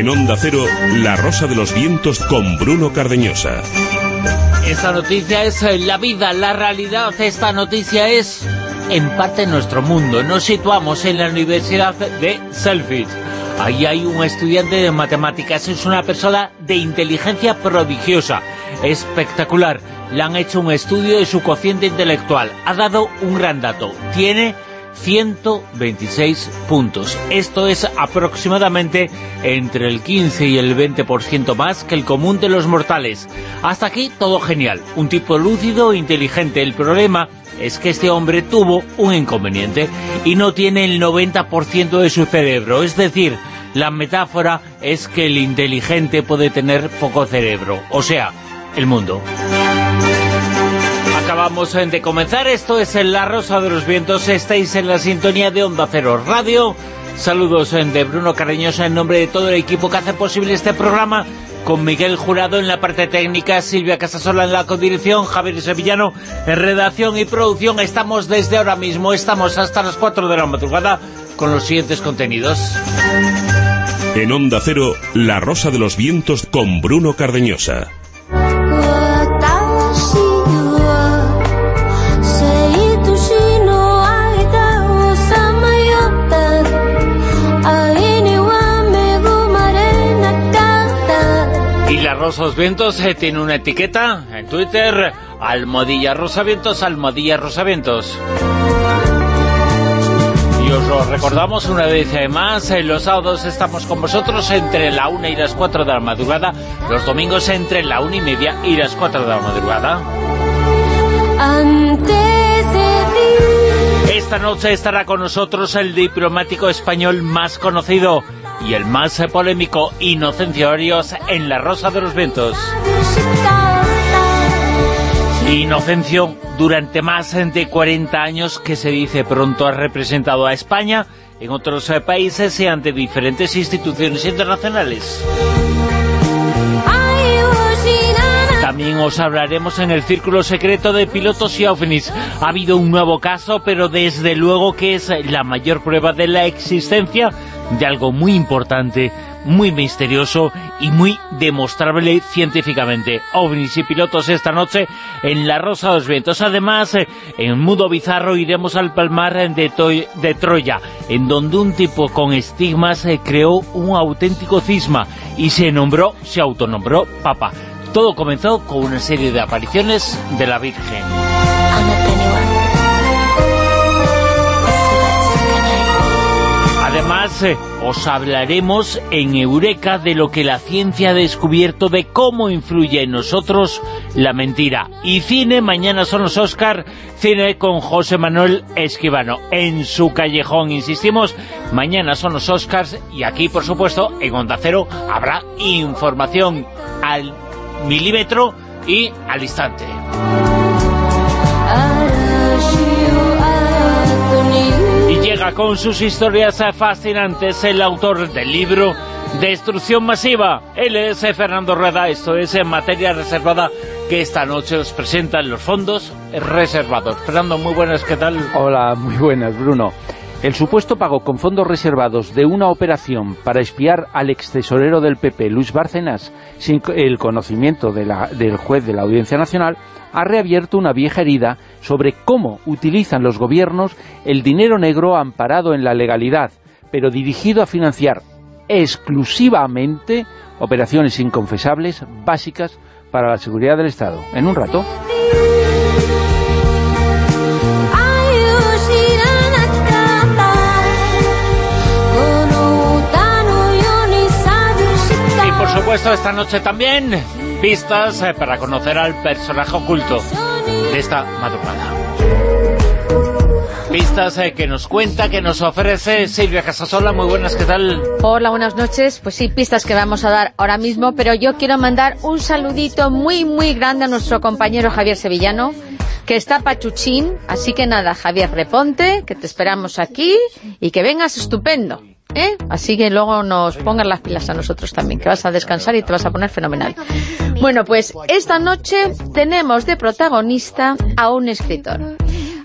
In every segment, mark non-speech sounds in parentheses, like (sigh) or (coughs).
En Onda Cero, La Rosa de los Vientos con Bruno Cardeñosa. Esta noticia es eh, la vida, la realidad. Esta noticia es, en parte, nuestro mundo. Nos situamos en la Universidad de Selfridge. Ahí hay un estudiante de matemáticas. Es una persona de inteligencia prodigiosa. Espectacular. Le han hecho un estudio de su cociente intelectual. Ha dado un gran dato. Tiene 126 puntos. Esto es aproximadamente entre el 15 y el 20% más que el común de los mortales. Hasta aquí todo genial. Un tipo lúcido e inteligente. El problema es que este hombre tuvo un inconveniente y no tiene el 90% de su cerebro. Es decir, la metáfora es que el inteligente puede tener poco cerebro. O sea, el mundo acabamos de comenzar. Esto es La Rosa de los Vientos. Estáis en la sintonía de Onda Cero Radio. Saludos de Bruno Carreñosa en nombre de todo el equipo que hace posible este programa con Miguel Jurado en la parte técnica, Silvia Casasola en la codirección, Javier Sevillano en redacción y producción. Estamos desde ahora mismo, estamos hasta las 4 de la madrugada con los siguientes contenidos. En Onda Cero, La Rosa de los Vientos con Bruno Cardeñosa. Rosos Vientos eh, tiene una etiqueta en Twitter, Almodilla Rosavientos, Almodilla Rosavientos. Y os lo recordamos una vez más, eh, los sábados estamos con vosotros entre la 1 y las 4 de la madrugada, los domingos entre la 1 y media y las 4 de la madrugada. Esta noche estará con nosotros el diplomático español más conocido, y el más polémico Inocencio Arios en La Rosa de los Vientos. Inocencio, durante más de 40 años, que se dice pronto, ha representado a España en otros países y ante diferentes instituciones internacionales. También os hablaremos en el círculo secreto de pilotos y ovnis. Ha habido un nuevo caso, pero desde luego que es la mayor prueba de la existencia de algo muy importante, muy misterioso y muy demostrable científicamente. OVNIs y pilotos esta noche en La Rosa de los Vientos. Además, en Mudo Bizarro iremos al palmar de, de Troya, en donde un tipo con estigmas eh, creó un auténtico cisma y se nombró, se autonombró Papa. Todo comenzó con una serie de apariciones de la Virgen. Además, eh, os hablaremos en Eureka de lo que la ciencia ha descubierto de cómo influye en nosotros la mentira. Y cine, mañana son los Oscar, cine con José Manuel Esquivano. En su callejón, insistimos, mañana son los Oscars y aquí, por supuesto, en Onda Cero habrá información al milímetro y al instante. Y llega con sus historias fascinantes el autor del libro Destrucción Masiva. Él es Fernando Rueda, esto es en materia reservada que esta noche os presentan los fondos reservados. Fernando, muy buenas, ¿qué tal? Hola, muy buenas, Bruno. El supuesto pago con fondos reservados de una operación para espiar al excesorero del PP, Luis Bárcenas, sin el conocimiento del juez de la Audiencia Nacional, ha reabierto una vieja herida sobre cómo utilizan los gobiernos el dinero negro amparado en la legalidad, pero dirigido a financiar exclusivamente operaciones inconfesables básicas para la seguridad del Estado. En un rato. Supuesto, esta noche también pistas eh, para conocer al personaje oculto de esta madrugada. Pistas eh, que nos cuenta, que nos ofrece Silvia Casasola. Muy buenas, ¿qué tal? Hola, buenas noches. Pues sí, pistas que vamos a dar ahora mismo, pero yo quiero mandar un saludito muy, muy grande a nuestro compañero Javier Sevillano, que está pachuchín. Así que nada, Javier, reponte, que te esperamos aquí y que vengas estupendo. ¿Eh? Así que luego nos pongan las pilas a nosotros también, que vas a descansar y te vas a poner fenomenal. Bueno, pues esta noche tenemos de protagonista a un escritor.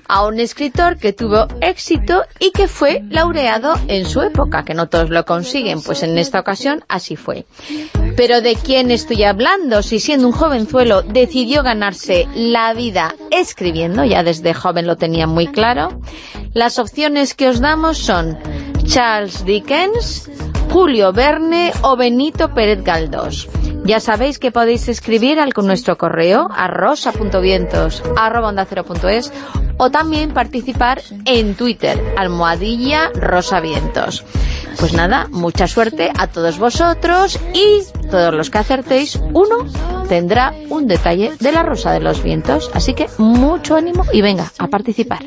a un escritor que tuvo éxito y que fue laureado en su época, que no todos lo consiguen, pues en esta ocasión así fue. Pero ¿de quién estoy hablando? Si siendo un jovenzuelo decidió ganarse la vida escribiendo, ya desde joven lo tenía muy claro, las opciones que os damos son Charles Dickens, Julio Verne o Benito Pérez Galdós. Ya sabéis que podéis escribir al con nuestro correo a rosa.vientos o también participar en Twitter, almohadilla rosavientos. Pues nada, mucha suerte a todos vosotros y todos los que acertéis, uno tendrá un detalle de la rosa de los vientos. Así que mucho ánimo y venga a participar.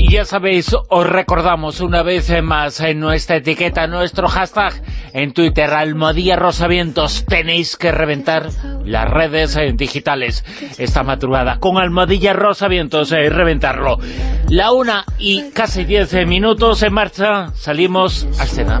Y ya sabéis, os recordamos una vez más en nuestra etiqueta, nuestro hashtag en Twitter, Almodía Rosavientos, tenéis que reventar las redes eh, digitales esta madrugada. Con Almodilla Rosavientos, eh, reventarlo. La una y casi diez minutos en marcha, salimos a escena.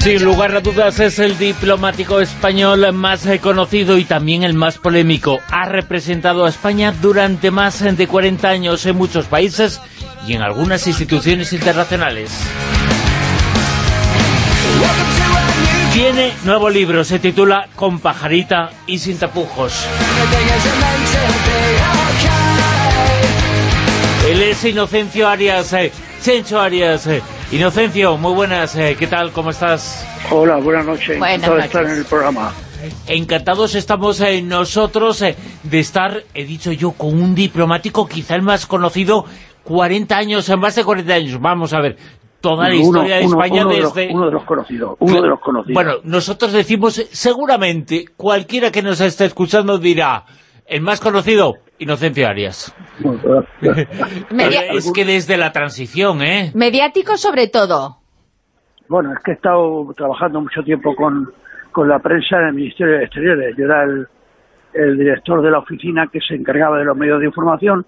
Sin lugar a dudas es el diplomático español más conocido y también el más polémico. Ha representado a España durante más de 40 años en muchos países y en algunas instituciones internacionales. Tiene nuevo libro, se titula Con pajarita y sin tapujos. Él es Inocencio Arias, eh, Chencho Arias, eh, Inocencio, muy buenas, eh, ¿qué tal? ¿Cómo estás? Hola, buenas noches, encantado de estar en el programa. Encantados estamos eh, nosotros eh, de estar, he dicho yo, con un diplomático quizá el más conocido, 40 años, en más de 40 años, vamos a ver, toda la historia de España desde... uno de los conocidos, uno de los conocidos. Bueno, nosotros decimos, seguramente, cualquiera que nos esté escuchando dirá, el más conocido, Inocencio Arias. es que desde la transición, ¿eh? Mediático sobre todo. Bueno, es que he estado trabajando mucho tiempo con, con la prensa en el Ministerio de Exteriores. Yo era el, el director de la oficina que se encargaba de los medios de información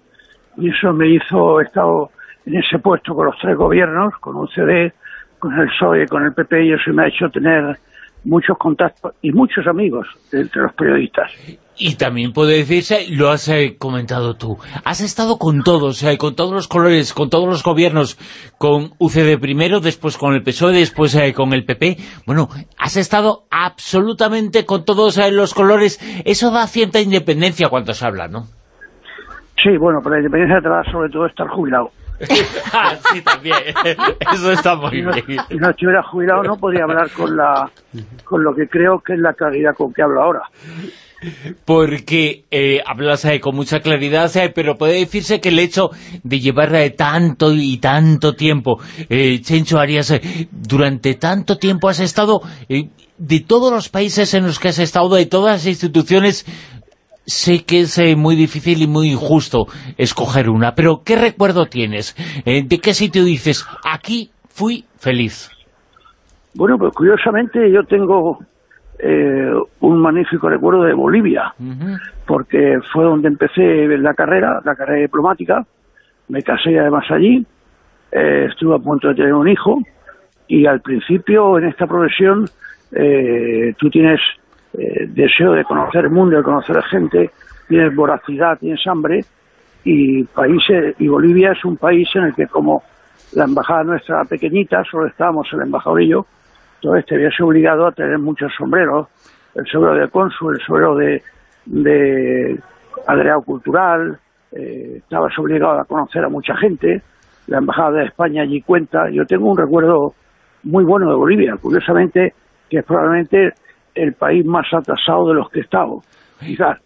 y eso me hizo, he estado en ese puesto con los tres gobiernos, con UCD, con el PSOE, con el PP y eso me ha hecho tener muchos contactos y muchos amigos entre los periodistas. Y también puede decirse, lo has eh, comentado tú, has estado con todos, eh, con todos los colores, con todos los gobiernos, con UCD primero, después con el PSOE, después eh, con el PP. Bueno, has estado absolutamente con todos los colores. Eso da cierta independencia cuando se habla, ¿no? Sí, bueno, pero la independencia te da sobre todo estar jubilado. (laughs) ah, sí, también. (laughs) Eso está muy bien. Si no estuviera jubilado no podría hablar con la con lo que creo que es la claridad con que hablo ahora porque eh, hablas eh, con mucha claridad, eh, pero puede decirse que el hecho de llevar eh, tanto y tanto tiempo, Chencho Arias, durante tanto tiempo has estado, de todos los países en los que has estado, de todas las instituciones, sé que es muy difícil y muy injusto escoger una, pero ¿qué recuerdo tienes? ¿De qué sitio dices, aquí fui feliz? Bueno, pues curiosamente yo tengo eh, un magnífico recuerdo de Bolivia, porque fue donde empecé la carrera, la carrera diplomática, me casé además allí, eh, estuve a punto de tener un hijo, y al principio en esta profesión eh, tú tienes deseo de conocer el mundo, de conocer a gente, tienes voracidad, tienes hambre, y países y Bolivia es un país en el que como la embajada nuestra pequeñita, solo estábamos el embajador y yo, entonces te habías obligado a tener muchos sombreros, el sombrero de cónsul, el sombrero de, de agregado cultural, eh, estabas obligado a conocer a mucha gente, la Embajada de España allí cuenta, yo tengo un recuerdo muy bueno de Bolivia, curiosamente, que es probablemente el país más atrasado de los que he estado, quizás.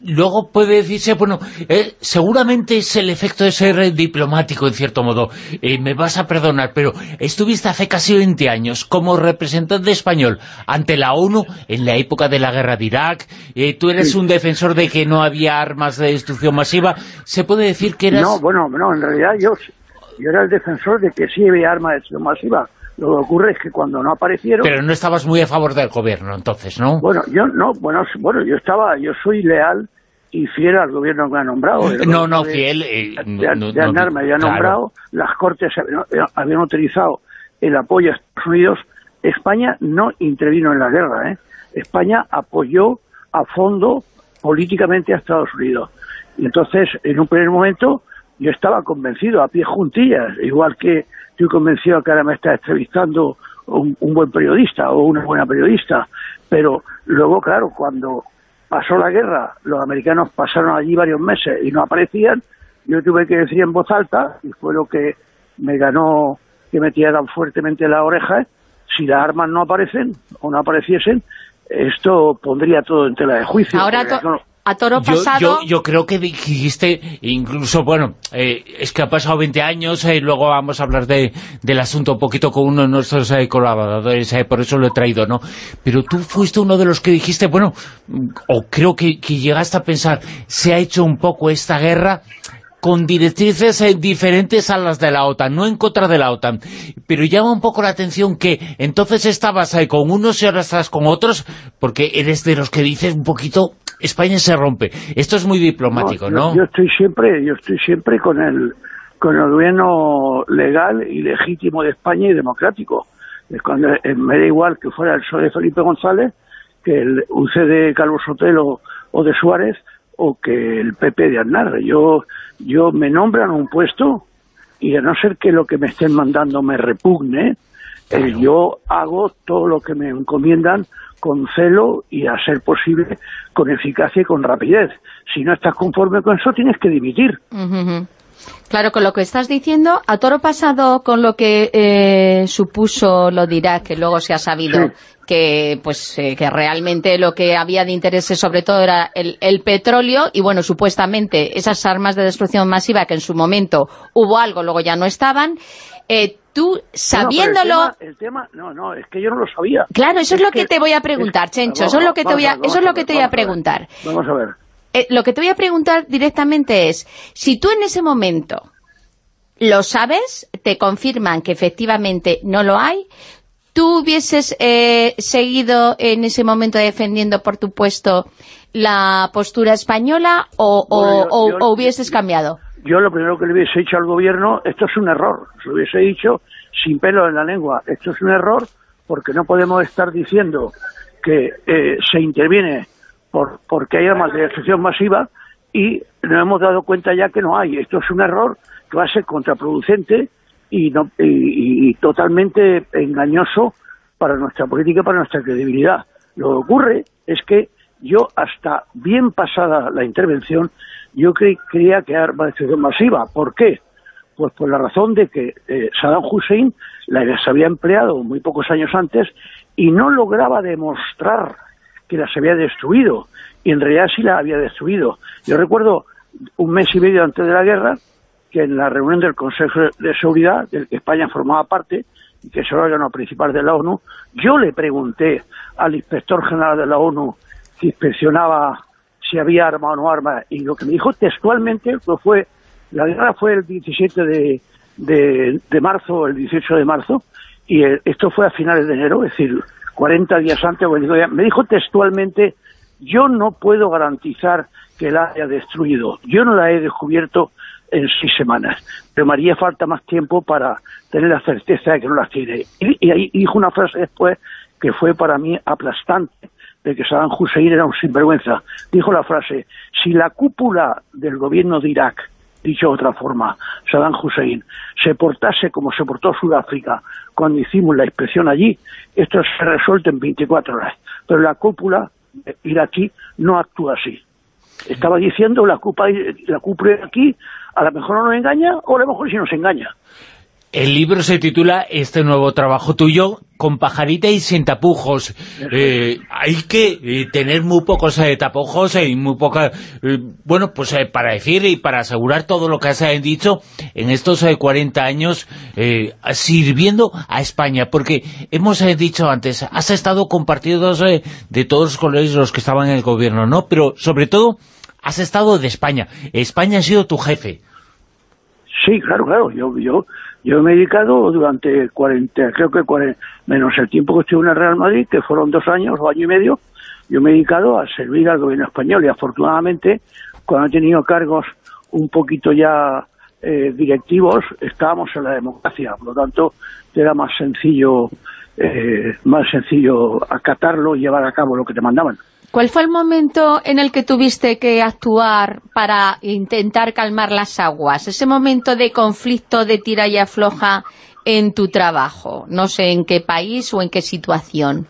Luego puede decirse, bueno, eh, seguramente es el efecto de ser diplomático, en cierto modo. Eh, me vas a perdonar, pero estuviste hace casi 20 años como representante español ante la ONU en la época de la guerra de Irak. Eh, tú eres un defensor de que no había armas de destrucción masiva. ¿Se puede decir que eras...? No, bueno, no, en realidad yo, yo era el defensor de que sí había armas de destrucción masiva. Lo que ocurre es que cuando no aparecieron... Pero no estabas muy a favor del gobierno, entonces, ¿no? Bueno, yo no, bueno, bueno, yo estaba, yo soy leal y fiel al gobierno que me ha nombrado. (laughs) no, no, fiel... Eh, de, no, me había nombrado, las Cortes habían, utilizado el apoyo a Estados Unidos. España no intervino en la guerra, ¿eh? España apoyó a fondo políticamente a Estados Unidos. Y entonces, en un primer momento, yo estaba convencido, a pie juntillas, igual que estoy convencido que ahora me está entrevistando un, buen periodista o una buena periodista, pero luego, claro, cuando pasó la guerra, los americanos pasaron allí varios meses y no aparecían, yo tuve que decir en voz alta, y fue lo que me ganó que me tiraran fuertemente la oreja, si las armas no aparecen o no apareciesen, esto pondría todo en tela de juicio. Ahora, a toro pasado... Yo, creo que dijiste, incluso, bueno, eh, es que ha pasado 20 años, y eh, luego vamos a hablar de, del asunto un poquito con uno de nuestros eh, colaboradores, por eso lo he traído, ¿no? Pero tú fuiste uno de los que dijiste, bueno, o creo que, que llegaste a pensar, se ha hecho un poco esta guerra con directrices diferentes a las de la OTAN, no en contra de la OTAN. Pero llama un poco la atención que entonces estabas ahí con unos y ahora estás con otros, porque eres de los que dices un poquito, España se rompe. Esto es muy diplomático, ¿no? Yo, estoy siempre yo estoy siempre con el con el gobierno legal y legítimo de España y democrático. Cuando, eh, me da igual que fuera el PSOE de Felipe González, que el UC de Carlos Sotelo o de Suárez, o que el PP de Aznar. Yo, yo me nombran un puesto y a no ser que lo que me estén mandando me repugne, eh, yo hago todo lo que me encomiendan con celo y a ser posible con eficacia y con rapidez. Si no estás conforme con eso, tienes que dimitir. Claro, con lo que estás diciendo, a toro pasado con lo que eh, supuso lo dirá, que luego se ha sabido que pues eh, que realmente lo que había de interés sobre todo era el, petróleo y bueno, supuestamente esas armas de destrucción masiva que en su momento hubo algo, luego ya no estaban, eh, tú sabiéndolo... el, tema, no, no, es que yo no lo sabía. Claro, eso es, lo que, te voy a preguntar, Chencho, eso es lo que te voy a, eso es lo que te voy a preguntar. Vamos a ver. Eh, lo que te voy a preguntar directamente es, si tú en ese momento lo sabes, te confirman que efectivamente no lo hay, ¿tú hubieses eh, seguido en ese momento defendiendo por tu puesto la postura española o, hubieses cambiado? Yo lo primero que le hubiese dicho al gobierno, esto es un error, se lo hubiese dicho sin pelo en la lengua, esto es un error porque no podemos estar diciendo que eh, se interviene por, porque hay armas de destrucción masiva y nos hemos dado cuenta ya que no hay. Esto es un error que va a ser contraproducente y, no, y, totalmente engañoso para nuestra política y para nuestra credibilidad. Lo que ocurre es que yo, hasta bien pasada la intervención, yo creía que era destrucción masiva. ¿Por qué? Pues por la razón de que eh, Saddam Hussein las había empleado muy pocos años antes y no lograba demostrar que las había destruido, y en realidad sí las había destruido. Yo recuerdo un mes y medio antes de la guerra, que en la reunión del Consejo de Seguridad, del que España formaba parte, y que es el órgano principal de la ONU, yo le pregunté al inspector general de la ONU que inspeccionaba si había arma o no arma, y lo que me dijo textualmente fue, la guerra fue el 17 de, de, de marzo, el 18 de marzo, y esto fue a finales de enero, es decir, 40 días antes, me dijo textualmente, yo no puedo garantizar que la haya destruido, yo no la he descubierto en seis semanas, pero me haría falta más tiempo para tener la certeza de que no las tiene. Y, ahí dijo una frase después que fue para mí aplastante, de que Saddam Hussein era un sinvergüenza. Dijo la frase, si la cúpula del gobierno de Irak dicho de otra forma, Saddam Hussein, se portase como se portó Sudáfrica cuando hicimos la inspección allí, esto se resuelve en 24 horas. Pero la cúpula iraquí no actúa así. Estaba diciendo la cúpula, la cúpula aquí a lo mejor no nos engaña o a lo mejor sí nos engaña. El libro se titula Este nuevo trabajo tuyo, con pajarita y sin tapujos. Eh, hay que eh, tener muy pocos eh, tapujos y muy poca... bueno, pues para decir y para asegurar todo lo que has dicho en estos 40 años sirviendo a España. Porque hemos dicho antes, has estado con partidos de todos los colores los que estaban en el gobierno, ¿no? Pero sobre todo, has estado de España. España ha sido tu jefe. Sí, claro, claro. Yo, yo yo me he dedicado durante 40, creo que 40, menos el tiempo que estuve en el Real Madrid, que fueron dos años o año y medio, yo me he dedicado a servir al gobierno español y afortunadamente cuando he tenido cargos un poquito ya eh, directivos, estábamos en la democracia, por lo tanto era más sencillo, eh, más sencillo acatarlo y llevar a cabo lo que te mandaban. ¿Cuál fue el momento en el que tuviste que actuar para intentar calmar las aguas? Ese momento de conflicto, de tira y afloja en tu trabajo. No sé en qué país o en qué situación.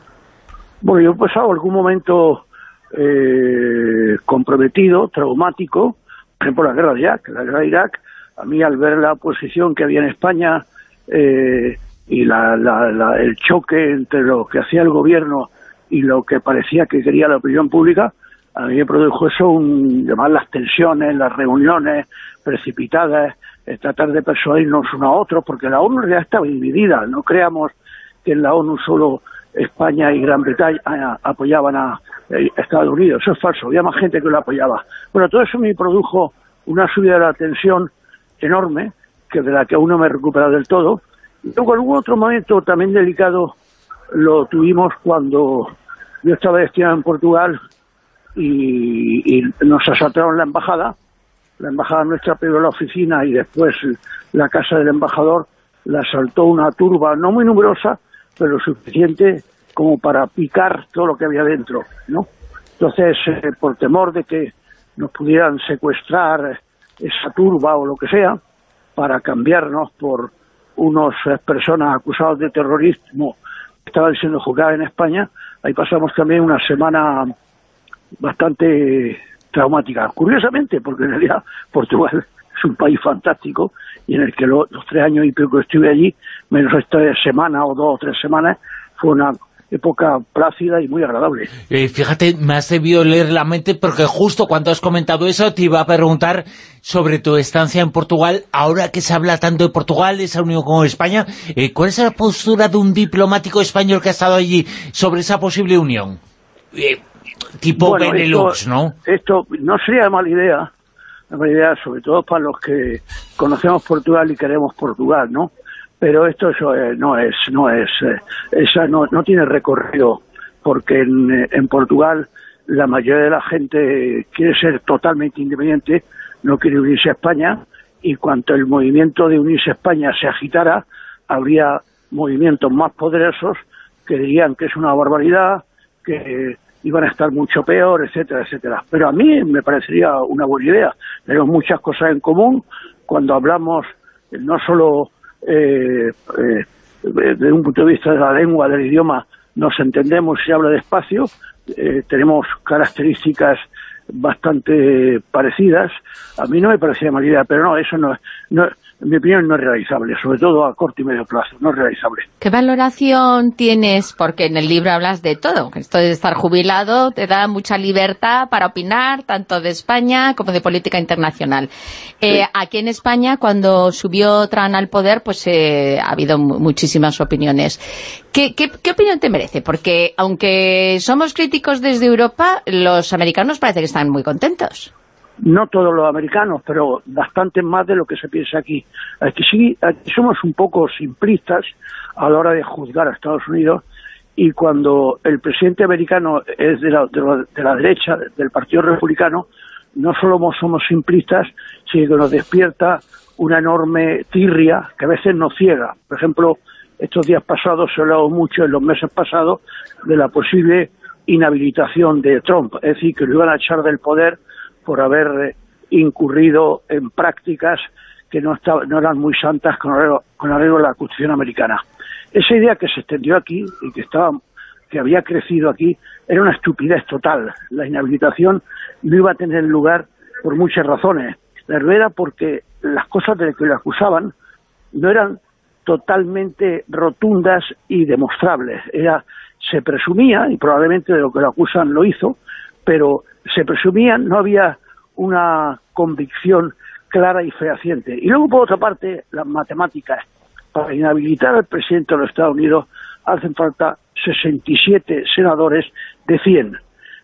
Bueno, yo he pasado algún momento eh, comprometido, traumático, por ejemplo la guerra de Irak. La guerra de Irak, a mí al ver la posición que había en España eh, y el choque entre lo que hacía el gobierno y lo que parecía que quería la opinión pública, a mí me produjo eso, un, llamar las tensiones, las reuniones precipitadas, tratar de persuadirnos uno a otro, porque la ONU ya estaba dividida, no creamos que en la ONU solo España y Gran Bretaña eh, apoyaban a eh, Estados Unidos, eso es falso, había más gente que lo apoyaba. Bueno, todo eso me produjo una subida de la tensión enorme, que de la que aún no me he recuperado del todo, y luego algún otro momento también delicado lo tuvimos cuando yo estaba destinado en Portugal y, nos asaltaron la embajada. La embajada nuestra pegó la oficina y después la casa del embajador la asaltó una turba no muy numerosa, pero suficiente como para picar todo lo que había dentro, ¿no? Entonces, eh, por temor de que nos pudieran secuestrar esa turba o lo que sea, para cambiarnos por unos eh, personas acusados de terrorismo estaban siendo juzgadas en España, ahí pasamos también una semana bastante traumática. Curiosamente, porque en realidad Portugal es un país fantástico y en el que los tres años y pico que estuve allí, menos esta semana o dos o tres semanas, fue una época plácida y muy agradable. Eh, fíjate, me has debido leer la mente porque justo cuando has comentado eso te iba a preguntar sobre tu estancia en Portugal. Ahora que se habla tanto de Portugal, esa unión con España, eh, ¿cuál es la postura de un diplomático español que ha estado allí sobre esa posible unión? Eh, tipo Benelux, ¿no? Esto no sería mala idea, mala idea sobre todo para los que conocemos Portugal y queremos Portugal, ¿no? Pero esto eh, no es, no es, eh, esa no, no tiene recorrido, porque en, eh, en Portugal la mayoría de la gente quiere ser totalmente independiente, no quiere unirse a España, y cuanto el movimiento de unirse a España se agitara, habría movimientos más poderosos que dirían que es una barbaridad, que iban a estar mucho peor, etcétera, etcétera. Pero a mí me parecería una buena idea. Tenemos muchas cosas en común cuando hablamos no solo eh, eh, desde un punto de vista de la lengua, del idioma, nos entendemos y habla despacio, eh, tenemos características bastante parecidas. A mí no me parecía mala idea, pero no, eso no, no, en mi opinión no es realizable, sobre todo a corto y medio plazo, no es realizable. ¿Qué valoración tienes? Porque en el libro hablas de todo, esto de estar jubilado te da mucha libertad para opinar, tanto de España como de política internacional. Eh, aquí en España, cuando subió Tran al poder, pues eh, ha habido muchísimas opiniones. ¿Qué, qué opinión te merece? Porque aunque somos críticos desde Europa, los americanos parece que están muy contentos no todos los americanos, pero bastante más de lo que se piensa aquí. Aquí sí, somos un poco simplistas a la hora de juzgar a Estados Unidos y cuando el presidente americano es de la, de la, derecha, del Partido Republicano, no solo somos simplistas, sino que nos despierta una enorme tirria que a veces nos ciega. Por ejemplo, estos días pasados se ha hablado mucho, en los meses pasados, de la posible inhabilitación de Trump, es decir, que lo iban a echar del poder por haber eh, incurrido en prácticas que no, no eran muy santas con arreglo, a la Constitución americana. Esa idea que se extendió aquí y que estaba que había crecido aquí era una estupidez total. La inhabilitación no iba a tener lugar por muchas razones. La era porque las cosas de las que lo acusaban no eran totalmente rotundas y demostrables. Era, se presumía, y probablemente de lo que lo acusan lo hizo, pero se presumía, no había una convicción clara y fehaciente. Y luego, por otra parte, las matemáticas. Para inhabilitar al presidente de los Estados Unidos hacen falta 67 senadores de 100.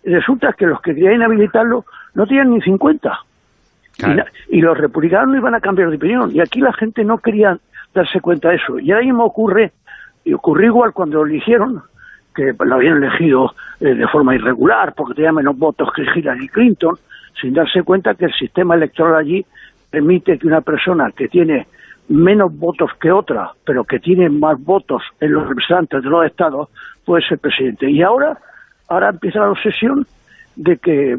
Y resulta que los que querían inhabilitarlo no tenían ni 50. Y, y, los republicanos no iban a cambiar de opinión. Y aquí la gente no quería darse cuenta de eso. Y ahí me ocurre, y ocurrió igual cuando lo eligieron, que lo habían elegido eh, de forma irregular, porque tenía menos votos que Hillary Clinton, sin darse cuenta que el sistema electoral allí permite que una persona que tiene menos votos que otra, pero que tiene más votos en los representantes de los estados, puede ser presidente. Y ahora, ahora empieza la obsesión de que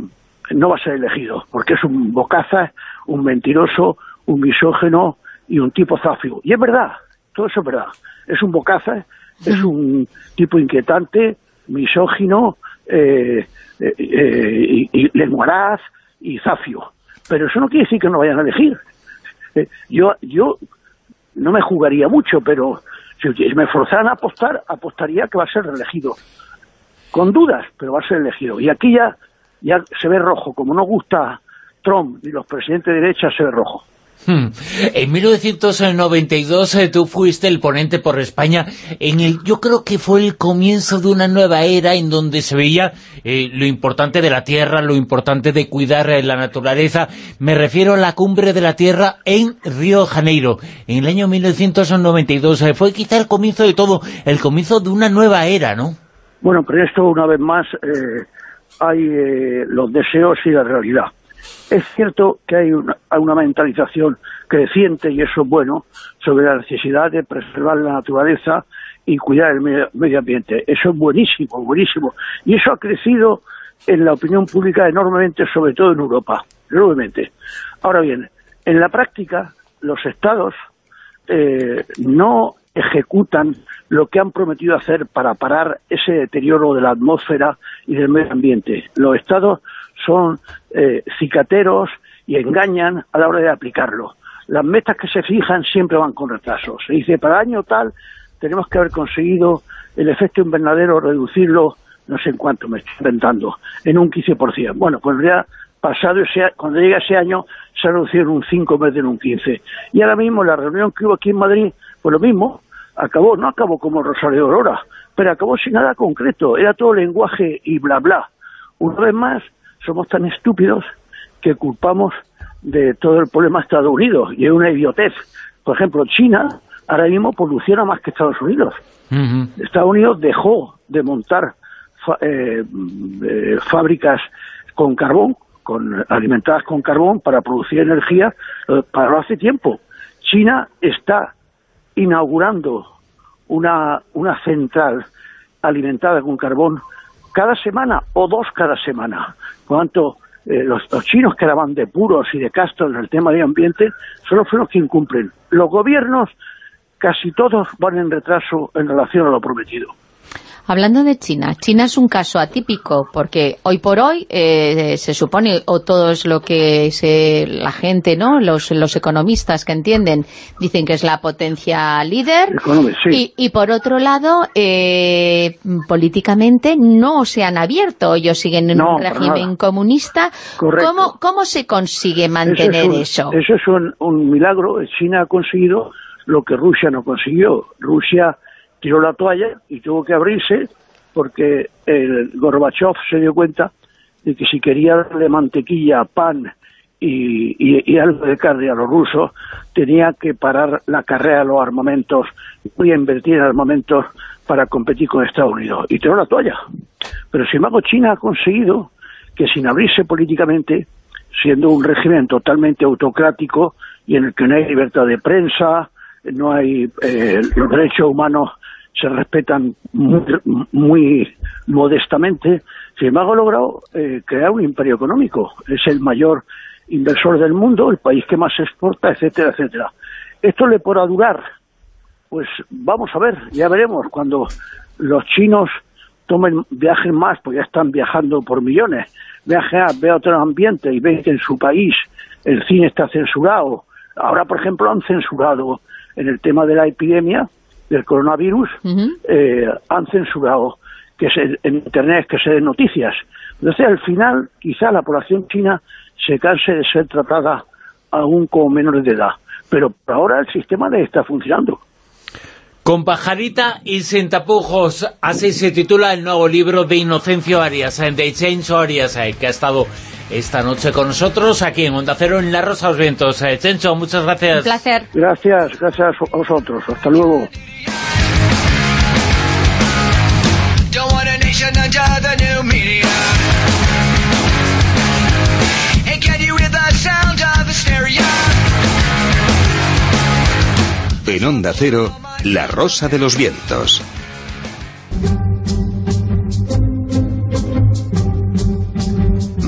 no va a ser elegido, porque es un bocaza, un mentiroso, un misógeno y un tipo zafio. Y es verdad, todo eso es verdad. Es un bocaza, es un tipo inquietante, misógino, eh, eh, y, y zafio. Pero eso no quiere decir que no vayan a elegir. Eh, yo, yo no me jugaría mucho, pero si me forzaran a apostar, apostaría que va a ser elegido. Con dudas, pero va a ser elegido. Y aquí ya, ya se ve rojo. Como no gusta Trump y los presidentes de derecha, se ve rojo. Hmm. En 1992 eh, tú fuiste el ponente por España en el, yo creo que fue el comienzo de una nueva era en donde se veía eh, lo importante de la tierra, lo importante de cuidar eh, la naturaleza. Me refiero a la cumbre de la tierra en Río Janeiro, en el año 1992. fue quizá el comienzo de todo, el comienzo de una nueva era, ¿no? Bueno, pero esto una vez más hay los deseos y la realidad. Es cierto que hay una, una, mentalización creciente, y eso es bueno, sobre la necesidad de preservar la naturaleza y cuidar el medio, ambiente. Eso es buenísimo, buenísimo. Y eso ha crecido en la opinión pública enormemente, sobre todo en Europa, enormemente. Ahora bien, en la práctica, los estados eh, no ejecutan lo que han prometido hacer para parar ese deterioro de la atmósfera y del medio ambiente. Los estados son eh, cicateros y engañan a la hora de aplicarlo. Las metas que se fijan siempre van con retraso. Se dice, para año tal tenemos que haber conseguido el efecto invernadero, reducirlo, no sé en cuánto me estoy inventando, en un 15%. Bueno, pues ya pasado ese, cuando llega ese año se ha reducido en un 5 en vez de en un 15. Y ahora mismo la reunión que hubo aquí en Madrid, pues lo mismo, acabó, no acabó como Rosario Aurora, pero acabó sin nada concreto, era todo lenguaje y bla bla. Una vez más, somos tan estúpidos que culpamos de todo el problema a Estados Unidos y es una idiotez. Por ejemplo, China ahora mismo poluciona más que Estados Unidos. Estados Unidos dejó de montar eh, eh, fábricas con carbón, con alimentadas con carbón para producir energía, eh, para hace tiempo. China está inaugurando una, una central alimentada con carbón cada semana o dos cada semana. Por tanto, eh, los, chinos que eran de puros y de castos en el tema de ambiente solo fueron los que incumplen. Los gobiernos casi todos van en retraso en relación a lo prometido. Hablando de China, China es un caso atípico porque hoy por hoy eh, se supone, o todo es lo que la gente, no los, los economistas que entienden, dicen que es la potencia líder y, por otro lado, eh, políticamente no se han abierto, ellos siguen en un régimen comunista. ¿Cómo, ¿Cómo se consigue mantener eso? eso? es un, un milagro. China ha conseguido lo que Rusia no consiguió. Rusia tiró la toalla y tuvo que abrirse porque el Gorbachev se dio cuenta de que si quería darle mantequilla, pan y, algo de carne a los rusos, tenía que parar la carrera de los armamentos y invertir en armamentos para competir con Estados Unidos. Y tiró la toalla. Pero sin embargo China ha conseguido que sin abrirse políticamente, siendo un régimen totalmente autocrático y en el que no hay libertad de prensa, no hay eh, los derechos humanos se respetan muy, modestamente, sin embargo ha logrado eh, crear un imperio económico. Es el mayor inversor del mundo, el país que más exporta, etcétera, etcétera. ¿Esto le podrá durar? Pues vamos a ver, ya veremos cuando los chinos tomen, viajen más, porque ya están viajando por millones, viajen, vean otro ambiente y ven que en su país el cine está censurado. Ahora, por ejemplo, han censurado en el tema de la epidemia del coronavirus, eh, han censurado que se, en Internet que se den noticias. Entonces, al final, quizá la población china se canse de ser tratada aún como menores de edad. Pero por ahora el sistema le está funcionando. Con pajarita y sin tapujos, así se titula el nuevo libro de Inocencio Arias, de Chencho Arias, eh, que ha estado esta noche con nosotros aquí en Onda Cero, en La Rosa de los Vientos. Eh, Chencho, muchas gracias. Un placer. Gracias, gracias a vosotros. Hasta luego. En Onda Cero, La Rosa de los Vientos.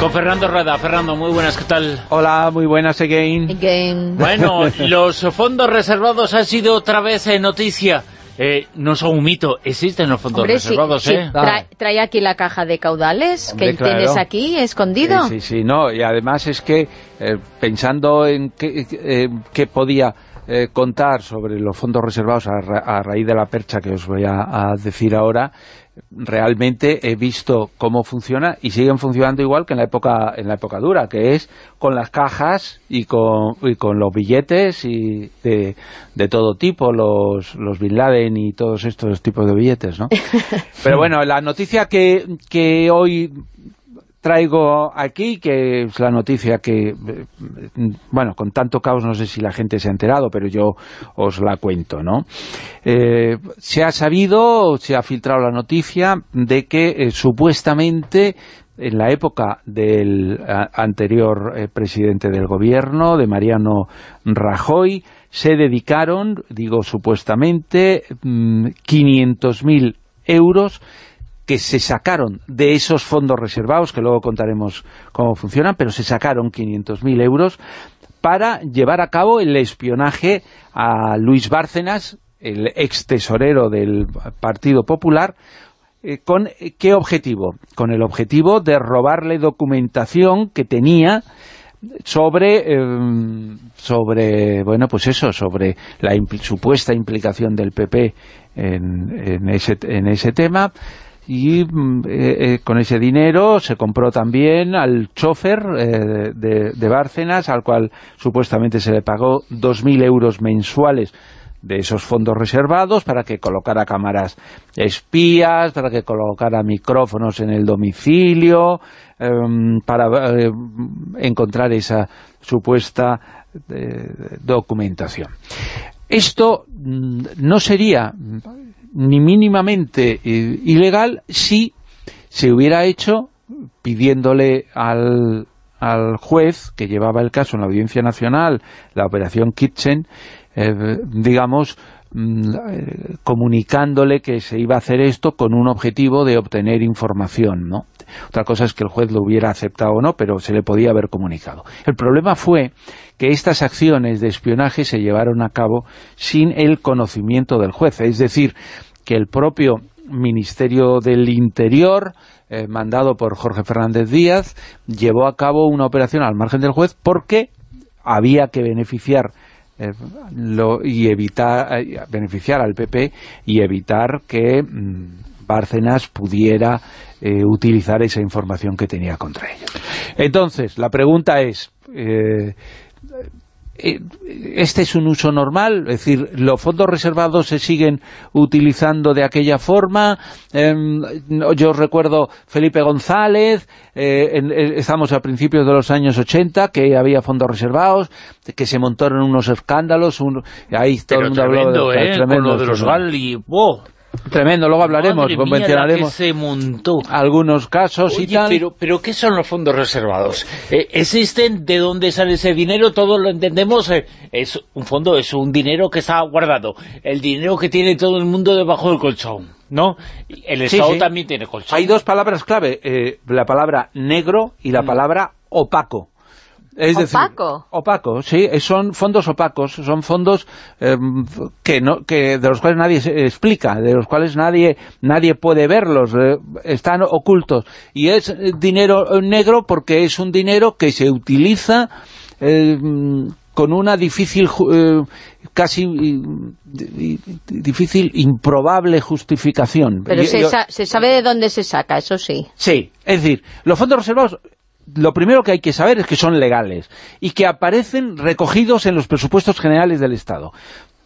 Con Fernando Rueda. Fernando, muy buenas, ¿qué tal? Hola, muy buenas again. Again. Bueno, (laughs) los fondos reservados han sido otra vez eh, noticia. Eh, no son un mito, existen los fondos Hombre, reservados, sí. ¿eh? Trae, trae aquí la caja de caudales Hombre, que claro. tienes aquí escondido. Sí, sí, sí, no, y además es que eh, pensando en qué, eh, qué podía eh, contar sobre los fondos reservados a, ra- a raíz de la percha que os voy a, a decir ahora, realmente he visto cómo funciona y siguen funcionando igual que en la época en la época dura, que es con las cajas y con, y con los billetes y de, de todo tipo, los, los Bin Laden y todos estos tipos de billetes, ¿no? (laughs) Pero bueno, la noticia que, que hoy traigo aquí, que es la noticia que, eh, bueno, con tanto caos no sé si la gente se ha enterado, pero yo os la cuento, ¿no? Eh, se ha sabido, se ha filtrado la noticia de que eh, supuestamente en la época del anterior presidente del gobierno, de Mariano Rajoy, se dedicaron, digo supuestamente, mm, 500.000 euros que se sacaron de esos fondos reservados, que luego contaremos cómo funcionan, pero se sacaron 500.000 euros para llevar a cabo el espionaje a Luis Bárcenas, el ex tesorero del Partido Popular, eh, ¿con eh, qué objetivo? Con el objetivo de robarle documentación que tenía sobre eh, sobre bueno pues eso sobre la supuesta implicación del PP en ese en ese tema y mm, eh, eh, con ese dinero se compró también al chofer eh, de, de Bárcenas al cual supuestamente se le pagó 2.000 euros mensuales de esos fondos reservados para que colocara cámaras espías, para que colocara micrófonos en el domicilio, em, para eh, encontrar esa supuesta documentación. Esto mm, no sería ni mínimamente eh, ilegal si se hubiera hecho pidiéndole al, al juez que llevaba el caso en la Audiencia Nacional, la operación Kitchen, eh, digamos, mm, eh, comunicándole que se iba a hacer esto con un objetivo de obtener información, ¿no? Otra cosa es que el juez lo hubiera aceptado o no, pero se le podía haber comunicado. El problema fue que estas acciones de espionaje se llevaron a cabo sin el conocimiento del juez, es decir, que el propio Ministerio del Interior, eh, mandado por Jorge Fernández Díaz, llevó a cabo una operación al margen del juez porque había que beneficiar eh, lo- y evitar eh, beneficiar al PP y evitar que mm, Bárcenas pudiera utilizar esa información que tenía contra ellos. Entonces, la pregunta es... eh, ¿Este es un uso normal? Es decir, ¿los fondos reservados se siguen utilizando de aquella forma? Em, yo recuerdo Felipe González, eh, en- eh, estamos a principios de los años 80, que había fondos reservados, que se montaron unos escándalos, un- ahí todo Pero el mundo habló de ¿eh? tremendo, Con lo de los. Gali. ¡Wow! Tremendo, luego hablaremos, se montó. algunos casos y tal. Pero, pero ¿qué son los fondos reservados? Eh, ¿Existen? ¿De dónde sale ese dinero? Todos lo entendemos. Eh, es un fondo, es un dinero que está guardado. El dinero que tiene todo el mundo debajo del colchón, ¿no? El Estado también tiene colchón. Hay dos palabras clave, eh, la palabra negro y la mm. palabra opaco. Es ¿Opaco? opaco, sí, son fondos opacos, son fondos em, que no que de los cuales nadie se explica, de los cuales nadie nadie puede verlos, eh, están ocultos. Y es dinero negro porque es un dinero que se utiliza con una difícil, eh, casi difícil, improbable justificación. Pero se, se sabe de dónde se saca, eso sí. Sí, es decir, los fondos reservados lo primero que hay que saber es que son legales y que aparecen recogidos en los presupuestos generales del Estado.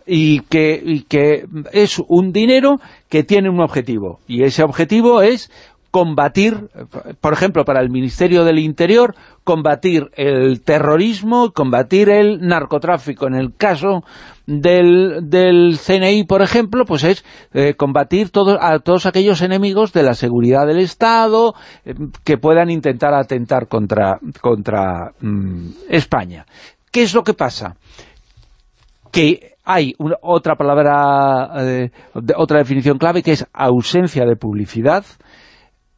Y que, es un dinero que tiene un objetivo, y ese objetivo es combatir, por ejemplo, para el Ministerio del Interior, combatir el terrorismo, combatir el narcotráfico. En el caso del, del CNI, por ejemplo, pues es eh, combatir a todos aquellos enemigos de la seguridad del Estado eh, que puedan intentar atentar contra, contra mm, España. ¿Qué es lo que pasa? Que hay otra palabra, eh, otra definición clave que es ausencia de publicidad,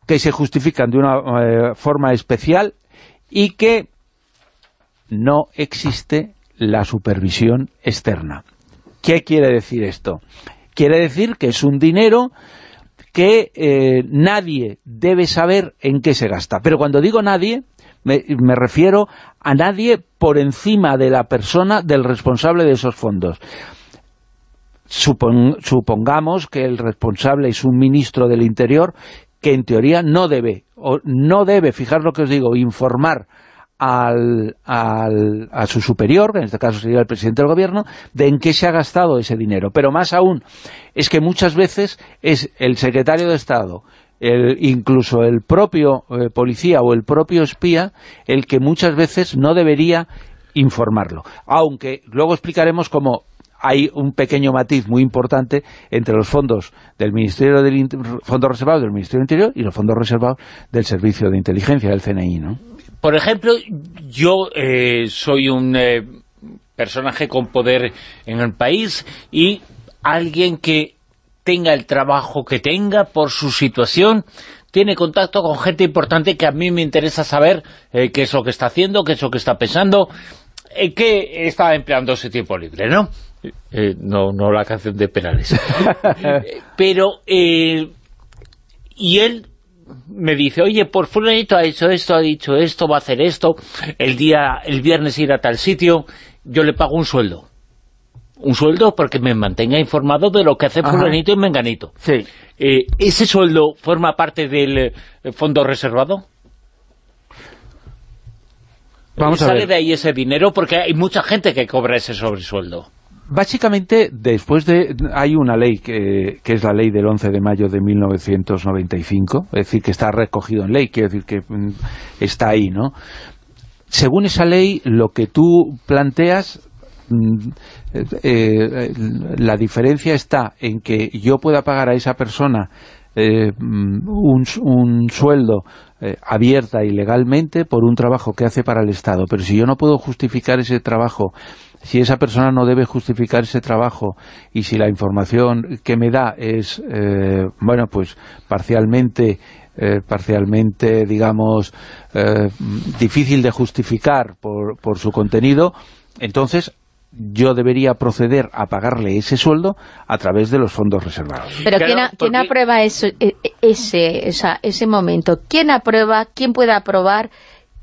que se justifican de una eh, forma especial y que no existe la supervisión externa. ¿Qué quiere decir esto? Quiere decir que es un dinero que eh, nadie debe saber en qué se gasta. Pero cuando digo nadie, me, refiero a nadie por encima de la persona del responsable de esos fondos. supongamos que el responsable es un ministro del Interior que en teoría no debe, o no debe, fijar lo que os digo, informar al, al, a su superior, que en este caso sería el presidente del gobierno, de en qué se ha gastado ese dinero. Pero más aún, es que muchas veces es el secretario de Estado, el, incluso el propio eh, policía o el propio espía, el que muchas veces no debería informarlo. Aunque luego explicaremos cómo hay un pequeño matiz muy importante entre los fondos del Ministerio del fondos reservados del Ministerio del Interior y los fondos reservados del Servicio de Inteligencia del CNI, ¿no? Por ejemplo, yo eh, soy un eh, personaje con poder en el país y alguien que tenga el trabajo que tenga por su situación, tiene contacto con gente importante que a mí me interesa saber eh, qué es lo que está haciendo, qué es lo que está pensando, qué está empleando ese tiempo libre, ¿no? Eh, no, no la canción de penales. (laughs) Pero, eh, y él me dice, oye, por fulanito ha hecho esto, ha dicho esto, va a hacer esto, el día, el viernes ir a tal sitio, yo le pago un sueldo. Un sueldo porque me mantenga informado de lo que hace fulanito y menganito. Sí. Eh, ¿Ese sueldo forma parte del fondo reservado? Vamos a ¿Sale de ahí ese dinero? Porque hay mucha gente que cobra ese sobresueldo. Básicamente, después de... hay una ley que, es la ley del 11 de mayo de 1995, es decir, que está recogido en ley, quiere decir que mm, está ahí, ¿no? Según esa ley, lo que tú planteas, mm, eh, eh, la diferencia está en que yo pueda pagar a esa persona eh, mm, un, sueldo abierta y legalmente por un trabajo que hace para el Estado, pero si yo no puedo justificar ese trabajo si esa persona no debe justificar ese trabajo y si la información que me da es, eh, bueno, pues parcialmente, eh, parcialmente digamos, eh, difícil de justificar por, por su contenido, entonces yo debería proceder a pagarle ese sueldo a través de los fondos reservados. Pero ¿quién, aprueba eso, e, e, ese, ese momento? ¿Quién aprueba, quién puede aprobar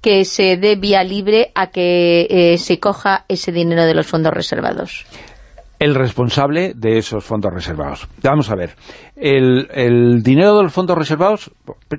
que se dé vía libre a que eh, se coja ese dinero de los fondos reservados? El responsable de esos fondos reservados. Vamos a ver, el, dinero de los fondos reservados,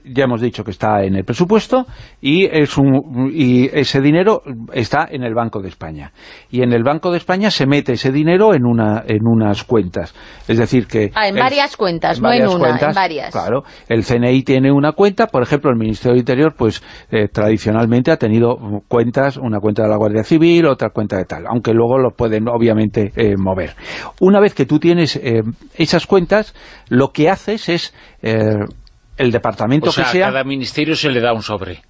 ya hemos dicho que está en el presupuesto y, es un, y ese dinero está en el Banco de España. Y en el Banco de España se mete ese dinero en, una, en unas cuentas. Es decir que... Ah, en varias cuentas, no en una, en varias. Claro, el CNI tiene una cuenta, por ejemplo, el Ministerio de Interior, pues eh, tradicionalmente ha tenido cuentas, una cuenta de la Guardia Civil, otra cuenta de tal, aunque luego lo pueden obviamente eh, mover. Una vez que tú tienes eh, esas cuentas, lo que haces es eh, el departamento o sea, que sea... a cada ministerio se le da un sobre.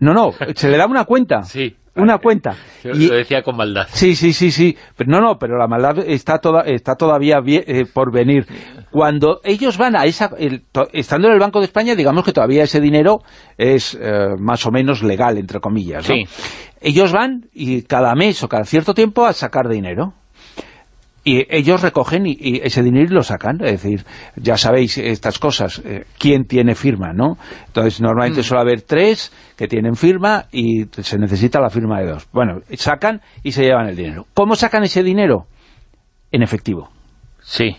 No, no, (laughs) se le da una cuenta. Sí. Una cuenta. Yo Y- lo decía con maldad. Sí, sí, sí, sí. Pero no, no, pero la maldad está toda, está todavía eh, por venir. Cuando ellos van a esa, el- to- estando en el Banco de España, digamos que todavía ese dinero es eh, más o menos legal, entre comillas, ¿no? Sí. Ellos van y cada mes o cada cierto tiempo a sacar dinero. Y ellos recogen y, y ese dinero y lo sacan. Es decir, ya sabéis estas cosas, eh, quién tiene firma, ¿no? Entonces, normalmente suele haber tres que tienen firma y se necesita la firma de dos. Bueno, sacan y se llevan el dinero. ¿Cómo sacan ese dinero? En efectivo. Sí.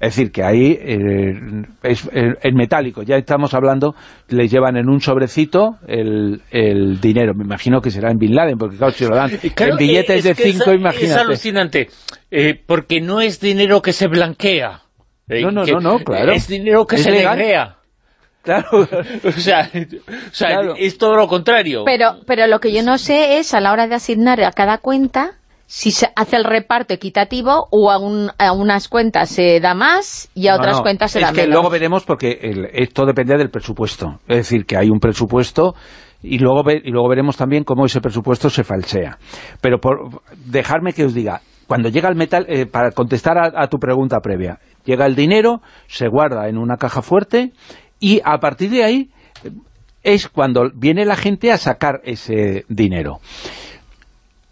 Es decir, que ahí eh, es eh, en metálico, ya estamos hablando, les llevan en un sobrecito el, el dinero. Me imagino que será en Bin Laden, porque claro, si lo dan Claro, en billetes es de que es- cinco, Es imagínate. alucinante, eh, porque no es dinero que se blanquea. eh, No, no, que- no, no, claro. Es dinero que Es se legal. negrea. Claro. (laughs) O sea, o sea Claro. es todo lo contrario. Pero, pero lo que yo no sé es, a la hora de asignar a cada cuenta, si se hace el reparto equitativo o a, un- a unas cuentas se da más y a No, otras no, cuentas se es da que menos. luego veremos porque el- esto depende del presupuesto. Es decir, que hay un presupuesto y luego, ve- y luego veremos también cómo ese presupuesto se falsea. Pero por dejarme que os diga, cuando llega el metal, eh, para contestar a, a tu pregunta previa, llega el dinero, se guarda en una caja fuerte y a partir de ahí eh, es cuando viene la gente a sacar ese dinero.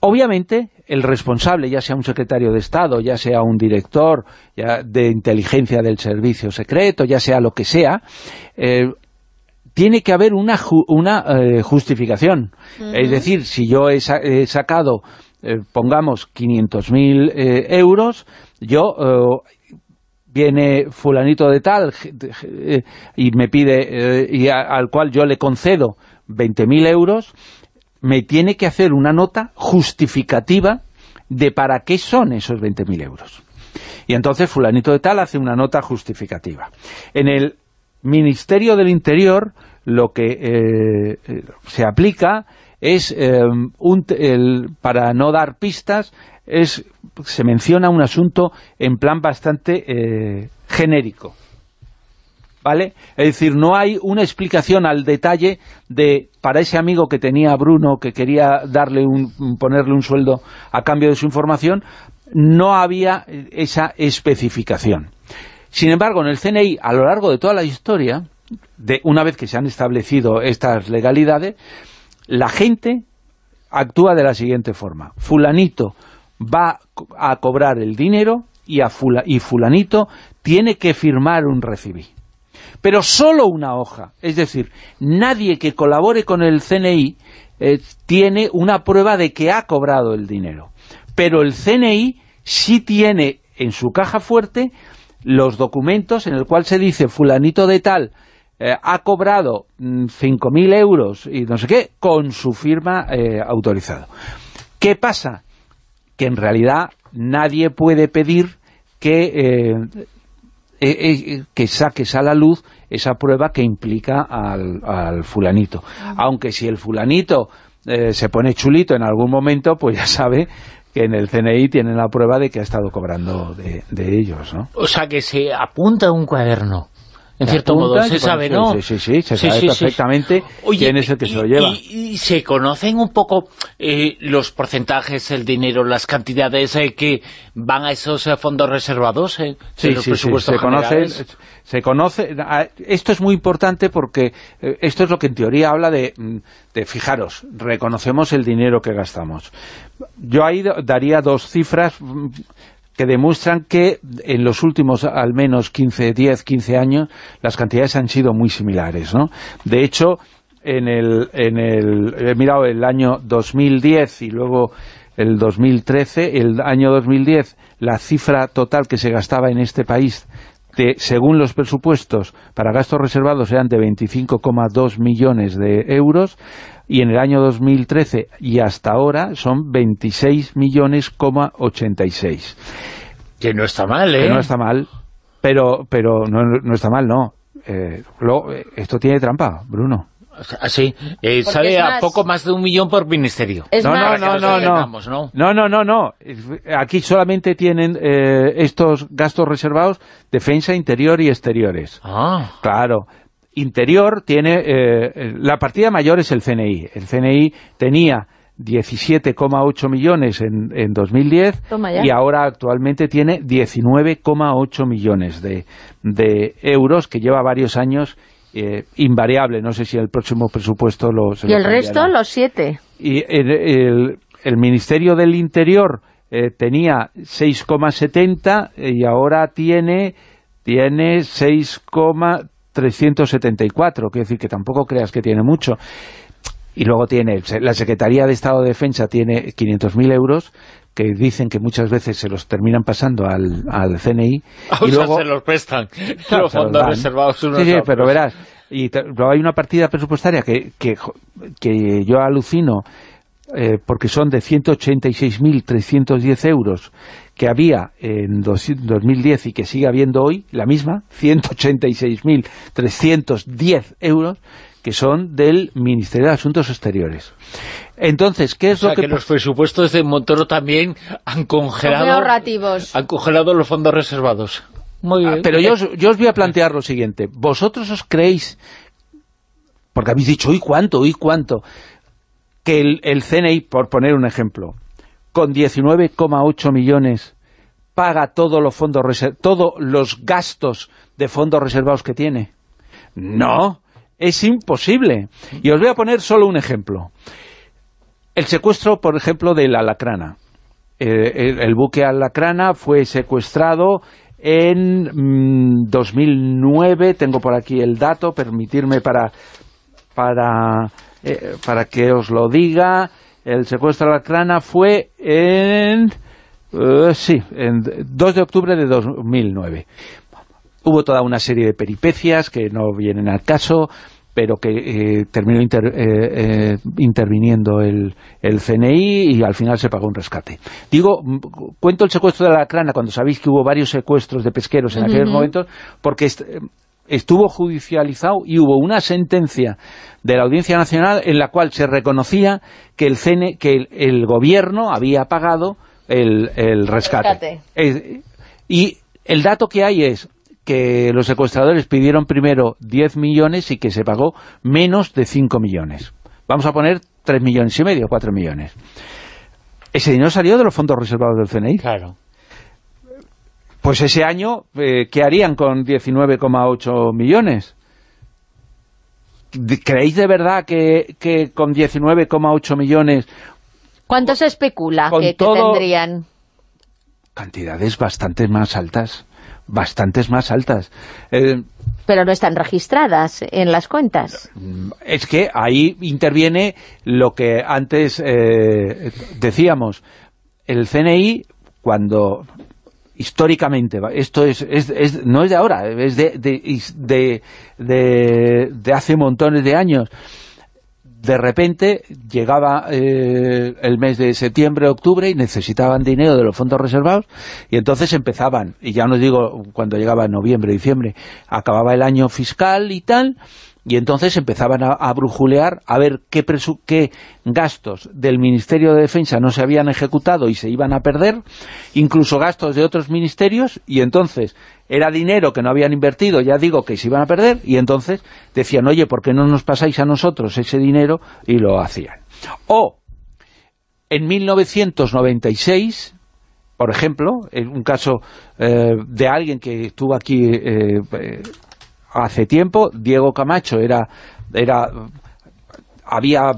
Obviamente, el responsable, ya sea un secretario de Estado, ya sea un director ya de inteligencia del servicio secreto, ya sea lo que sea, eh, tiene que haber una, ju- una eh, justificación. Es decir, si yo he, sa- he sacado, eh, pongamos, 500.000 eh, euros, yo... viene fulanito de tal y me pide, y al cual yo le concedo 20.000 euros, me tiene que hacer una nota justificativa de para qué son esos 20.000 euros. Y entonces fulanito de tal hace una nota justificativa. En el Ministerio del Interior lo que eh, eh, se aplica es, eh, un para no dar pistas, es se menciona un asunto en plan bastante genérico. ¿Vale? Es decir, no hay una explicación al detalle de, para ese amigo que tenía Bruno, que quería darle un, ponerle un sueldo a cambio de su información, no había esa especificación. Sin embargo, en el CNI, a lo largo de toda la historia, de una vez que se han establecido estas legalidades, la gente actúa de la siguiente forma. Fulanito va a cobrar el dinero y, a fula- y fulanito tiene que firmar un recibí. Pero solo una hoja. Es decir, nadie que colabore con el CNI eh, tiene una prueba de que ha cobrado el dinero. Pero el CNI sí tiene en su caja fuerte los documentos en el cual se dice fulanito de tal eh, ha cobrado mm, 5.000 euros y no sé qué, con su firma eh, autorizado. ¿Qué pasa? Que en realidad nadie puede pedir que, eh, eh, eh, que saques a la luz esa prueba que implica al, al fulanito. Aunque si el fulanito eh, se pone chulito en algún momento, pues ya sabe que en el CNI tienen la prueba de que ha estado cobrando de, de ellos, ¿no? O sea, que se apunta en un cuaderno. En cierto modo, se sabe, sí, ¿no? sí, sí, sí, se sabe perfectamente quién es el que y- se lo lleva. Y, y se conocen un poco eh, los porcentajes, el dinero, las cantidades eh, que van a esos eh, fondos reservados eh, Sí, de los sí, sí, presupuestos se conoce, se conoce, a- esto es muy importante porque eh, esto es lo que en teoría habla de, mm, de, fijaros, reconocemos el dinero que gastamos. Yo ahí daría dos cifras mm, que demuestran que en los últimos al menos 15, 10, 15 años las cantidades han sido muy similares, ¿no? De hecho, en el, en el he mirado el año 2010 y luego el 2013, el año 2010, la cifra total que se gastaba en este país de, según los presupuestos para gastos reservados eran de 25,2 millones de euros y en el año 2013 y hasta ahora son 26 millones, 86. Que no está mal, ¿eh? Que no está mal, pero pero no, no está mal, no. Eh, eh, esto tiene trampa, Bruno. Así, eh, sale a poco más de un millón por ministerio. no, no, no, no, no, no, no, no, no, aquí solamente tienen eh, estos gastos reservados defensa interior y exteriores. Ah. Claro, interior tiene, eh, la partida mayor es el CNI, el CNI tenía 17,8 millones en, en 2010 y ahora actualmente tiene 19,8 millones de, de euros que lleva varios años eh, invariable. No sé si el próximo presupuesto lo... ¿Y el resto? Los siete. Y el, el, Ministerio del Interior eh, tenía 6,70 y ahora tiene, tiene 6,374. Quiere decir que tampoco creas que tiene mucho. Y luego tiene la Secretaría de Estado de Defensa tiene 500.000 euros que dicen que muchas veces se los terminan pasando al, al CNI (laughs) y luego se los prestan. (laughs) los fondos reservados sí, sí, pero verás y luego hay una partida presupuestaria que, que, que yo alucino eh, porque son de 186.310 euros que había en 2010 y que sigue habiendo hoy, la misma, 186.310 euros, que son del Ministerio de Asuntos Exteriores. Entonces, ¿qué es lo que...? que los presupuestos de Montoro también han congelado... Han congelado los fondos reservados. Muy ah, bien. pero yo os, voy a plantear lo siguiente. ¿Vosotros os creéis, porque habéis dicho, ¿y cuánto? ¿y cuánto? Que el, CNI, por poner un ejemplo, con 19,8 millones paga todos los fondos todos los gastos de fondos reservados que tiene. No, es imposible. Y os voy a poner solo un ejemplo. El secuestro, por ejemplo, de la Alacrana. Eh, el, buque Alacrana fue secuestrado en 2009, mm, tengo por aquí el dato, permitirme para, para, eh, para que os lo diga. El secuestro de Alacrana fue en... Eh, sí, en 2 de octubre de 2009. Hubo toda una serie de peripecias que no vienen al caso, pero que eh, terminó eh, eh, interviniendo el, el, CNI y al final se pagó un rescate. Digo, cuento el secuestro de la crana cuando sabéis que hubo varios secuestros de pesqueros en aquellos momentos, porque estuvo judicializado y hubo una sentencia de la Audiencia Nacional en la cual se reconocía que el, que el, gobierno había pagado el, el rescate. y el dato que hay es que los secuestradores pidieron primero 10 millones y que se pagó menos de 5 millones. Vamos a poner 3 millones y medio, 4 millones. Ese dinero salió de los fondos reservados del CNI. Claro. Pues ese año, eh, ¿qué harían con 19,8 millones? ¿Creéis de verdad que, que con 19,8 millones... ¿Cuánto se especula que, tendrían? Cantidades bastante más altas bastantes más altas. Eh, pero no están registradas en las cuentas. Es que ahí interviene lo que antes eh, decíamos. El CNI, cuando históricamente, esto es, es, no es de ahora, es de, de, de, de hace montones de años, de repente llegaba eh, el mes de septiembre, octubre y necesitaban dinero de los fondos reservados y entonces empezaban, y ya no digo cuando llegaba noviembre, diciembre, acababa el año fiscal y tal, y entonces empezaban a, brujulear a ver qué, qué gastos del Ministerio de Defensa no se habían ejecutado y se iban a perder, incluso gastos de otros ministerios, y entonces era dinero que no habían invertido, ya digo que se iban a perder, y entonces decían, oye, ¿por qué no nos pasáis a nosotros ese dinero? Y lo hacían. O, en 1996, por ejemplo, en un caso eh, de alguien que estuvo aquí eh, hace tiempo, Diego Camacho era, era había,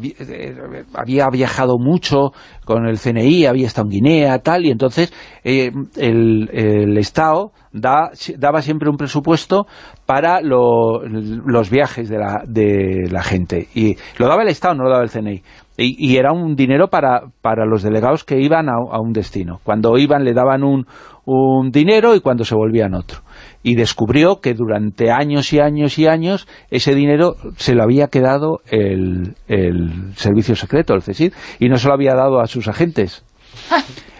había viajado mucho con el CNI, había estado en Guinea, tal, y entonces eh, el, el, Estado da, daba siempre un presupuesto para los viajes de la, de la gente. Y lo daba el Estado, no lo daba el CNI. Y, era un dinero para, para los delegados que iban a, a un destino. Cuando iban le daban un, un dinero y cuando se volvían otro y descubrió que durante años y años y años ese dinero se lo había quedado el, el servicio secreto, el CSID, y no se lo había dado a sus agentes. (laughs)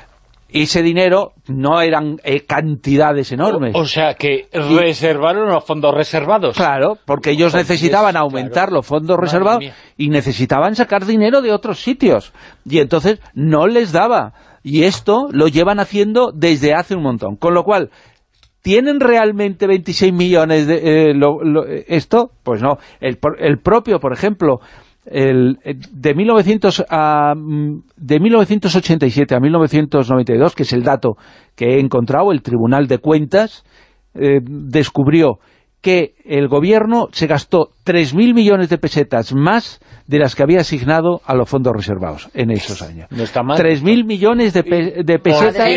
ese dinero no eran eh, cantidades enormes. O, sea que reservaron los fondos reservados. Claro, porque ellos necesitaban aumentar los fondos reservados y necesitaban sacar dinero de otros sitios. Y entonces no les daba. Y esto lo llevan haciendo desde hace un montón. Con lo cual, ¿Tienen realmente 26 millones de eh, esto? Pues no. El, el propio, por ejemplo, el, eh, de, 1900 a, mm, de 1987 a 1992, que es el dato que he encontrado, el Tribunal de Cuentas eh, descubrió que el gobierno se gastó 3.000 millones de pesetas más de las que había asignado a los fondos reservados en esos años. No está mal. 3.000 millones de, pesetas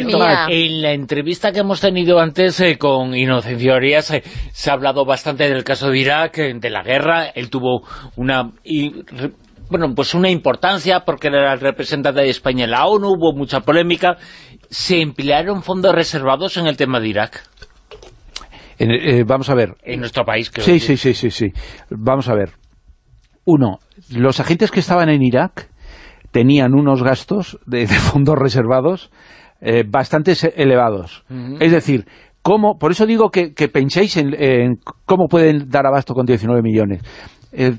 En la entrevista que hemos tenido antes eh, con Inocencio Arias eh, se ha hablado bastante del caso de Irak, eh, de la guerra. Él tuvo una... bueno, pues una importancia porque era el representante de España en la ONU, hubo mucha polémica. ¿Se emplearon fondos reservados en el tema de Irak? Eh, vamos a ver. En nuestro país, creo. Sí, sí, sí, sí, sí. Vamos a ver. Uno, los agentes que estaban en Irak tenían unos gastos de, fondos reservados eh, bastante elevados. Es decir, ¿cómo, por eso digo que, penséis en, cómo pueden dar abasto con 19 millones. Eh,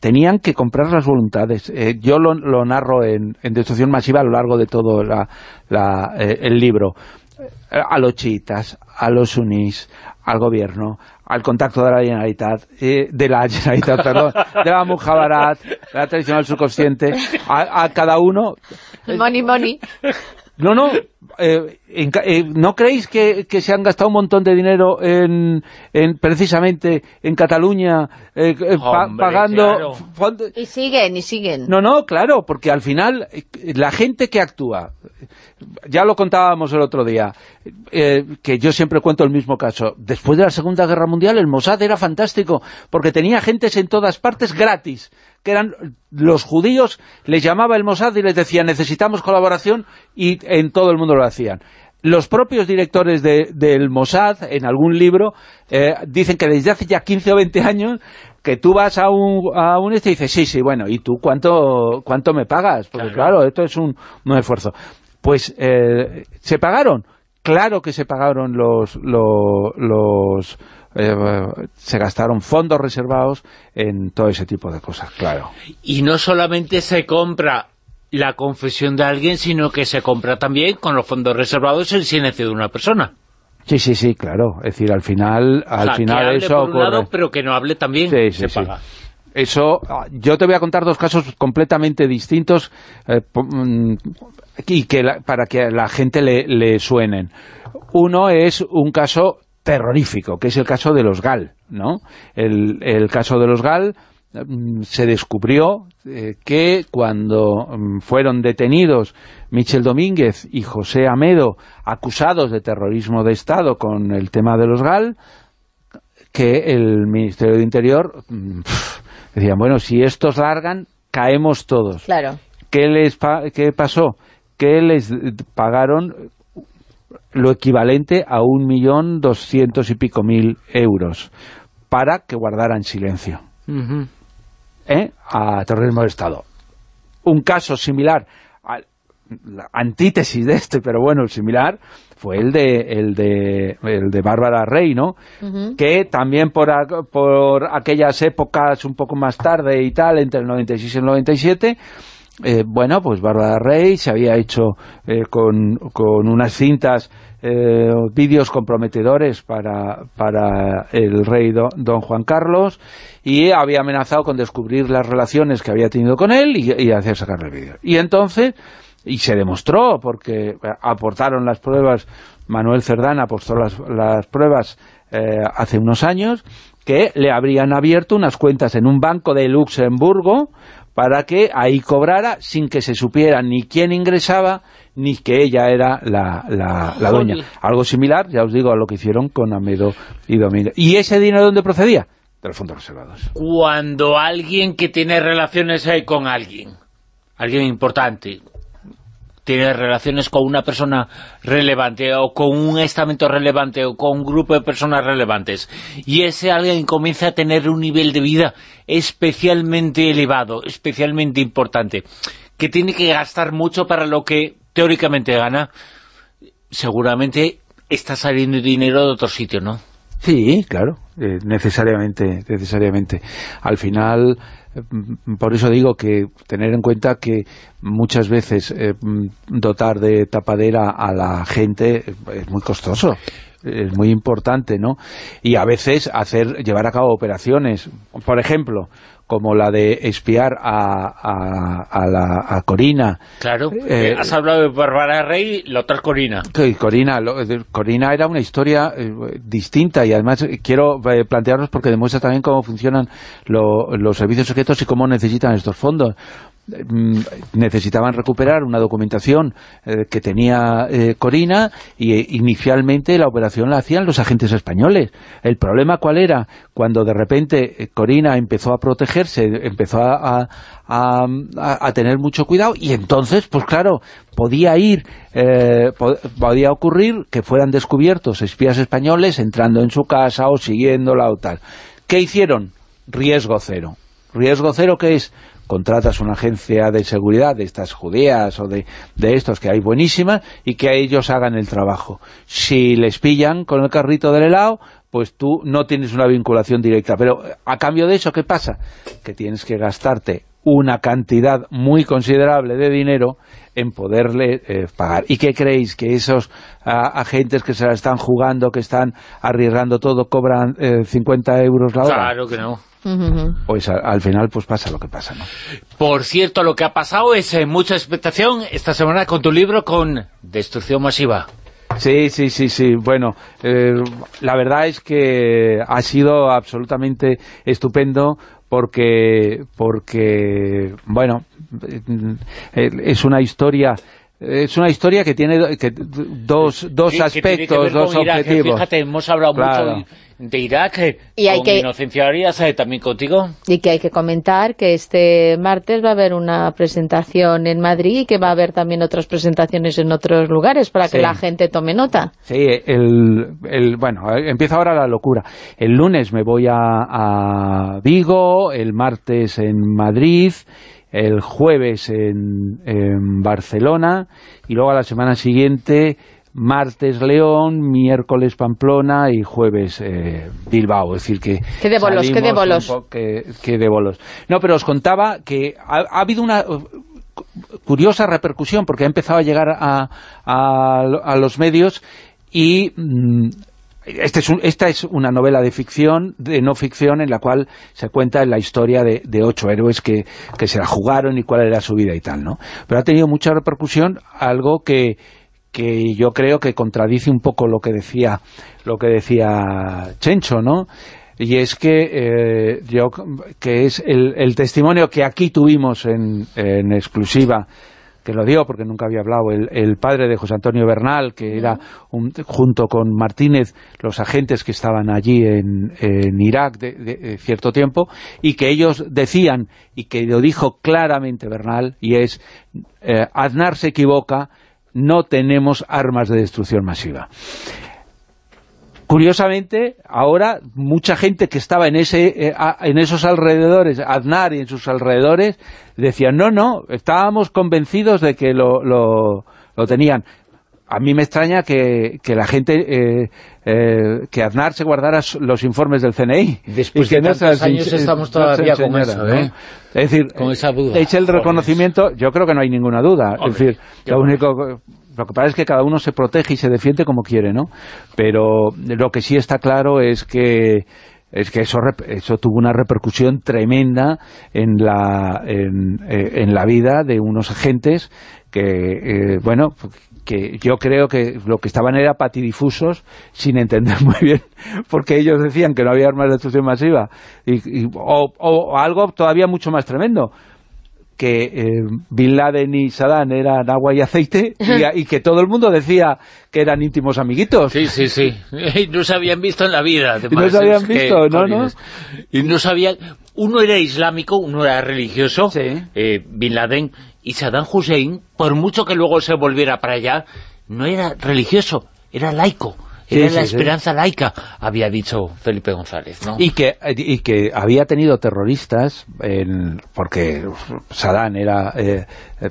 tenían que comprar las voluntades. yo lo, narro en, Destrucción Masiva a lo largo de todo el libro a los chiitas, a los sunís, al gobierno, al contacto de la Generalitat, eh, de la Generalitat, (laughs) perdón, de la Mujabarat, de la tradicional subconsciente, a, a cada uno... Money, money. No, no, eh, eh, ¿no creéis que, se han gastado un montón de dinero en, precisamente en Cataluña eh, pagando... Y siguen, y siguen. No, no, claro, porque al final la gente que actúa, ya lo contábamos el otro día, que yo siempre cuento el mismo caso, después de la Segunda Guerra Mundial el Mossad era fantástico, porque tenía gentes en todas partes gratis, que eran los judíos, les llamaba el Mossad y les decía necesitamos colaboración y en todo el mundo lo hacían. Los propios directores del Mossad, en algún libro, eh, dicen que desde hace ya 15 o 20 años que tú vas a un, a un este y dices, sí, sí, bueno, ¿y tú cuánto, cuánto me pagas? Porque claro, esto es un, un esfuerzo. Pues, eh, ¿se pagaron? Claro que se pagaron los, los eh, se gastaron fondos reservados en todo ese tipo de cosas, claro. Y no solamente se compra la confesión de alguien, sino que se compra también con los fondos reservados el silencio de una persona. Sí, sí, sí, claro. Es decir, al final, al final eso pero que no hable también, se paga. Eso, ah, yo te voy a contar dos casos completamente distintos eh, mm, y que para que a la gente le, le suenen. Uno es un caso terrorífico, que es el caso de los GAL, ¿no? El, caso de los GAL mm, se descubrió eh, que cuando mm, fueron detenidos Michel Domínguez y José Amedo, acusados de terrorismo de Estado con el tema de los GAL, que el Ministerio de Interior decían, bueno, si estos largan, caemos todos. Claro. ¿Qué, les ¿Qué pasó? Que les pagaron lo equivalente a un millón doscientos y pico mil euros para que guardaran silencio ¿Eh? a terrorismo de Estado. Un caso similar, la antítesis de este, pero bueno, similar, fue el de el de, el de Bárbara Rey, ¿no? Que también por, por aquellas épocas un poco más tarde y tal, entre el 96 y el 97, eh, bueno, pues Bárbara Rey se había hecho eh, con, unas cintas, eh, vídeos comprometedores para, para el rey don, Juan Carlos y había amenazado con descubrir las relaciones que había tenido con él y, hacer sacarle el vídeo. Y entonces, y se demostró, porque aportaron las pruebas, Manuel Cerdán aportó las, las pruebas hace unos años, que le habrían abierto unas cuentas en un banco de Luxemburgo para que ahí cobrara sin que se supiera ni quién ingresaba ni que ella era la, la, doña. Algo similar, ya os digo, a lo que hicieron con Amedo y Domingo. ¿Y ese dinero dónde procedía? De los fondos reservados. Cuando alguien que tiene relaciones ahí con alguien, alguien importante, tiene relaciones con una persona relevante o con un estamento relevante o con un grupo de personas relevantes y ese alguien comienza a tener un nivel de vida especialmente elevado, especialmente importante, que tiene que gastar mucho para lo que teóricamente gana, seguramente está saliendo dinero de otro sitio, ¿no? Sí, claro, eh, necesariamente, necesariamente. Al final, por eso digo que tener en cuenta que muchas veces eh, dotar de tapadera a la gente es muy costoso es muy importante, ¿no? Y a veces hacer llevar a cabo operaciones, por ejemplo, como la de espiar a, a, la, a Corina. Claro, eh, has hablado de Bárbara Rey, la otra es Corina. Corina, Corina era una historia eh, distinta y además quiero eh, plantearnos porque demuestra también cómo funcionan los servicios secretos y cómo necesitan estos fondos. Mm, necesitaban recuperar una documentación eh, que tenía eh, Corina y eh, inicialmente la operación la hacían los agentes españoles. El problema cuál era? Cuando de repente Corina empezó a protegerse, empezó a, a, tener mucho cuidado y entonces, pues claro, podía ir, podía ocurrir que fueran descubiertos espías españoles entrando en su casa o siguiéndola o tal. ¿Qué hicieron? Riesgo cero. Riesgo cero que es contratas una agencia de seguridad de estas judías o de, de estos que hay buenísimas y que a ellos hagan el trabajo. Si les pillan con el carrito del helado, pues tú no tienes una vinculación directa. Pero a cambio de eso, ¿qué pasa? Que tienes que gastarte una cantidad muy considerable de dinero en poderle eh, pagar. ¿Y qué creéis? ¿Que esos agentes que se la están jugando, que están arriesgando todo, cobran 50 eh, euros la hora? Claro que no. Pues al final pues pasa lo que pasa, ¿no? Por cierto, lo que ha pasado es eh, mucha expectación esta semana con tu libro con Destrucción Masiva. Sí, sí, sí, sí. Bueno, eh, la verdad es que ha sido absolutamente estupendo porque, porque bueno, eh, es una historia es una historia que tiene que, dos, dos aspectos, dos objetivos. fíjate, hemos hablado mucho de Irak, eh, y hay con que, Inocencia Arias, eh, también contigo. Y que hay que comentar que este martes va a haber una presentación en Madrid y que va a haber también otras presentaciones en otros lugares para que la gente tome nota. Sí, el, el, bueno, empieza ahora la locura. El lunes me voy a, a Vigo, el martes en Madrid el jueves en, Barcelona y luego a la semana siguiente martes León, miércoles Pamplona y jueves eh, Bilbao. Es decir, que... ¿Qué de bolos? ¿Qué de bolos? Que, de bolos. No, pero os contaba que ha, habido una curiosa repercusión porque ha empezado a llegar a, a, los medios y... Mm, este esta es una novela de ficción, de no ficción, en la cual se cuenta la historia de, ocho héroes que, se la jugaron y cuál era su vida y tal, ¿no? Pero ha tenido mucha repercusión, algo que, que yo creo que contradice un poco lo que decía lo que decía Chencho, ¿no? Y es que eh, yo que es el, testimonio que aquí tuvimos en, en exclusiva que lo dio porque nunca había hablado, el, padre de José Antonio Bernal, que era junto con Martínez los agentes que estaban allí en, Irak de, cierto tiempo, y que ellos decían, y que lo dijo claramente Bernal, y es, eh, Aznar se equivoca, no tenemos armas de destrucción masiva. Curiosamente, ahora mucha gente que estaba en, ese, eh, en esos alrededores, Aznar y en sus alrededores, decían, no, no, estábamos convencidos de que lo, lo, tenían. A mí me extraña que, que la gente, eh, eh, que Aznar se guardara los informes del CNI. Después de tantos años estamos todavía con eso, Es decir, con esa duda. el reconocimiento, yo creo que no hay ninguna duda. es decir, lo único lo que pasa es que cada uno se protege y se defiende como quiere, ¿no? Pero lo que sí está claro es que es que eso, eso tuvo una repercusión tremenda en la, en, eh, la vida de unos agentes que, eh, bueno, que yo creo que lo que estaban era patidifusos sin entender (laughs) muy bien porque ellos decían que no había armas de destrucción masiva y, o algo todavía mucho más tremendo que eh, Bin Laden y Saddam eran agua y aceite y, que todo el mundo decía que eran íntimos amiguitos. Sí, sí, sí. Y (laughs) no se habían visto en la vida. no se habían visto, ¿no? ¿no? Y no sabían... Uno era islámico, uno era religioso, eh, Bin Laden, y Saddam Hussein, por mucho que luego se volviera para allá, no era religioso, era laico. Era la esperanza laica, había dicho Felipe González, ¿no? Y que, y que había tenido terroristas, en, porque Saddam era eh, eh,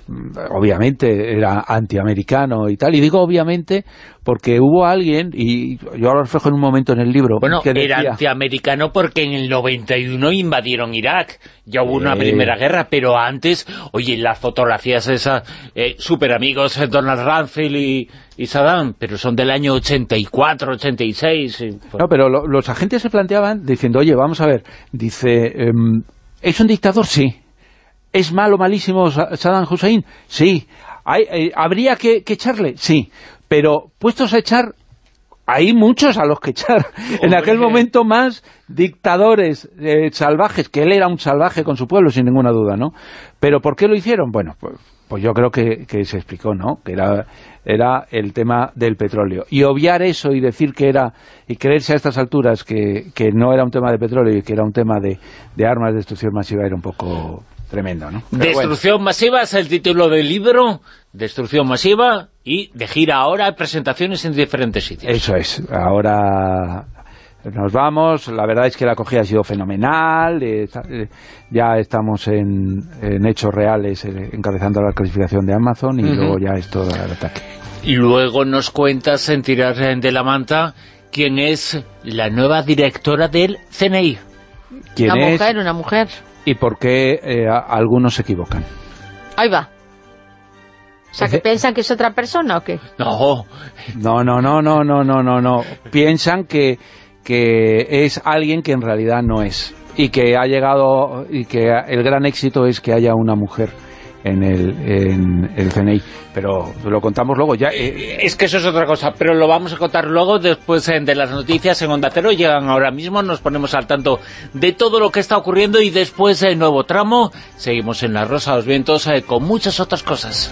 obviamente era antiamericano y tal, y digo obviamente porque hubo alguien, y yo lo reflejo en un momento en el libro, bueno, que era antiamericano porque en el 91 invadieron Irak, ya hubo una primera guerra, pero antes, oye, las fotografías esas, eh, super amigos, eh, Donald Rumsfeld y, Saddam, pero son del año 84, 86. No, pero los agentes se planteaban diciendo, oye, vamos a ver, dice, em, ¿es un dictador? Sí. ¿Es malo, malísimo Saddam Hussein? Sí. Eh, ¿Habría que, echarle? Sí. Pero puestos a echar, hay muchos a los que echar. en aquel momento más dictadores eh, salvajes, que él era un salvaje con su pueblo, sin ninguna duda, ¿no? Pero ¿por qué lo hicieron? Bueno, pues, pues yo creo que, se explicó, ¿no? Que era, era el tema del petróleo. Y obviar eso y decir que era, y creerse a estas alturas que, que no era un tema de petróleo y que era un tema de, de armas de destrucción masiva era un poco Tremendo, ¿no? Destrucción masiva es el título del libro, Destrucción masiva, y de gira ahora presentaciones en diferentes sitios. Eso es, ahora nos vamos, la verdad es que la acogida ha sido fenomenal, eh, eh, ya estamos en, hechos reales eh, encabezando la clasificación de Amazon y luego ya es todo el ataque. Y luego nos cuentas en Tirar de la Manta quién es la nueva directora del CNI. ¿Quién una mujer, una mujer y por qué eh, algunos se equivocan. Ahí va. O sea, que piensan que es otra persona o qué? No. No, no, no, no, no, no, no, no. Piensan que, que es alguien que en realidad no es. Y que ha llegado, y que el gran éxito es que haya una mujer en el, en el CNI. Pero lo contamos luego ya. Eh, eh, es que eso es otra cosa, pero lo vamos a contar luego después eh, de las noticias en Onda Cero. Llegan ahora mismo, nos ponemos al tanto de todo lo que está ocurriendo y después del nuevo tramo seguimos en La Rosa de los Vientos con muchas otras cosas.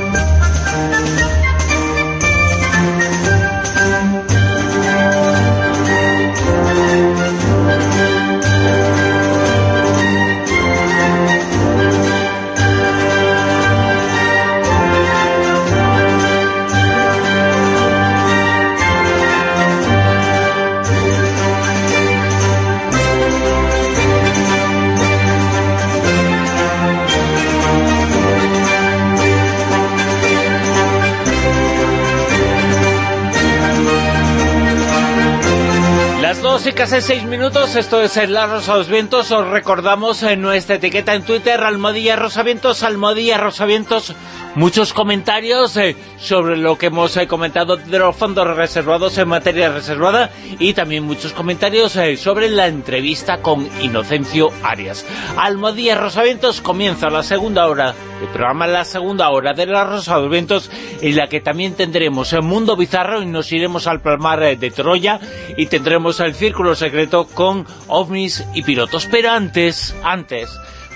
Casi seis minutos, esto es La Rosa los Vientos, os recordamos en nuestra etiqueta en Twitter, Almodilla Rosavientos, Almodilla Rosavientos, muchos comentarios eh, sobre lo que hemos eh, comentado de los fondos reservados en materia reservada y también muchos comentarios eh, sobre la entrevista con Inocencio Arias. Almodía Rosavientos comienza la segunda hora el programa la segunda hora de La Rosa de los Vientos en la que también tendremos el mundo bizarro y nos iremos al palmar de Troya y tendremos el círculo secreto con ovnis y pilotos. Pero antes, antes,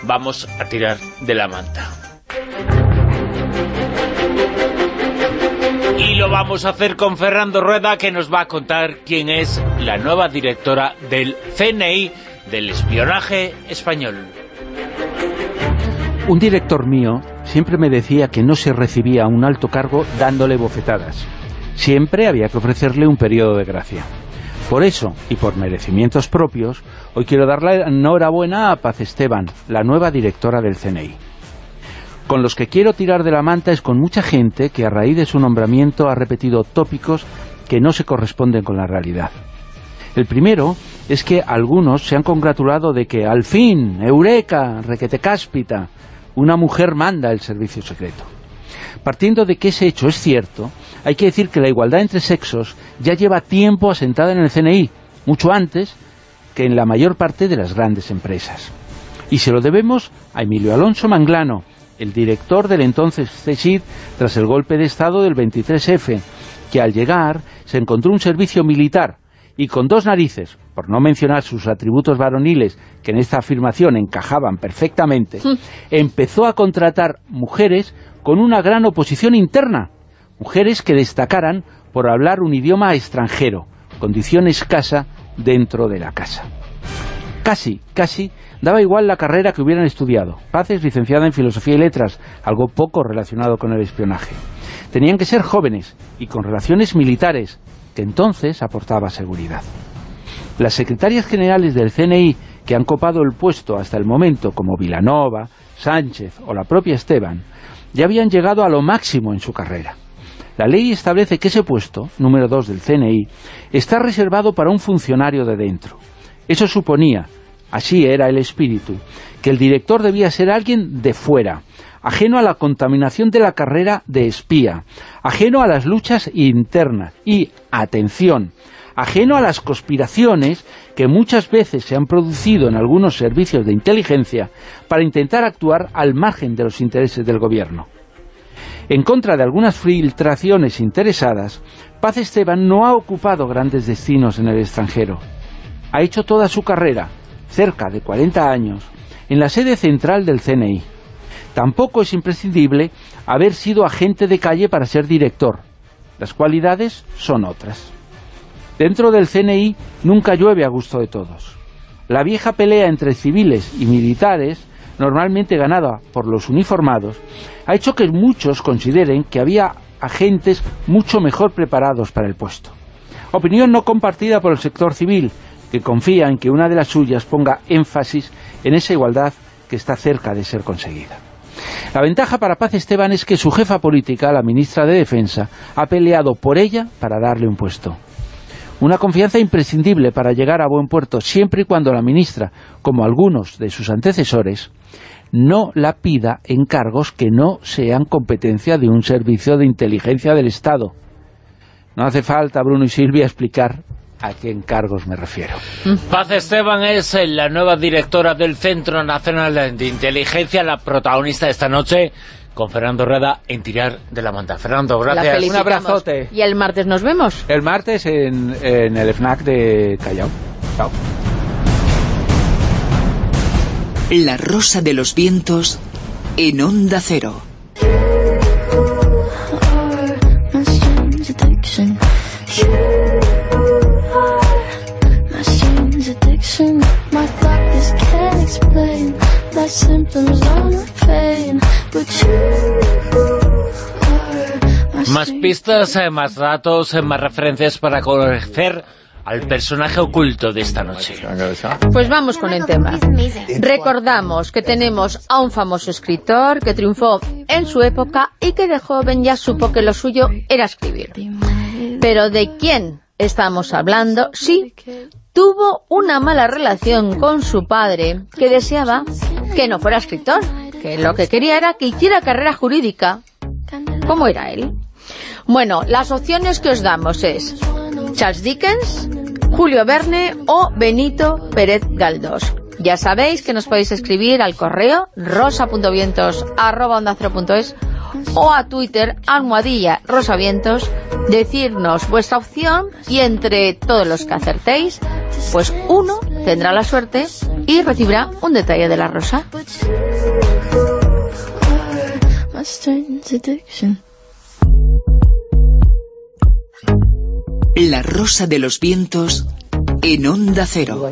vamos a tirar de la manta. Y lo vamos a hacer con Fernando Rueda, que nos va a contar quién es la nueva directora del CNI, del espionaje español. Un director mío siempre me decía que no se recibía un alto cargo dándole bofetadas. Siempre había que ofrecerle un periodo de gracia. Por eso, y por merecimientos propios, hoy quiero darle enhorabuena a Paz Esteban, la nueva directora del CNI. Con los que quiero tirar de la manta es con mucha gente que a raíz de su nombramiento ha repetido tópicos que no se corresponden con la realidad. El primero es que algunos se han congratulado de que al fin, eureka, requete cáspita, una mujer manda el servicio secreto. Partiendo de que ese hecho es cierto, hay que decir que la igualdad entre sexos ya lleva tiempo asentada en el CNI, mucho antes que en la mayor parte de las grandes empresas. Y se lo debemos a Emilio Alonso Manglano, el director del entonces CSID tras el golpe de Estado del 23F, que al llegar se encontró un servicio militar y con dos narices, por no mencionar sus atributos varoniles, que en esta afirmación encajaban perfectamente, empezó a contratar mujeres con una gran oposición interna, mujeres que destacaran por hablar un idioma extranjero, condición escasa dentro de la casa. Casi, casi, daba igual la carrera que hubieran estudiado. Paz es licenciada en Filosofía y Letras, algo poco relacionado con el espionaje. Tenían que ser jóvenes y con relaciones militares, que entonces aportaba seguridad. Las secretarias generales del CNI que han copado el puesto hasta el momento, como Vilanova, Sánchez o la propia Esteban, ya habían llegado a lo máximo en su carrera. La ley establece que ese puesto, número 2 del CNI, está reservado para un funcionario de dentro. Eso suponía, así era el espíritu, que el director debía ser alguien de fuera, ajeno a la contaminación de la carrera de espía, ajeno a las luchas internas y, atención, ajeno a las conspiraciones que muchas veces se han producido en algunos servicios de inteligencia para intentar actuar al margen de los intereses del gobierno. En contra de algunas filtraciones interesadas, Paz Esteban no ha ocupado grandes destinos en el extranjero. Ha hecho toda su carrera, cerca de 40 años, en la sede central del CNI. Tampoco es imprescindible haber sido agente de calle para ser director. Las cualidades son otras. Dentro del CNI nunca llueve a gusto de todos. La vieja pelea entre civiles y militares, normalmente ganada por los uniformados, ha hecho que muchos consideren que había agentes mucho mejor preparados para el puesto. Opinión no compartida por el sector civil, que confía en que una de las suyas ponga énfasis en esa igualdad que está cerca de ser conseguida. La ventaja para Paz Esteban es que su jefa política, la ministra de Defensa, ha peleado por ella para darle un puesto. Una confianza imprescindible para llegar a buen puerto, siempre y cuando la ministra, como algunos de sus antecesores, no la pida en cargos que no sean competencia de un servicio de inteligencia del Estado. No hace falta, Bruno y Silvia, explicar a qué encargos me refiero. Paz Esteban es la nueva directora del Centro Nacional de Inteligencia, la protagonista de esta noche con Fernando Reda en Tirar de la Manta. Fernando, gracias. Un abrazote. Y el martes nos vemos. El martes en, en el FNAC de Callao. Chao. La Rosa de los Vientos en Onda Cero. Más pistas, eh, más datos, eh, más referencias para conocer al personaje oculto de esta noche. Pues vamos con el tema. Recordamos que tenemos a un famoso escritor que triunfó en su época y que de joven ya supo que lo suyo era escribir. Pero ¿de quién estamos hablando? Sí, tuvo una mala relación con su padre que deseaba que no fuera escritor, que lo que quería era que hiciera carrera jurídica. ¿Cómo era él? Bueno, las opciones que os damos es Charles Dickens, Julio Verne o Benito Pérez Galdós. Ya sabéis que nos podéis escribir al correo rosa.vientos.es o a Twitter almohadilla rosavientos, decirnos vuestra opción y entre todos los que acertéis, pues uno tendrá la suerte y recibirá un detalle de la rosa. La Rosa de los Vientos en Onda Cero.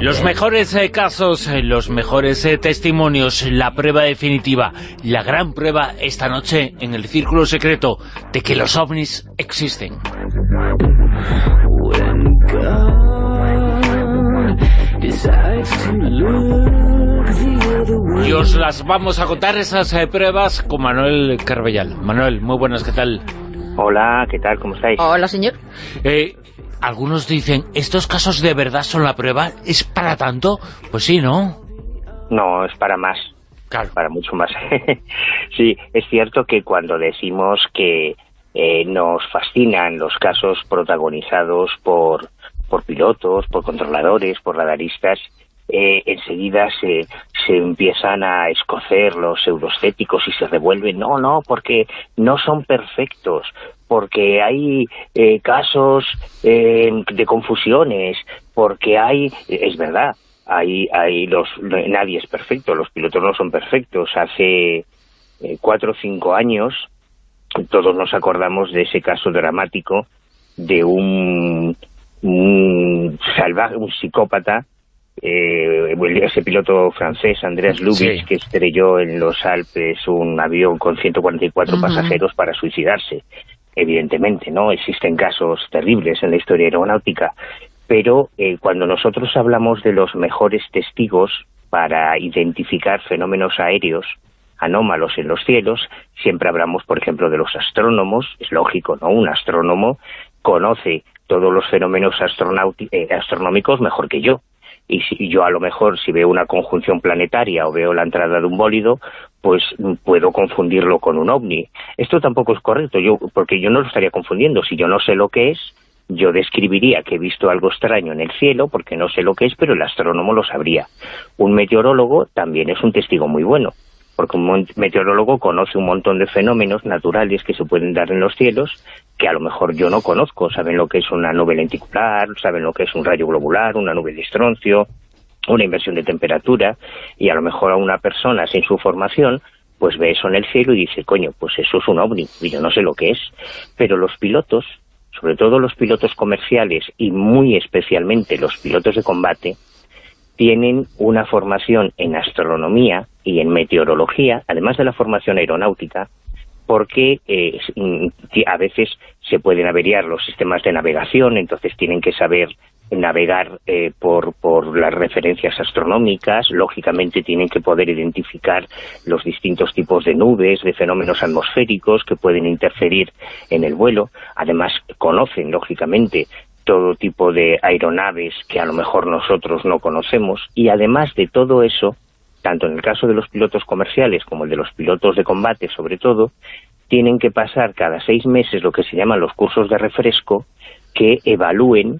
Los mejores eh, casos, eh, los mejores eh, testimonios, la prueba definitiva, la gran prueba esta noche en el Círculo Secreto de que los ovnis existen. Y os las vamos a contar esas pruebas con Manuel Carbellal. Manuel, muy buenas, ¿qué tal? Hola, ¿qué tal? ¿Cómo estáis? Hola, señor. Eh, algunos dicen, ¿estos casos de verdad son la prueba? ¿Es para tanto? Pues sí, ¿no? No, es para más. Claro. Para mucho más. (laughs) sí, es cierto que cuando decimos que eh, nos fascinan los casos protagonizados por, por pilotos, por controladores, por radaristas, eh, enseguida se, se empiezan a escocer los pseudoscépticos y se revuelven. No, no, porque no son perfectos, porque hay eh, casos eh, de confusiones, porque hay... Es verdad, hay, hay los, nadie es perfecto, los pilotos no son perfectos. Hace cuatro o cinco años todos nos acordamos de ese caso dramático de un, un salvaje, un psicópata eh, ese piloto francés, Andreas Lubitsch, que estrelló en los Alpes un avión con 144 pasajeros para suicidarse. Evidentemente, ¿no? Existen casos terribles en la historia aeronáutica, pero eh, cuando nosotros hablamos de los mejores testigos para identificar fenómenos aéreos anómalos en los cielos, siempre hablamos, por ejemplo, de los astrónomos, es lógico, ¿no? Un astrónomo conoce todos los fenómenos eh, astronómicos mejor que yo, y si yo a lo mejor si veo una conjunción planetaria o veo la entrada de un bólido, pues puedo confundirlo con un ovni. Esto tampoco es correcto, yo porque yo no lo estaría confundiendo. Si yo no sé lo que es, yo describiría que he visto algo extraño en el cielo, porque no sé lo que es, pero el astrónomo lo sabría. Un meteorólogo también es un testigo muy bueno porque un meteorólogo conoce un montón de fenómenos naturales que se pueden dar en los cielos que a lo mejor yo no conozco. Saben lo que es una nube lenticular, saben lo que es un rayo globular, una nube de estroncio, una inversión de temperatura, y a lo mejor a una persona sin su formación pues ve eso en el cielo y dice, coño, pues eso es un ovni, y yo no sé lo que es. Pero los pilotos, sobre todo los pilotos comerciales y muy especialmente los pilotos de combate, tienen una formación en astronomía y en meteorología, además de la formación aeronáutica, porque eh, a veces se pueden averiar los sistemas de navegación, entonces tienen que saber navegar eh, por, por las referencias astronómicas, lógicamente tienen que poder identificar los distintos tipos de nubes, de fenómenos atmosféricos que pueden interferir en el vuelo, además conocen, lógicamente, todo tipo de aeronaves que a lo mejor nosotros no conocemos. Y además de todo eso, tanto en el caso de los pilotos comerciales como el de los pilotos de combate sobre todo, tienen que pasar cada seis meses lo que se llaman los cursos de refresco que evalúen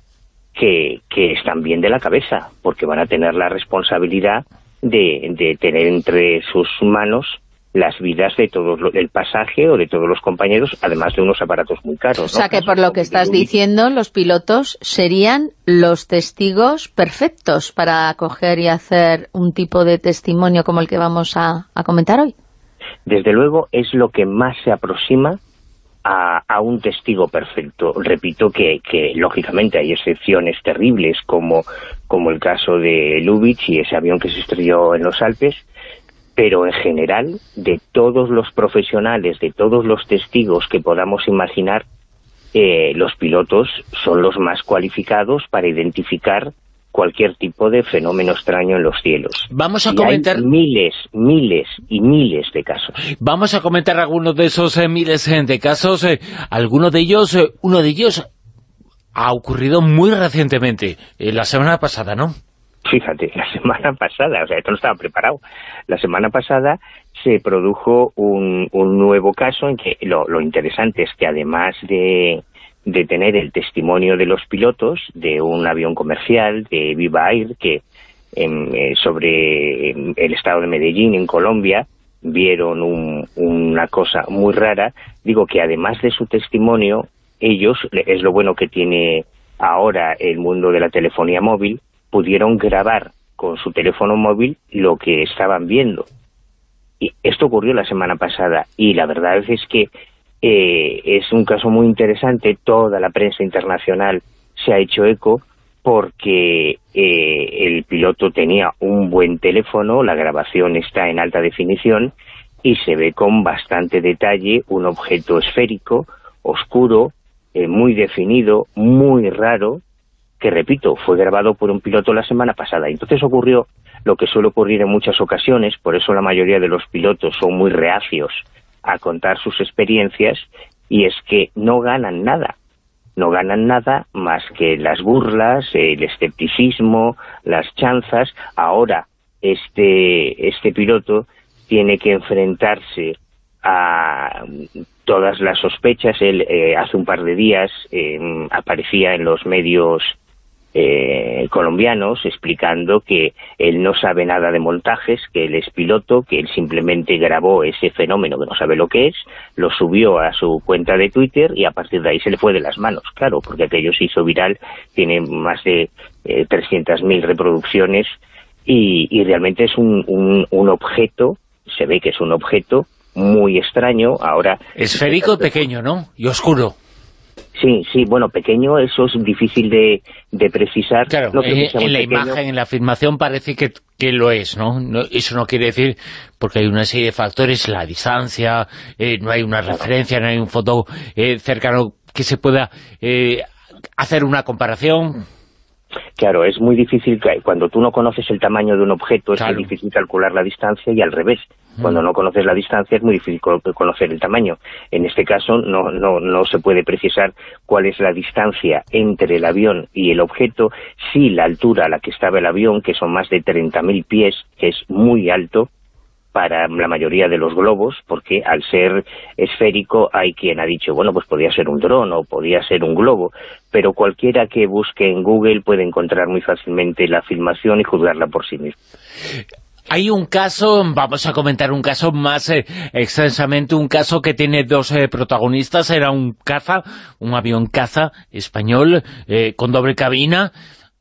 que, que están bien de la cabeza, porque van a tener la responsabilidad de, de tener entre sus manos las vidas de todo el pasaje o de todos los compañeros, además de unos aparatos muy caros. O sea que por lo que estás diciendo, los pilotos serían los testigos perfectos para acoger y hacer un tipo de testimonio como el que vamos a, comentar hoy. Desde luego es lo que más se aproxima a, un testigo perfecto. Repito que, que, lógicamente hay excepciones terribles como, como el caso de Lubitsch y ese avión que se estrelló en los Alpes, pero en general, de todos los profesionales, de todos los testigos que podamos imaginar, eh, los pilotos son los más cualificados para identificar cualquier tipo de fenómeno extraño en los cielos. Vamos a comentar... miles, miles y miles de casos. Vamos a comentar algunos de esos eh, miles eh, de casos. algunos de ellos, uno de ellos ha ocurrido muy recientemente, la semana pasada, ¿no? Fíjate, la (laughs) semana pasada, o sea, esto no estaba preparado, la semana pasada se produjo un, nuevo caso en que lo, interesante es que además de, de tener el testimonio de los pilotos de un avión comercial de Viva Air que eh, sobre el estado de Medellín en Colombia vieron un, una cosa muy rara, digo que además de su testimonio, ellos, es lo bueno que tiene ahora el mundo de la telefonía móvil, pudieron grabar con su teléfono móvil lo que estaban viendo. Y esto ocurrió la semana pasada y la verdad es que eh, es un caso muy interesante, toda la prensa internacional se ha hecho eco porque eh, el piloto tenía un buen teléfono, la grabación está en alta definición y se ve con bastante detalle un objeto esférico, oscuro, eh, muy definido, muy raro, que repito, fue grabado por un piloto la semana pasada. Entonces ocurrió lo que suele ocurrir en muchas ocasiones, por eso la mayoría de los pilotos son muy reacios a contar sus experiencias, y es que no ganan nada. No ganan nada más que las burlas, el escepticismo, las chanzas. Ahora, este, este piloto tiene que enfrentarse a todas las sospechas. Él eh, hace un par de días eh, aparecía en los medios eh, colombianos explicando que él no sabe nada de montajes, que él es piloto, que él simplemente grabó ese fenómeno que no sabe lo que es, lo subió a su cuenta de Twitter y a partir de ahí se le fue de las manos, claro, porque aquello se hizo viral, tiene más de eh, 300.000 reproducciones y, y, realmente es un, un, un objeto, se ve que es un objeto muy extraño, ahora... Esférico pequeño, ¿no? Y oscuro. Sí, sí, bueno, pequeño, eso es difícil de, de precisar. Claro, en, la imagen, en la afirmación parece que, que lo es, ¿no? Eso no quiere decir, porque hay una serie de factores, la distancia, eh, no hay una referencia, no hay un foto eh, cercano que se pueda eh, hacer una comparación. Claro, es muy difícil, cuando tú no conoces el tamaño de un objeto, es muy difícil calcular la distancia y al revés. Cuando no conoces la distancia es muy difícil conocer el tamaño. En este caso no, no, no se puede precisar cuál es la distancia entre el avión y el objeto, sí la altura a la que estaba el avión, que son más de 30.000 pies, que es muy alto, para la mayoría de los globos, porque al ser esférico hay quien ha dicho, bueno, pues podía ser un dron o podía ser un globo, pero cualquiera que busque en Google puede encontrar muy fácilmente la filmación y juzgarla por sí mismo. Hay un caso, vamos a comentar un caso más eh, extensamente, un caso que tiene dos eh, protagonistas, era un caza, un avión caza español eh, con doble cabina,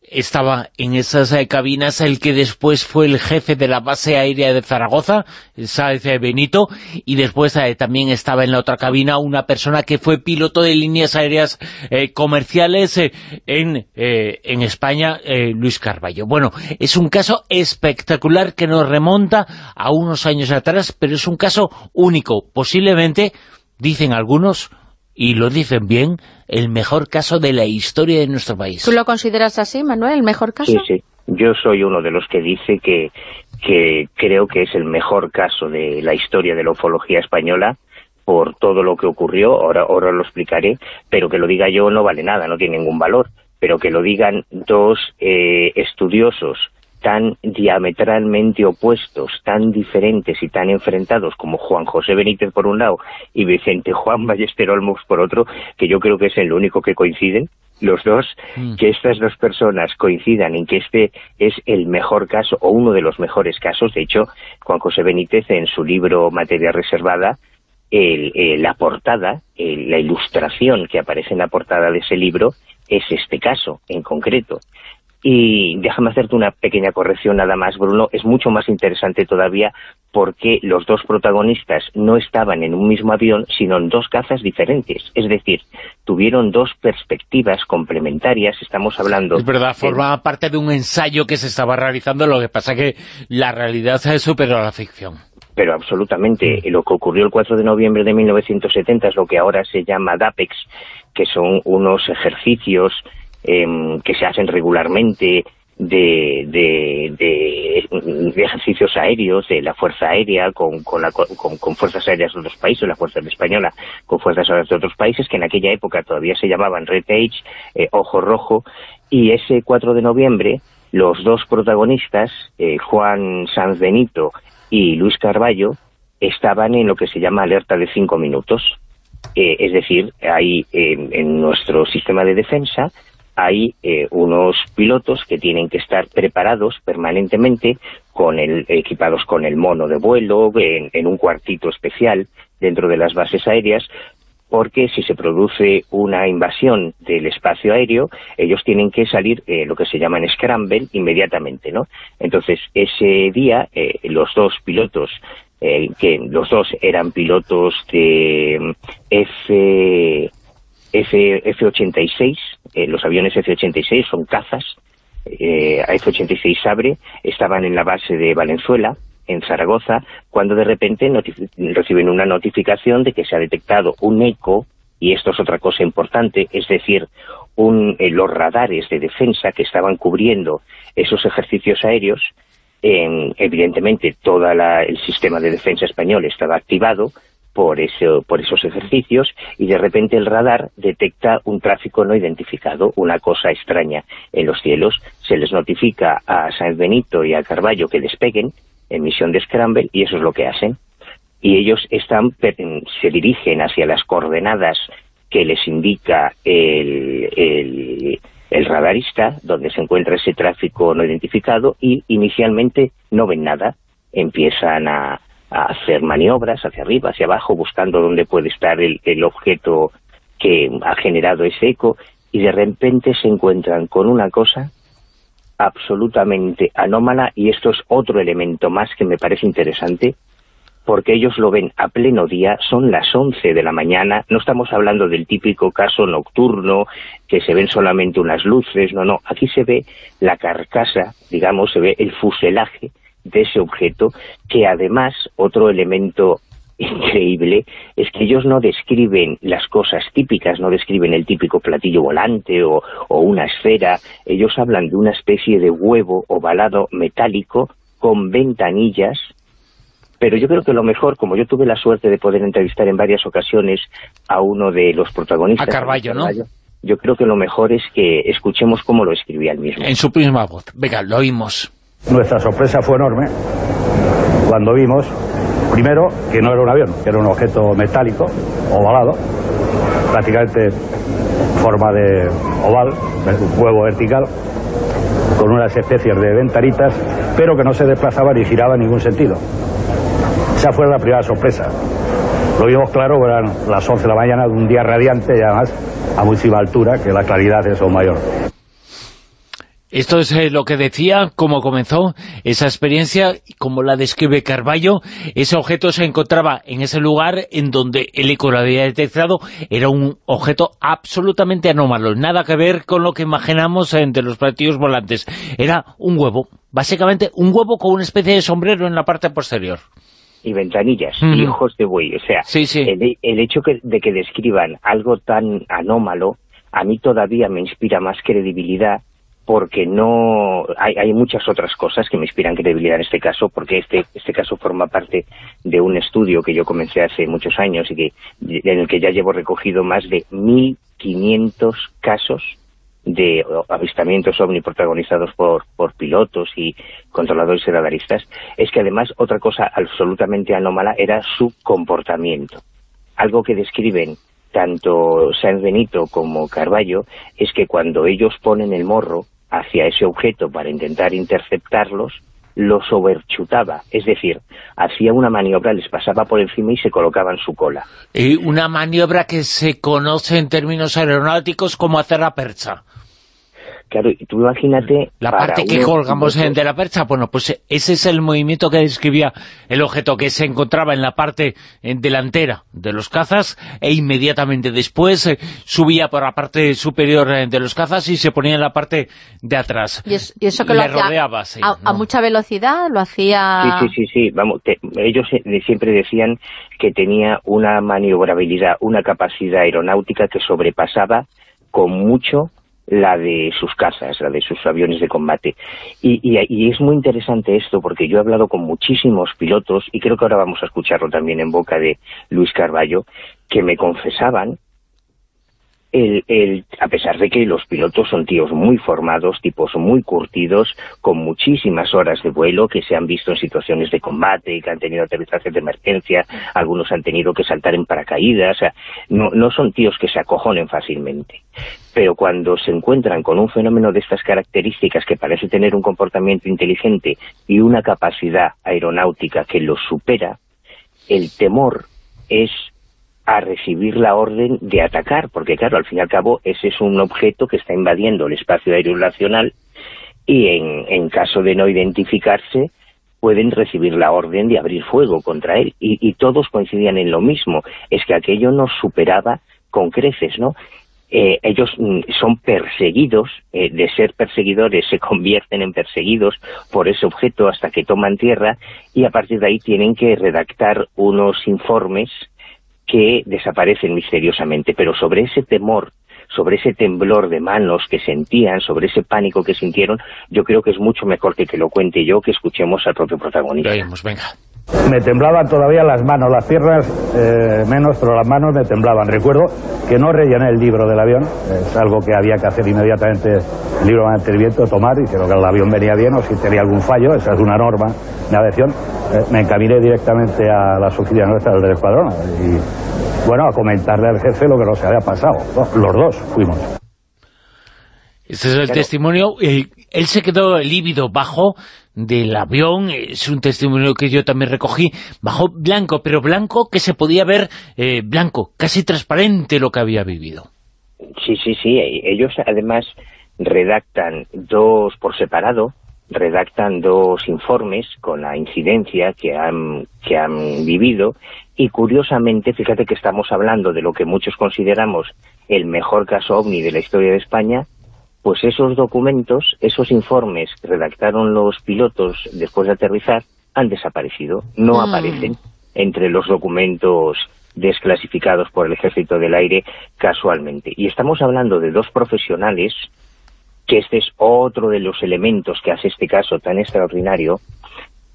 estaba en esas eh, cabinas el que después fue el jefe de la base aérea de Zaragoza, Sáez Benito, y después eh, también estaba en la otra cabina una persona que fue piloto de líneas aéreas eh, comerciales en, en España, Luis Carballo. Bueno, es un caso espectacular que nos remonta a unos años atrás, pero es un caso único, posiblemente, dicen algunos, y lo dicen bien, el mejor caso de la historia de nuestro país. ¿Tú lo consideras así, Manuel, el mejor caso? Sí, sí. Yo soy uno de los que dice que, que creo que es el mejor caso de la historia de la ufología española por todo lo que ocurrió, ahora, ahora lo explicaré, pero que lo diga yo no vale nada, no tiene ningún valor, pero que lo digan dos eh, estudiosos tan diametralmente opuestos, tan diferentes y tan enfrentados como Juan José Benítez por un lado y Vicente Juan Ballester Olmos por otro, que yo creo que es el único que coinciden, los dos, mm. que estas dos personas coincidan en que este es el mejor caso, o uno de los mejores casos, de hecho, Juan José Benítez en su libro Materia Reservada, el, la portada, la ilustración que aparece en la portada de ese libro, es este caso en concreto. Y déjame hacerte una pequeña corrección nada más, Bruno. Es mucho más interesante todavía porque los dos protagonistas no estaban en un mismo avión, sino en dos cazas diferentes. Es decir, tuvieron dos perspectivas complementarias. Estamos hablando... Es verdad, formaba parte de un ensayo que se estaba realizando, lo que pasa que la realidad se superó a la ficción pero absolutamente lo que ocurrió el 4 de noviembre de 1970 es lo que ahora se llama DAPEX, que son unos ejercicios Em, que se hacen regularmente de, de, ejercicios aéreos de la Fuerza Aérea con, con, con, fuerzas aéreas de otros países, la Fuerza Española con fuerzas aéreas de otros países, que en aquella época todavía se llamaban Red Age, eh, Ojo Rojo, y ese 4 de noviembre los dos protagonistas, eh, Juan Sanz Benito y Luis Carballo, estaban en lo que se llama alerta de cinco minutos. Eh, es decir, hay en nuestro sistema de defensa hay eh, unos pilotos que tienen que estar preparados permanentemente, con el, equipados con el mono de vuelo, en, un cuartito especial dentro de las bases aéreas, porque si se produce una invasión del espacio aéreo, ellos tienen que salir eh, lo que se llama en scramble inmediatamente, ¿no? Entonces, ese día, eh, los dos pilotos, que los dos eran pilotos de mm, F F-86, eh, los aviones F-86 son cazas, eh, F-86 Sabre, estaban en la base de Valenzuela, en Zaragoza, cuando de repente reciben una notificación de que se ha detectado un eco, y esto es otra cosa importante, es decir, un, eh, los radares de defensa que estaban cubriendo esos ejercicios aéreos, evidentemente todo el sistema de defensa español estaba activado, por, eso, por esos ejercicios y de repente el radar detecta un tráfico no identificado, una cosa extraña en los cielos. Se les notifica a San Benito y a Carballo que despeguen en misión de Scramble y eso es lo que hacen. Y ellos están se dirigen hacia las coordenadas que les indica el radarista, donde se encuentra ese tráfico no identificado, y inicialmente no ven nada, empiezan a, hacer maniobras hacia arriba, hacia abajo, buscando dónde puede estar el, el objeto que ha generado ese eco, y de repente se encuentran con una cosa absolutamente anómala, y esto es otro elemento más que me parece interesante, porque ellos lo ven a pleno día, son las 11 de la mañana, no estamos hablando del típico caso nocturno, que se ven solamente unas luces, no, no, aquí se ve la carcasa, digamos, se ve el fuselaje de ese objeto, que además, otro elemento increíble, es que ellos no describen las cosas típicas, no describen el típico platillo volante o, o una esfera, ellos hablan de una especie de huevo ovalado metálico con ventanillas pero yo creo que lo mejor, como yo tuve la suerte de poder entrevistar en varias ocasiones a uno de los protagonistas... A Carballo, ¿no? Yo creo que lo mejor es que escuchemos cómo lo escribía él mismo. En su misma voz. Venga, lo oímos. Nuestra sorpresa fue enorme cuando vimos, primero, que no era un avión, que era un objeto metálico, ovalado, prácticamente forma de oval, un huevo vertical, con unas especies de ventanitas, pero que no se desplazaba ni giraba en ningún sentido. Esa fue la primera sorpresa. Lo vimos claro, eran las 11 de la mañana de un día radiante y además a muchísima altura, que la claridad es aún mayor. Esto es eh, lo que decía, cómo comenzó esa experiencia, como la describe Carballo. Ese objeto se encontraba en ese lugar en donde el eco lo había detectado. Era un objeto absolutamente anómalo, nada que ver con lo que imaginamos entre los platillos volantes. Era un huevo, básicamente un huevo con una especie de sombrero en la parte posterior y ventanillas, hijos de buey. O sea, El, hecho de que describan algo tan anómalo, a mí todavía me inspira más credibilidad porque no hay, hay, muchas otras cosas que me inspiran credibilidad en este caso, porque este, este caso forma parte de un estudio que yo comencé hace muchos años y que en el que ya llevo recogido más de 1.500 casos de avistamientos ovni protagonizados por, por pilotos y controladores y es que además otra cosa absolutamente anómala era su comportamiento. Algo que describen tanto San Benito como Carballo es que cuando ellos ponen el morro hacia ese objeto para intentar interceptarlos, los overchutaba, es decir, hacía una maniobra, les pasaba por encima y se colocaba en su cola. Una maniobra que se conoce en términos aeronáuticos como hacer la percha. Claro, y tú imagínate... La parte que colgamos de la percha, bueno, pues ese es el movimiento que describía el objeto que se encontraba en la parte delantera de los cazas e inmediatamente después eh, subía por la parte superior eh, de los cazas y se ponía en la parte de atrás. ¿Y, eso que lo hacía a, mucha velocidad? ¿Lo hacía...? Sí, sí, sí, sí. Vamos, ellos siempre decían que tenía una maniobrabilidad, una capacidad aeronáutica que sobrepasaba con mucho la de sus casas, la de sus aviones de combate. Y, y, es muy interesante esto porque yo he hablado con muchísimos pilotos, y creo que ahora vamos a escucharlo también en boca de Luis Carballo, que me confesaban el, a pesar de que los pilotos son tíos muy formados, tipos muy curtidos, con muchísimas horas de vuelo, que se han visto en situaciones de combate, que han tenido aterrizajes de emergencia, algunos han tenido que saltar en paracaídas, no, no son tíos que se acojonen fácilmente. Pero cuando se encuentran con un fenómeno de estas características que parece tener un comportamiento inteligente y una capacidad aeronáutica que los supera, el temor es a recibir la orden de atacar, porque claro, al fin y al cabo ese es un objeto que está invadiendo el espacio aéreo nacional y en, en caso de no identificarse pueden recibir la orden de abrir fuego contra él y, todos coincidían en lo mismo, es que aquello nos superaba con creces, ¿no? Eh, ellos mm, son perseguidos, eh, de ser perseguidores se (laughs) convierten en perseguidos por ese objeto hasta que toman tierra y a partir de ahí tienen que redactar unos informes que desaparecen misteriosamente, pero sobre ese temor, sobre ese temblor de manos que sentían, sobre ese pánico que sintieron, yo creo que es mucho mejor que, que lo cuente yo que escuchemos al propio protagonista. venga. Me temblaban todavía las manos, las piernas eh, menos, pero las manos me temblaban. Recuerdo que no rellené el libro del avión, es algo que había que hacer inmediatamente, el libro de mantenimiento, tomar, y creo que el avión venía bien o si tenía algún fallo, esa es una norma de aviación. Eh, me encaminé directamente a las oficinas nuestras del escuadrón y, bueno, a comentarle al jefe lo que nos había pasado. Los dos fuimos. Ese es el testimonio. Eh, él se quedó lívido, bajo del avión, es un testimonio que yo también recogí, bajo blanco, pero blanco que se podía ver eh, blanco, casi transparente lo que había vivido. Sí, sí, sí, ellos además redactan dos por separado, redactan dos informes con la incidencia que han, que han vivido y curiosamente, fíjate que estamos hablando de lo que muchos consideramos el mejor caso OVNI de la historia de España, pues esos documentos, esos informes que redactaron los pilotos después de aterrizar han desaparecido, no mm. aparecen entre los documentos desclasificados por el Ejército del Aire casualmente. Y estamos hablando de dos profesionales que este es otro de los elementos que hace este caso tan extraordinario,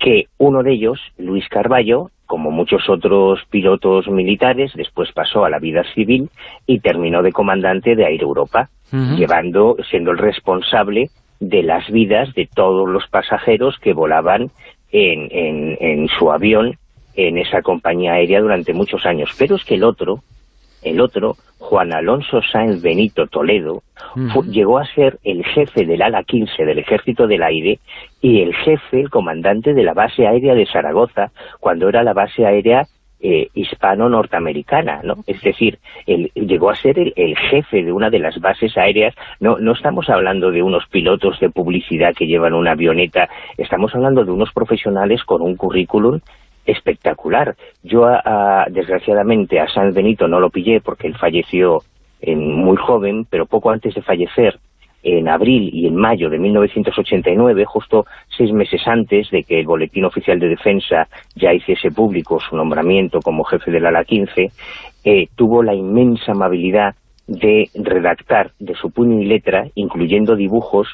que uno de ellos, Luis Carballo, como muchos otros pilotos militares, después pasó a la vida civil y terminó de comandante de Air Europa, llevando, siendo el responsable de las vidas de todos los pasajeros que volaban en, en, en su avión en esa compañía aérea durante muchos años. Pero es que el otro, el otro, Juan Alonso Sáenz Benito Toledo, llegó a ser el jefe del ala 15 del Ejército del Aire y el jefe, el comandante de la base aérea de Zaragoza, cuando era la base aérea eh, hispano-norteamericana, ¿no? Es decir, él llegó a ser el, el, jefe de una de las bases aéreas. No, no estamos hablando de unos pilotos de publicidad que llevan una avioneta, estamos hablando de unos profesionales con un currículum espectacular. Yo, desgraciadamente, a San Benito no lo pillé porque él falleció en, muy joven, pero poco antes de fallecer, en abril y en mayo de 1989, justo seis meses antes de que el Boletín Oficial de Defensa ya hiciese público su nombramiento como jefe del ala 15, eh, tuvo la inmensa amabilidad de redactar de su puño y letra, incluyendo dibujos,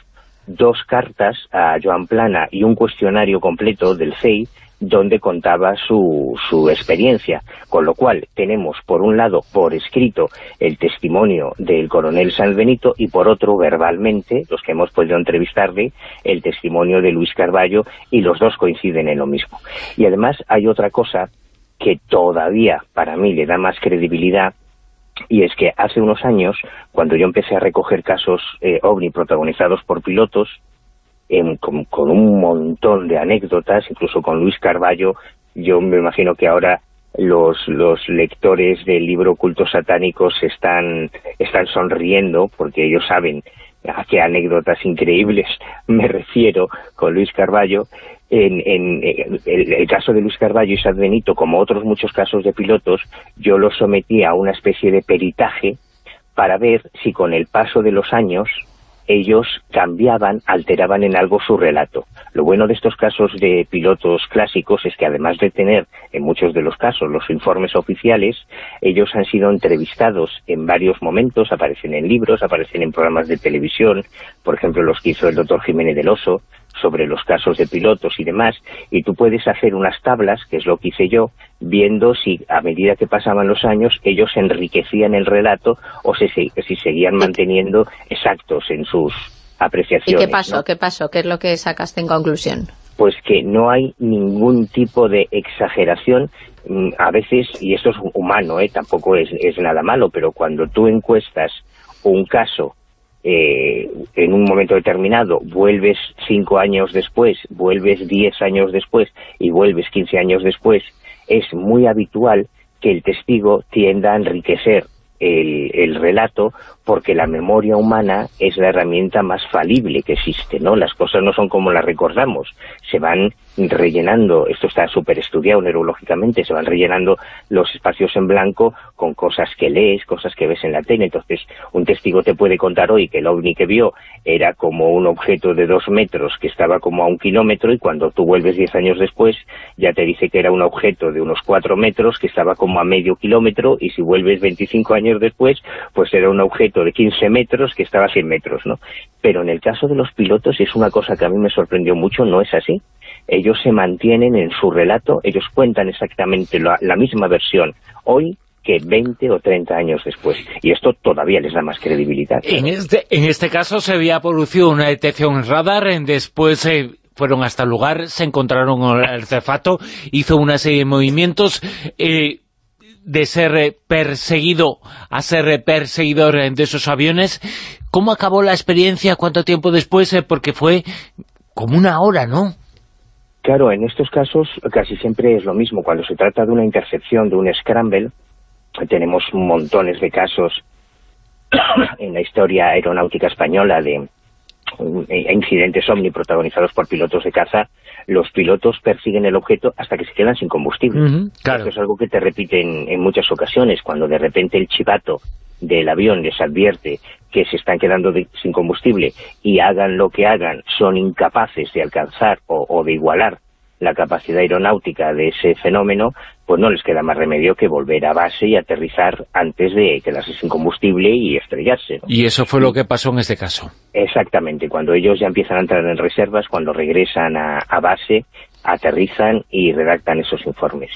dos cartas a Joan Plana y un cuestionario completo del CEI donde contaba su, su experiencia, con lo cual tenemos por un lado por escrito el testimonio del coronel San Benito y por otro verbalmente, los que hemos podido entrevistarle, el testimonio de Luis Carballo y los dos coinciden en lo mismo. Y además hay otra cosa que todavía para mí le da más credibilidad y es que hace unos años, cuando yo empecé a recoger casos eh, OVNI protagonizados por pilotos, con, un montón de anécdotas, incluso con Luis Carballo, yo me imagino que ahora los, los lectores del libro Cultos Satánicos están, están sonriendo porque ellos saben a qué anécdotas increíbles (laughs) me refiero con Luis Carballo. En, en, el, caso de Luis Carballo y San Benito, como otros muchos casos de pilotos, yo los sometí a una especie de peritaje para ver si con el paso de los años ellos cambiaban, alteraban en algo su relato. Lo bueno de estos casos de pilotos clásicos es que además de tener, en muchos de los casos, los informes oficiales, ellos han sido entrevistados en varios momentos, aparecen en libros, aparecen en programas de televisión, por ejemplo los que hizo el doctor Jiménez del Oso, sobre los casos de pilotos y demás, y tú puedes hacer unas tablas, que es lo que hice yo, viendo si a medida que pasaban los años ellos enriquecían el relato o si, si seguían manteniendo exactos en sus apreciaciones. ¿Y qué pasó? ¿Qué pasó? ¿Qué es lo que sacaste en conclusión? Pues que no hay ningún tipo de exageración mm, a veces, y esto es humano, ¿eh? tampoco es, es nada malo, pero cuando tú encuestas un caso eh, en un momento determinado, vuelves cinco años después, vuelves diez años después y vuelves quince años después, es muy habitual que el testigo tienda a enriquecer el, el, relato porque la memoria humana es la herramienta más falible que existe, ¿no? Las cosas no son como las recordamos, se van rellenando, esto está súper estudiado neurológicamente, se van rellenando los espacios en blanco con cosas que lees, cosas que ves en la tele, entonces un testigo te puede contar hoy que el ovni que vio era como un objeto de dos metros que estaba como a un kilómetro y cuando tú vuelves diez años después ya te dice que era un objeto de unos cuatro metros que estaba como a medio kilómetro y si vuelves 25 años después pues era un objeto de 15 metros que estaba a 100 metros, ¿no? Pero en el caso de los pilotos es una cosa que a mí me sorprendió mucho, no es así ellos se mantienen en su relato, ellos cuentan exactamente la, misma versión hoy que 20 o 30 años después. Y esto todavía les da más credibilidad. En este, en este caso se había producido una detección en radar, después eh, fueron hasta el lugar, se encontraron el artefacto, hizo una serie de movimientos... Eh, de ser perseguido a ser perseguidor de esos aviones. ¿Cómo acabó la experiencia? ¿Cuánto tiempo después? Porque fue como una hora, ¿no? Claro, en estos casos casi siempre es lo mismo. Cuando se trata de una intercepción, de un scramble, tenemos montones de casos (coughs) en la historia aeronáutica española de eh, incidentes ovni protagonizados por pilotos de caza, los pilotos persiguen el objeto hasta que se quedan sin combustible. Esto es algo que te repiten en muchas ocasiones, cuando de repente el chivato del avión les advierte que se están quedando sin combustible y hagan lo que hagan, son incapaces de alcanzar o de igualar la capacidad aeronáutica de ese fenómeno, pues no les queda más remedio que volver a base y aterrizar antes de quedarse sin combustible y estrellarse. Y eso fue lo que pasó en este caso. Exactamente, cuando ellos ya empiezan a entrar en reservas, cuando regresan a, base, aterrizan y redactan esos informes.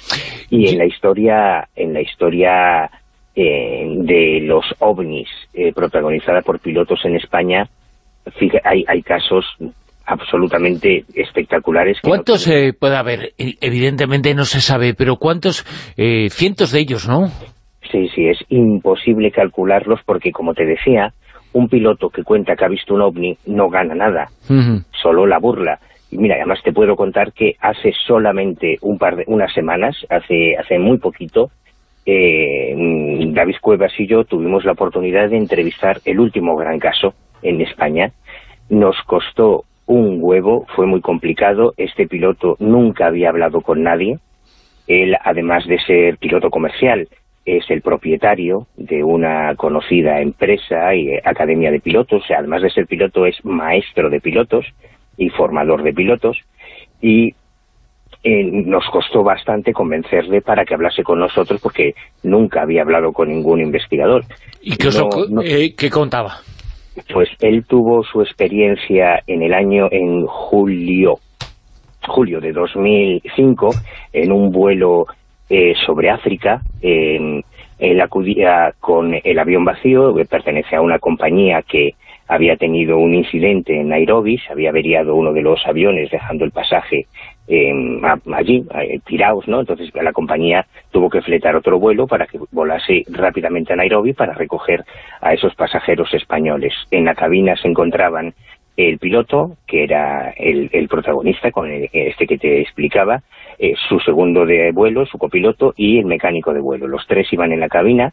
Y en la historia, en la historia eh, de los ovnis eh, protagonizada por pilotos en España, hay, hay casos absolutamente espectaculares. ¿Cuántos eh, puede haber? E, evidentemente no se sabe, pero ¿cuántos? Eh, cientos de ellos, ¿no? Sí, sí, es imposible calcularlos porque, como te decía, un piloto que cuenta que ha visto un ovni no gana nada, solo la burla. Y mira, además te puedo contar que hace solamente un par de, unas semanas, hace, hace muy poquito, eh, David Cuevas y yo tuvimos la oportunidad de entrevistar el último gran caso en España. Nos costó un huevo, fue muy complicado, este piloto nunca había hablado con nadie, él además de ser piloto comercial, es el propietario de una conocida empresa y academia de pilotos, además de ser piloto es maestro de pilotos y formador de pilotos, y eh, nos costó bastante convencerle para que hablase con nosotros porque nunca había hablado con ningún investigador. ¿Y qué, eh, ¿qué contaba? Pues él tuvo su experiencia en el año, en julio, julio de 2005, en un vuelo eh, sobre África, él acudía con el avión vacío, que pertenece a una compañía que había tenido un incidente en Nairobi, se había averiado uno de los aviones dejando el pasaje eh, allí, eh, tirados, ¿no? Entonces la compañía tuvo que fletar otro vuelo para que volase rápidamente a Nairobi para recoger a esos pasajeros españoles. En la cabina se encontraban el piloto, que era el, protagonista, con este que te explicaba, eh, su segundo de vuelo, su copiloto, y el mecánico de vuelo. Los tres iban en la cabina,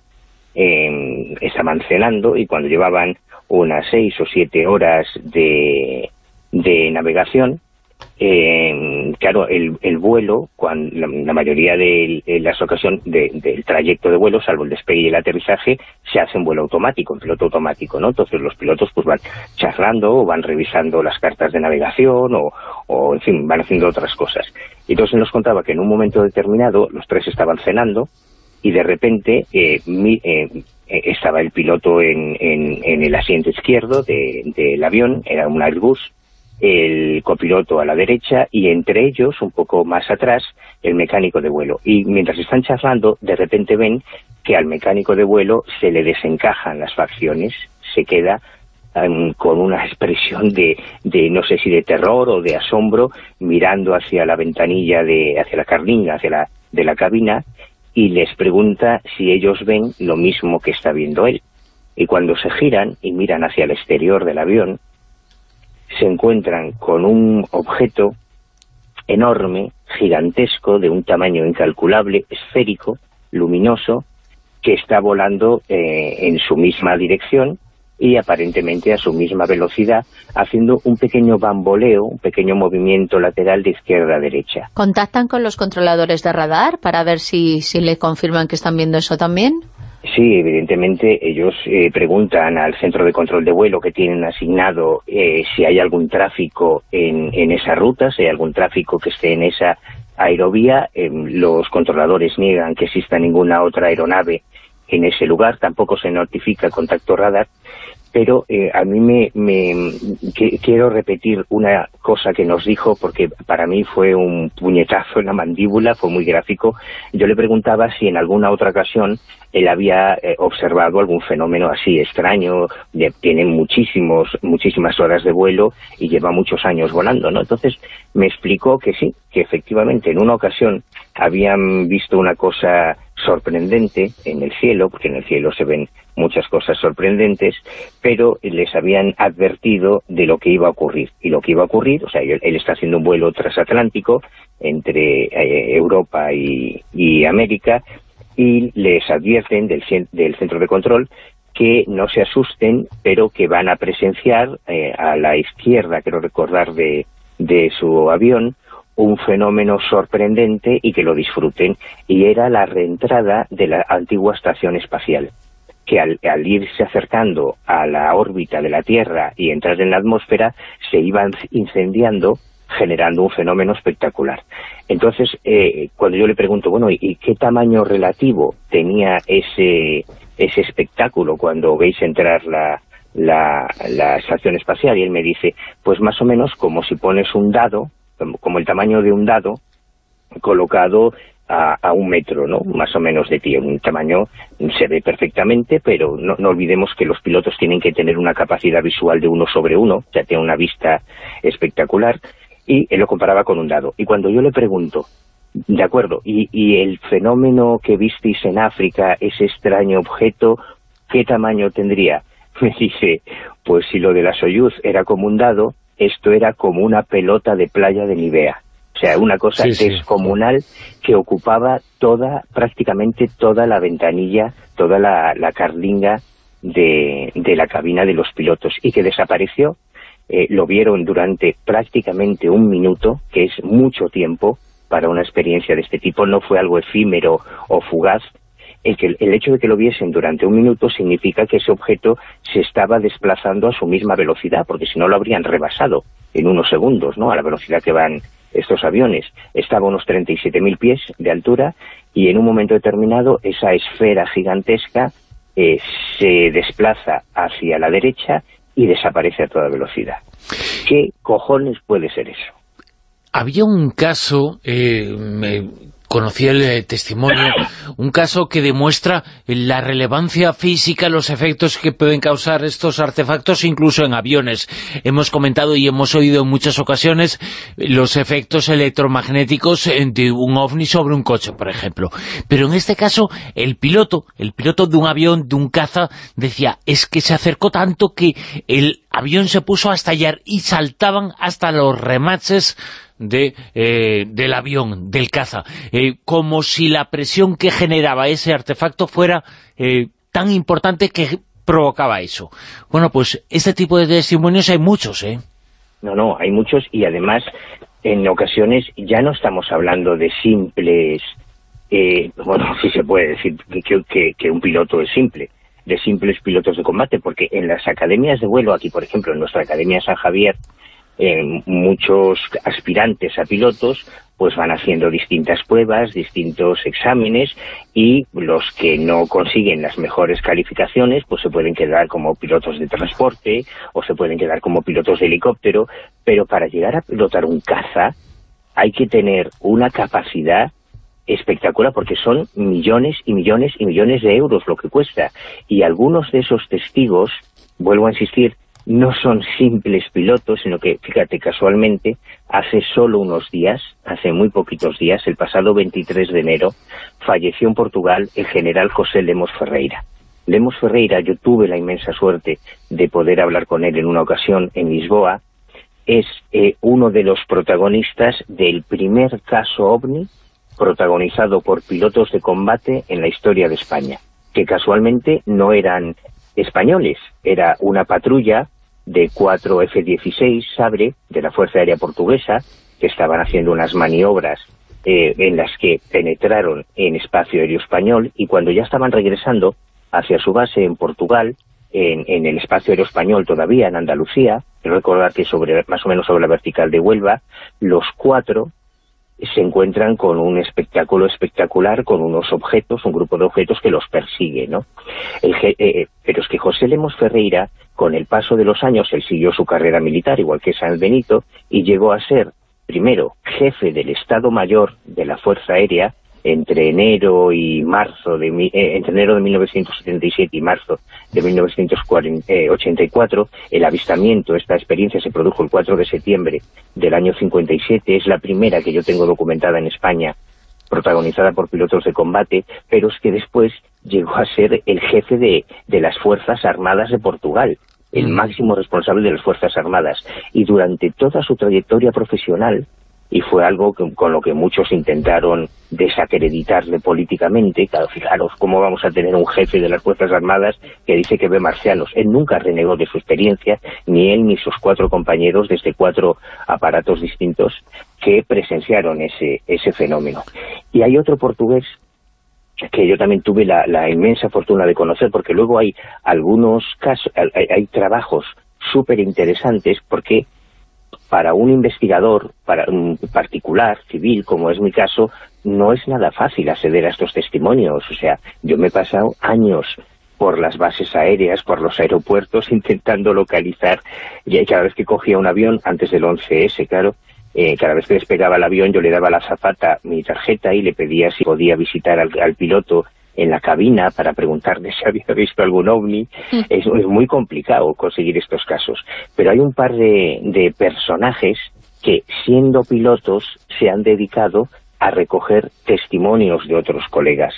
eh, estaban cenando, y cuando llevaban unas seis o siete horas de, de navegación, eh, claro, el, el vuelo, cuando, la, mayoría de, las ocasiones del trayecto de vuelo, salvo el despegue y el aterrizaje, se hace en vuelo automático, en piloto automático, ¿no? Entonces los pilotos pues van charlando o van revisando las cartas de navegación o, en fin, van haciendo otras cosas. Y entonces nos contaba que en un momento determinado los tres estaban cenando y de repente eh, eh, estaba el piloto en, en, en, el asiento izquierdo del avión, era un Airbus, el copiloto a la derecha y entre ellos, un poco más atrás, el mecánico de vuelo. Y mientras están charlando, de repente ven que al mecánico de vuelo se le desencajan las facciones, se queda em, con una (laughs) expresión de, de, no sé si de terror o de asombro, mirando hacia la ventanilla, de hacia la carlinga, hacia la, de la cabina, y les pregunta si ellos ven lo mismo que está viendo él. Y cuando se giran y miran hacia el exterior del avión, se encuentran con un objeto enorme, gigantesco, de un tamaño incalculable, esférico, luminoso, que está volando eh, en su misma dirección y aparentemente a su misma velocidad, haciendo un pequeño bamboleo, un pequeño movimiento lateral de izquierda a derecha. ¿Contactan con los controladores de radar para ver si, si le confirman que están viendo eso también? Sí, evidentemente ellos eh, preguntan al centro de control de vuelo que tienen asignado eh, si hay algún tráfico en, en, esa ruta, si hay algún tráfico que esté en esa aerovía. Em, los controladores niegan que exista ninguna otra aeronave en ese lugar, tampoco se notifica contacto radar pero eh, a mí me, quiero repetir una cosa que nos dijo porque para mí fue un puñetazo en la mandíbula, fue muy gráfico. Yo le preguntaba si en alguna otra ocasión él había eh, observado algún fenómeno así extraño, tiene muchísimos, muchísimas horas de vuelo y lleva muchos años volando, ¿no? Entonces me explicó que sí, que efectivamente en una ocasión habían visto una cosa sorprendente en el cielo, porque en el cielo se ven muchas cosas sorprendentes, pero les habían advertido de lo que iba a ocurrir. Y lo que iba a ocurrir, o sea, él, está haciendo un vuelo transatlántico entre eh, Europa y, América, y les advierten del, del centro de control que no se asusten, pero que van a presenciar eh, a la izquierda, quiero recordar, de, de su avión, un fenómeno sorprendente y que lo disfruten, y era la reentrada de la antigua estación espacial, que al, irse acercando a la órbita de la Tierra y entrar en la atmósfera, se iban incendiando, generando un fenómeno espectacular. Entonces, eh, cuando yo le pregunto, bueno, ¿y qué tamaño relativo tenía ese, ese espectáculo cuando veis entrar la, la, la estación espacial? Y él me dice, pues más o menos como si pones un dado como el tamaño de un dado colocado a, un metro, ¿no? Más o menos de ti. Un tamaño se ve perfectamente, pero no, olvidemos que los pilotos tienen que tener una capacidad visual de uno sobre uno, ya tiene una vista espectacular, y él lo comparaba con un dado. Y cuando yo le pregunto, de acuerdo, y, y el fenómeno que visteis en África, ese extraño objeto, ¿qué tamaño tendría? (laughs) Me dice, pues si lo de la Soyuz era como un dado, esto era como una pelota de playa de Nivea. O sea, una cosa descomunal que ocupaba toda, prácticamente toda la ventanilla, toda la, la carlinga de, la cabina de los pilotos y que desapareció. Eh, lo vieron durante prácticamente un minuto, que es mucho tiempo para una experiencia de este tipo. No fue algo efímero o fugaz, el, hecho de que lo viesen durante un minuto significa que ese objeto se estaba desplazando a su misma velocidad, porque si no lo habrían rebasado en unos segundos, ¿no? a la velocidad que van estos aviones. Estaba a unos 37.000 pies de altura y en un momento determinado esa esfera gigantesca eh, se desplaza hacia la derecha y desaparece a toda velocidad. ¿Qué cojones puede ser eso? Había un caso, eh, conocí el eh, testimonio, un caso que demuestra la relevancia física, los efectos que pueden causar estos artefactos incluso en aviones. Hemos comentado y hemos oído en muchas ocasiones los efectos electromagnéticos de un ovni sobre un coche, por ejemplo. Pero en este caso, el piloto, el piloto de un avión, de un caza, decía, es que se acercó tanto que el avión se puso a estallar y saltaban hasta los remaches de, eh, del avión, del caza, eh, como si la presión que generaba ese artefacto fuera eh, tan importante que provocaba eso. Bueno, pues este tipo de testimonios hay muchos, ¿eh? No, no, hay muchos y además en ocasiones ya no estamos hablando de simples, bueno, (laughs) si se puede decir que, que un piloto es simple, de simples pilotos de combate, porque en las academias de vuelo, aquí por ejemplo en nuestra Academia San Javier, eh, muchos aspirantes a pilotos pues van haciendo distintas pruebas, distintos exámenes y los que no consiguen las mejores calificaciones pues se pueden quedar como pilotos de transporte o se pueden quedar como pilotos de helicóptero, pero para llegar a pilotar un caza hay que tener una capacidad espectacular porque son millones y millones y millones de euros lo que cuesta. Y algunos de esos testigos, vuelvo a insistir, no son simples pilotos, sino que, fíjate, casualmente, hace solo unos días, hace muy poquitos días, el pasado 23 de enero, falleció en Portugal el general José Lemos Ferreira. Lemos Ferreira, yo tuve la inmensa suerte de poder hablar con él en una ocasión en Lisboa, es eh, uno de los protagonistas del primer caso OVNI protagonizado por pilotos de combate en la historia de España, que casualmente no eran españoles, era una patrulla de cuatro F-16 Sabre de la Fuerza Aérea Portuguesa, que estaban haciendo unas maniobras eh, en las que penetraron en espacio aéreo español, y cuando ya estaban regresando hacia su base en Portugal, en, el espacio aéreo español todavía, en Andalucía, recordar que sobre, más o menos sobre la vertical de Huelva, los cuatro se encuentran con un espectáculo espectacular, con unos objetos, un grupo de objetos que los persigue, ¿no? Eh, eh, pero es que José Lemos Ferreira, con el paso de los años, él siguió su carrera militar, igual que San Benito, y llegó a ser, primero, jefe del Estado Mayor de la Fuerza Aérea, entre enero y marzo de eh, entre enero de 1977 y marzo de 1984 el avistamiento, esta experiencia se produjo el 4 de septiembre del año 57, es la primera que yo tengo documentada en España protagonizada por pilotos de combate, pero es que después llegó a ser el jefe de, de las Fuerzas Armadas de Portugal, el máximo responsable de las Fuerzas Armadas. Y durante toda su trayectoria profesional, y fue algo con lo que muchos intentaron desacreditarle políticamente. Claro, fijaros, ¿cómo vamos a tener un jefe de las Fuerzas Armadas que dice que ve marcianos? Él nunca renegó de su experiencia, ni él ni sus cuatro compañeros desde cuatro aparatos distintos que presenciaron ese, ese fenómeno. Y hay otro portugués que yo también tuve la, inmensa fortuna de conocer, porque luego hay algunos casos, hay trabajos súper interesantes, porque para un investigador para un particular, civil, como es mi caso, no es nada fácil acceder a estos testimonios. O sea, yo me he pasado años por las bases aéreas, por los aeropuertos, (laughs) intentando localizar, y cada vez que cogía un avión, antes del 11S, claro, eh, cada vez que despegaba el avión yo le daba a la zafata mi tarjeta y le pedía si podía visitar al piloto en la cabina para preguntarle (laughs) si había visto algún ovni. (laughs) Es, muy complicado conseguir estos casos. Pero hay un par de, personajes que, siendo pilotos, se han dedicado a recoger testimonios de otros colegas.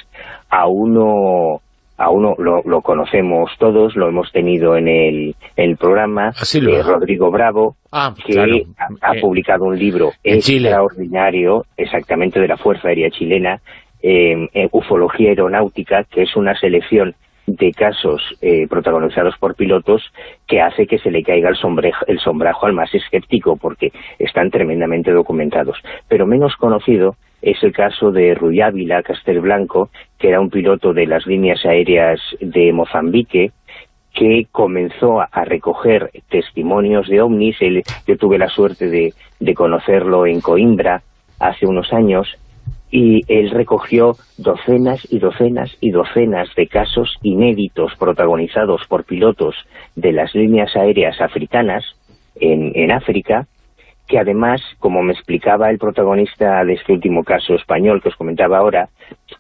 A uno a uno lo, conocemos todos, lo hemos tenido en el, el programa, eh, Rodrigo Bravo, ah, que ha, eh, publicado un libro extraordinario, exactamente de la Fuerza Aérea Chilena, eh, ufología aeronáutica, que es una selección de casos eh, protagonizados por pilotos que hace que se le caiga el, el sombrajo al más escéptico porque están tremendamente documentados. Pero menos conocido es el caso de Rui Ávila Castelblanco, que era un piloto de las líneas aéreas de Mozambique, que comenzó a recoger testimonios de ovnis. yo tuve la suerte de, de conocerlo en Coimbra hace unos años, y él recogió docenas y docenas y docenas de casos inéditos protagonizados por pilotos de las líneas aéreas africanas en, en África, que además, como me explicaba el protagonista de este último caso español que os comentaba ahora,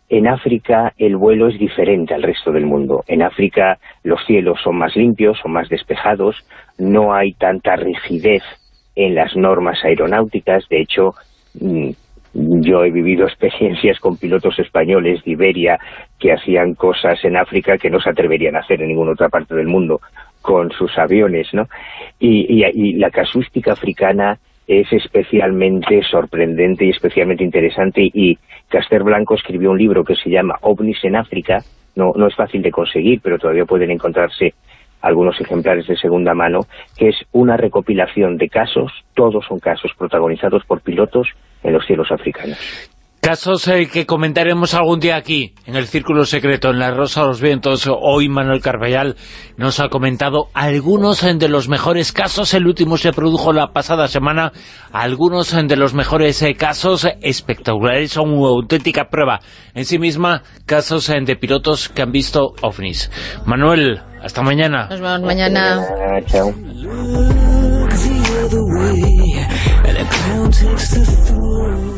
en África el vuelo es diferente al resto del mundo. En África los cielos son más limpios, son más despejados, no hay tanta rigidez en las normas aeronáuticas, de hecho, mm, yo he vivido experiencias con pilotos españoles de Iberia que hacían cosas en África que no se atreverían a hacer en ninguna otra parte del mundo con sus aviones, ¿no? Y, la casuística africana es especialmente sorprendente y especialmente interesante y Caster Blanco escribió un libro que se llama OVNIs en África, no, no es fácil de conseguir, pero todavía pueden encontrarse algunos ejemplares de segunda mano, que es una recopilación de casos, todos son casos protagonizados por pilotos en los cielos africanos. Casos eh, que comentaremos algún día aquí, en el Círculo Secreto, en La Rosa de los Vientos. Hoy Manuel Carballal nos ha comentado algunos eh, de los mejores casos. El último se produjo la pasada semana. Algunos eh, de los mejores casos espectaculares. Son una auténtica prueba en sí misma. Casos de pilotos que han visto ovnis. Manuel, hasta mañana. Nos vemos mañana. Chao.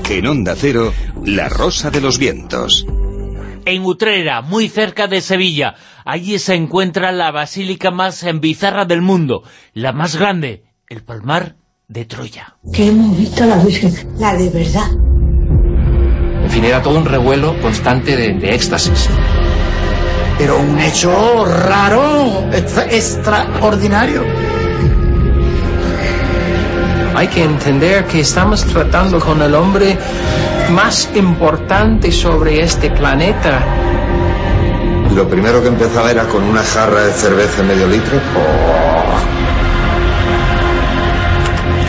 En Onda Cero, La Rosa de los Vientos. En Utrera, muy cerca de Sevilla, allí se encuentra la basílica más bizarra del mundo, la más grande, el Palmar de Troya. Que hemos visto a la Virgen, la de verdad. En fin, era todo un revuelo constante de, de éxtasis. Pero un hecho raro, extraordinario hay que entender que estamos tratando con el hombre más importante sobre este planeta. Lo primero que empezaba era con una jarra de cerveza medio litro.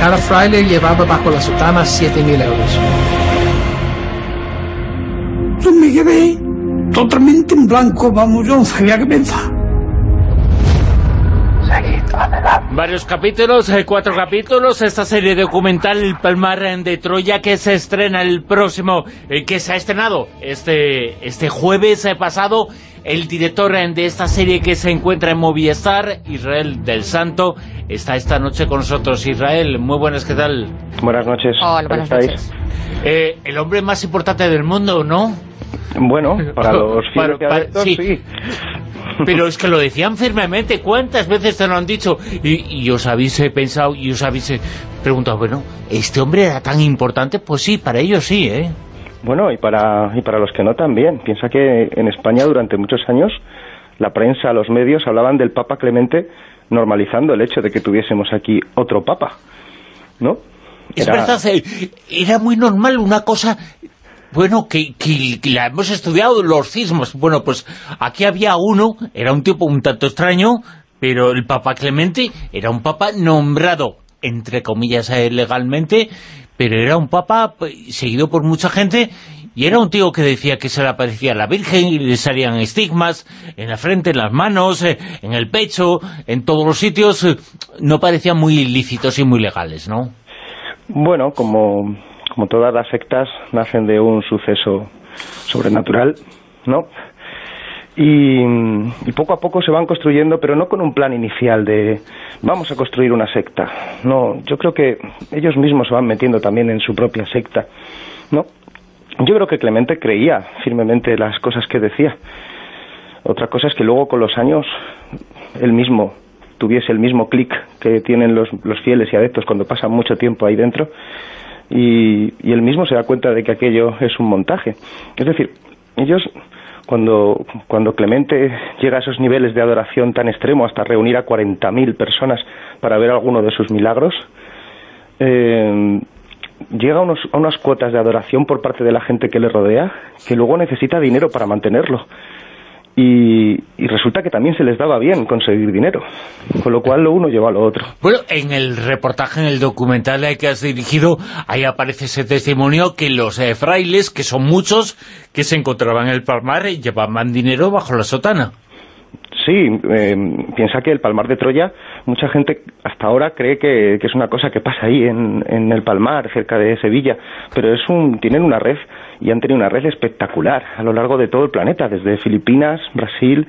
Cada fraile llevaba bajo la sotana 7.000 euros. Yo me quedé totalmente en blanco, vamos, yo no sabía qué pensar. Varios capítulos, eh, cuatro capítulos, esta serie documental El Palmar de Troya que se estrena el próximo, eh, que se ha estrenado este, este jueves eh, pasado. El director de esta serie que se encuentra en Movistar, Israel del Santo, está esta noche con nosotros. Israel, muy buenas, ¿qué tal? Buenas noches. Hola, buenas noches. el hombre más importante del mundo, ¿no? Bueno, para (laughs) los sí. (laughs) Pero es que lo decían firmemente. ¿Cuántas veces te lo han dicho? Y, os habéis pensado y os habéis eh, preguntado, bueno, ¿este hombre era tan importante? Pues sí, para ellos sí, ¿eh? Bueno, y para, y para los que no también. Piensa que en España durante muchos años la prensa, los medios hablaban del Papa Clemente normalizando el hecho de que tuviésemos aquí otro Papa, ¿no? Es verdad, eh, era muy normal una cosa bueno, que, la hemos estudiado, los sismos. Bueno, pues aquí había uno, era un tipo un tanto extraño, pero el Papa Clemente era un Papa nombrado, entre comillas, eh, legalmente, pero era un Papa pues, seguido por mucha gente y era un tío que decía que se le aparecía a la Virgen y le salían estigmas en la frente, en las manos, eh, en el pecho, en todos los sitios. Eh, no parecían muy ilícitos y muy legales, ¿no? Bueno, como, como todas las sectas nacen de un suceso sobrenatural, ¿no? Y, poco a poco se van construyendo, pero no con un plan inicial de vamos a construir una secta. No, yo creo que ellos mismos se van metiendo también en su propia secta, ¿no? Yo creo que Clemente creía firmemente las cosas que decía. Otra cosa es que luego con los años él mismo tuviese el mismo clic que tienen los, fieles y adeptos cuando pasan mucho tiempo ahí dentro y, y él mismo se da cuenta de que aquello es un montaje. Es decir, ellos cuando, cuando Clemente llega a esos niveles de adoración tan extremo hasta reunir a 40.000 personas para ver alguno de sus milagros, eh, llega a, unos, a unas cuotas de adoración por parte de la gente que le rodea que luego necesita dinero para mantenerlo. Y, y, resulta que también se les daba bien conseguir dinero, con lo cual lo uno lleva a lo otro. Bueno, en el reportaje, en el documental que has dirigido, ahí aparece ese testimonio que los eh, frailes, que son muchos, que se encontraban en el palmar, llevaban dinero bajo la sotana. Sí, eh, piensa que el Palmar de Troya, mucha gente hasta ahora cree que, que es una cosa que pasa ahí en, en, el Palmar, cerca de Sevilla, pero es un, tienen una red y han tenido una red espectacular a lo largo de todo el planeta, desde Filipinas, Brasil,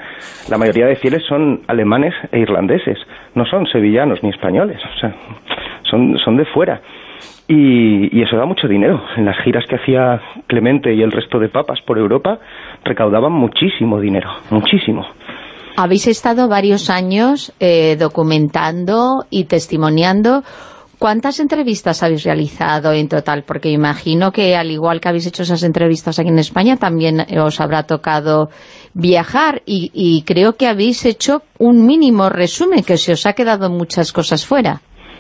la mayoría de fieles son alemanes e irlandeses, no son sevillanos ni españoles, o sea, son, son de fuera. Y, y, eso da mucho dinero. En las giras que hacía Clemente y el resto de papas por Europa recaudaban muchísimo dinero, muchísimo. Habéis estado varios años eh, documentando y testimoniando. ¿Cuántas entrevistas habéis realizado en total? Porque imagino que al igual que habéis hecho esas entrevistas aquí en España, también os habrá tocado viajar y, creo que habéis hecho un mínimo resumen, que se os ha quedado muchas cosas fuera.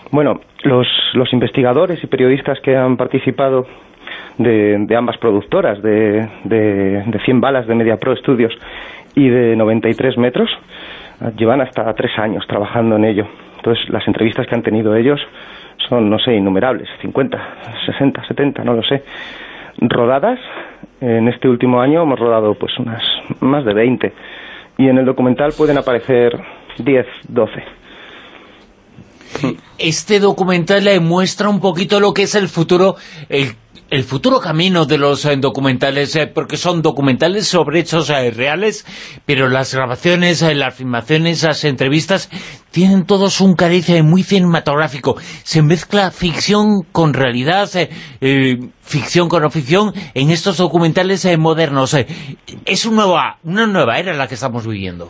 Bueno, los, los investigadores y periodistas que han participado de, de ambas productoras, de, de, de 100 balas de Media Pro Studios y de 93 metros. Llevan hasta tres años trabajando en ello. Entonces, las entrevistas que han tenido ellos son, no sé, innumerables, 50, 60, 70, no lo sé. Rodadas, en este último año hemos rodado pues unas más de 20. Y en el documental pueden aparecer 10, 12. Este documental le muestra un poquito lo que es el futuro, el el futuro camino de los eh, documentales, eh, porque son documentales sobre hechos eh, reales, pero las grabaciones, las filmaciones, las entrevistas, tienen todos un cariz muy cinematográfico. Se mezcla ficción con realidad, ficción con no ficción, en estos documentales modernos. es una nueva, una nueva era la que estamos viviendo.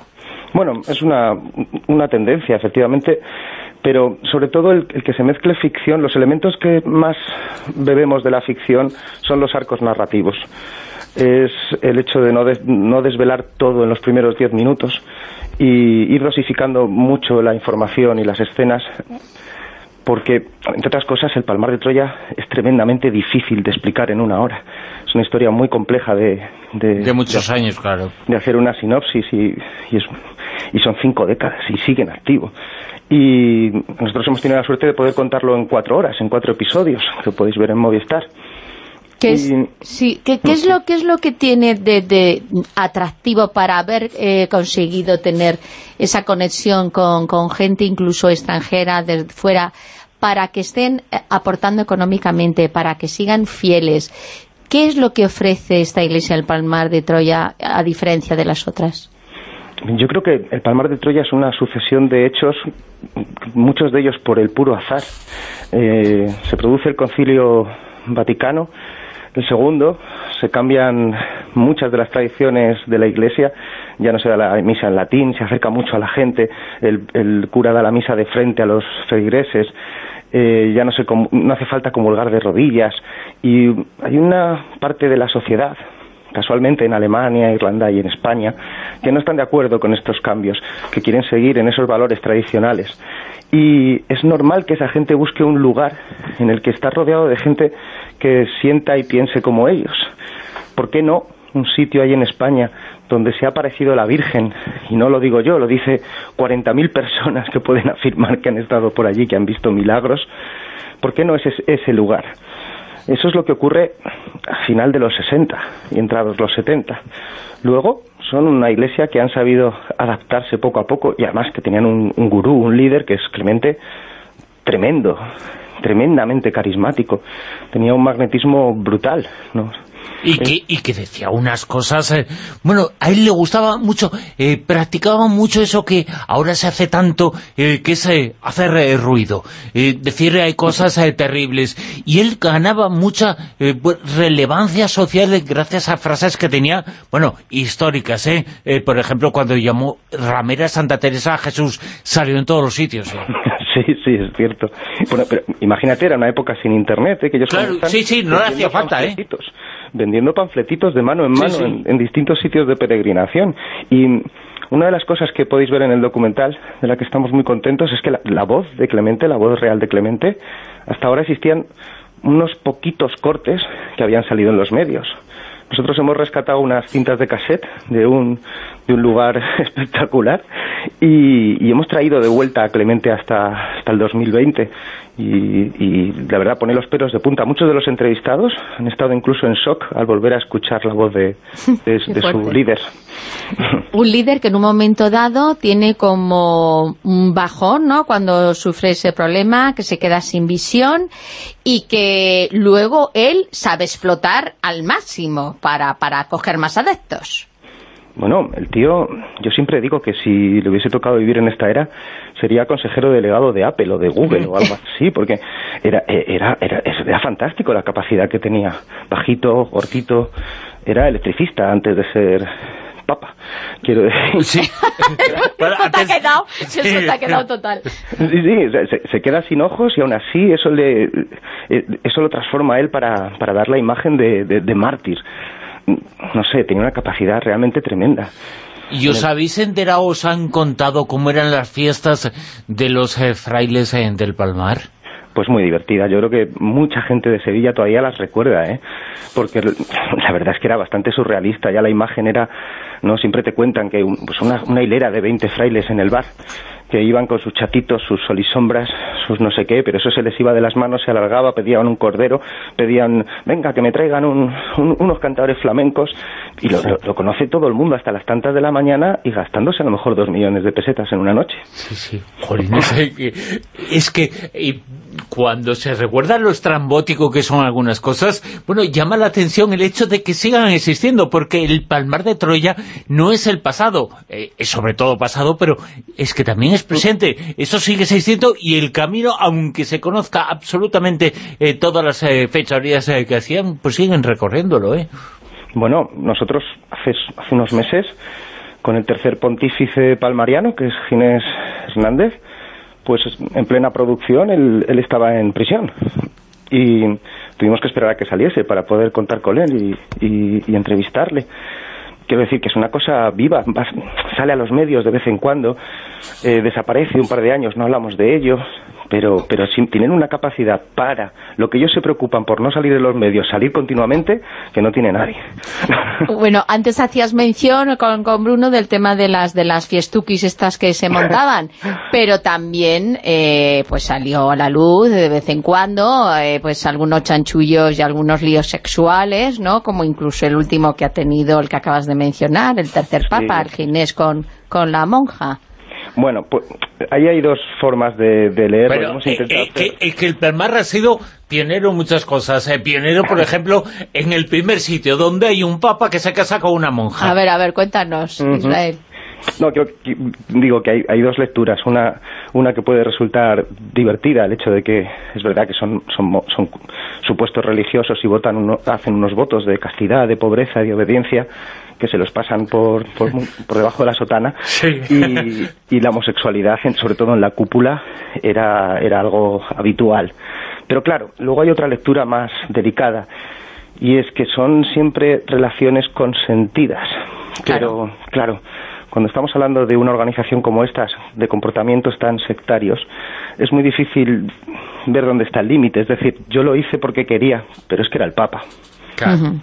Bueno, es una, una tendencia, efectivamente pero sobre todo el, que se mezcle ficción, los elementos que más bebemos de la ficción son los arcos narrativos. Es el hecho de no, no desvelar todo en los primeros diez minutos y ir dosificando mucho la información y las escenas porque, entre otras cosas, el Palmar de Troya es tremendamente difícil de explicar en una hora. Es una historia muy compleja de... De, muchos años, claro. De hacer una sinopsis y, y, es, y son cinco décadas y siguen activos y nosotros hemos tenido la suerte de poder contarlo en cuatro horas, en cuatro episodios, que podéis ver en Movistar. ¿Qué es, sí, ¿qué, es lo, ¿Qué es lo que tiene de, atractivo para haber eh, conseguido tener esa conexión con, con gente incluso extranjera de fuera para que estén eh, aportando económicamente, para que sigan fieles? ¿Qué es lo que ofrece esta iglesia del Palmar de Troya a diferencia de las otras? Yo creo que el Palmar de Troya es una sucesión de hechos, muchos de ellos por el puro azar. Eh, se produce el concilio vaticano, el segundo, se cambian muchas de las tradiciones de la Iglesia, ya no se da la misa en latín, se acerca mucho a la gente, el, cura da la misa de frente a los feligreses, eh, ya no, se no hace falta comulgar de rodillas. Y hay una parte de la sociedad, casualmente en Alemania, Irlanda y en España, que no están de acuerdo con estos cambios, que quieren seguir en esos valores tradicionales. Y es normal que esa gente busque un lugar en el que está rodeado de gente que sienta y piense como ellos. ¿Por qué no un sitio ahí en España donde se ha aparecido la Virgen, y no lo digo yo, lo dice 40.000 personas que pueden afirmar que han estado por allí, que han visto milagros, ¿por qué no es ese lugar? Eso es lo que ocurre a final de los 60 y entrados los 70. Luego son una iglesia que han sabido adaptarse poco a poco y además que tenían un, un gurú, un líder que es Clemente tremendo, tremendamente carismático. Tenía un magnetismo brutal, ¿no? Y que, y que decía unas cosas... Eh, bueno, a él le gustaba mucho, eh, practicaba mucho eso que ahora se hace tanto, eh, que es hacer ruido, decir hay cosas terribles. Y él ganaba mucha relevancia social gracias a frases que tenía, bueno, históricas, ¿eh? por ejemplo, cuando llamó Ramera Santa Teresa a Jesús, salió en todos los sitios. (laughs) Sí, sí, es cierto. Bueno, pero imagínate, era una época sin internet, que ellos claro, sí, sí, no le hacía falta, ¿eh? Vendiendo panfletitos de mano en mano En, distintos sitios de peregrinación. Y una de las cosas que podéis ver en el documental, de la que estamos muy contentos, es que la, voz de Clemente, la voz real de Clemente, hasta ahora existían unos poquitos cortes que habían salido en los medios. Nosotros hemos rescatado unas cintas de cassette de un, de un lugar (laughs) espectacular y, hemos traído de vuelta a Clemente hasta, hasta el 2020 y, la verdad pone los pelos de punta. Muchos de los entrevistados han estado incluso en shock al volver a escuchar la voz de, (laughs) de, su líder. (laughs) Un líder que en un momento dado tiene como un bajón, ¿no? Cuando sufre ese problema, que se queda sin visión y que luego él sabe explotar al máximo para, para coger más adeptos. Bueno, el tío, yo siempre digo que si le hubiese tocado vivir en esta era, sería consejero delegado de Apple o de Google o algo así, (laughs) porque era, era, era, era fantástico la capacidad que tenía. Bajito, cortito, era electricista antes de ser papa, quiero decir. Sí. (laughs) te ha quedado, te ha quedado total. Sí, sí, se, queda sin ojos y aún así eso le eh, eso lo transforma a él para, para dar la imagen de, de mártir no sé, tenía una capacidad realmente tremenda. ¿Y os habéis enterado, os han contado cómo eran las fiestas de los eh, frailes en del Palmar? Pues muy divertida. Yo creo que mucha gente de Sevilla todavía las recuerda, ¿eh? Porque la verdad es que era bastante surrealista. Ya la imagen era... no Siempre te cuentan que pues una, una hilera de 20 frailes en el bar que iban con sus chatitos, sus solisombras, sus no sé qué, pero eso se les iba de las manos, se alargaba, pedían un cordero, pedían, venga, que me traigan unos cantadores flamencos, y lo, conoce todo el mundo hasta las tantas de la mañana y gastándose a lo mejor dos millones de pesetas en una noche. Sí, sí, es que cuando se recuerda lo estrambótico que son algunas cosas, bueno, llama la atención el hecho de que sigan existiendo, porque el Palmar de Troya no es el pasado, eh, es sobre todo pasado, pero es que también es presente, eso sigue existiendo y el camino, aunque se conozca absolutamente eh, todas las eh, fechorías eh, que hacían, pues siguen recorriéndolo, ¿eh? Bueno, nosotros hace, hace unos meses, con el tercer pontífice palmariano, que es Ginés Hernández, pues en plena producción él, estaba en prisión. Y tuvimos que esperar a que saliese para poder contar con él y entrevistarle quiero decir que es una cosa viva, sale a los medios de vez en cuando, eh, desaparece un par de años, no hablamos de ello, pero, pero si tienen una capacidad para lo que ellos se preocupan por no salir de los medios, salir continuamente, que no tiene nadie. (laughs) Bueno, antes hacías mención con, con Bruno del tema de las de las fiestuquis estas que se montaban, (laughs) pero también eh, pues salió a la luz de vez en cuando eh, pues algunos chanchullos y algunos líos sexuales, ¿no? Como incluso el último que ha tenido, el que acabas de mencionar, el tercer papa, el ginés con, con la monja. Bueno, pues ahí hay dos formas de, leer. Hemos eh, eh, que, el Palmar ha sido pionero en muchas cosas. Eh, pionero, por ejemplo, en el primer sitio donde hay un papa que se casa con una monja. A ver, a ver, cuéntanos, Israel. No, creo que, digo que hay, hay, dos lecturas. Una, una que puede resultar divertida, el hecho de que es verdad que son, son, son supuestos religiosos y votan uno, hacen unos votos de castidad, de pobreza, de obediencia, que se los pasan por, por, por debajo de la sotana. Y, y, la homosexualidad, sobre todo en la cúpula, era, era algo habitual. Pero claro, luego hay otra lectura más delicada, y es que son siempre relaciones consentidas. Pero, claro cuando estamos hablando de una organización como estas, de comportamientos tan sectarios, es muy difícil ver dónde está el límite. Es decir, yo lo hice porque quería, pero es que era el Papa. Claro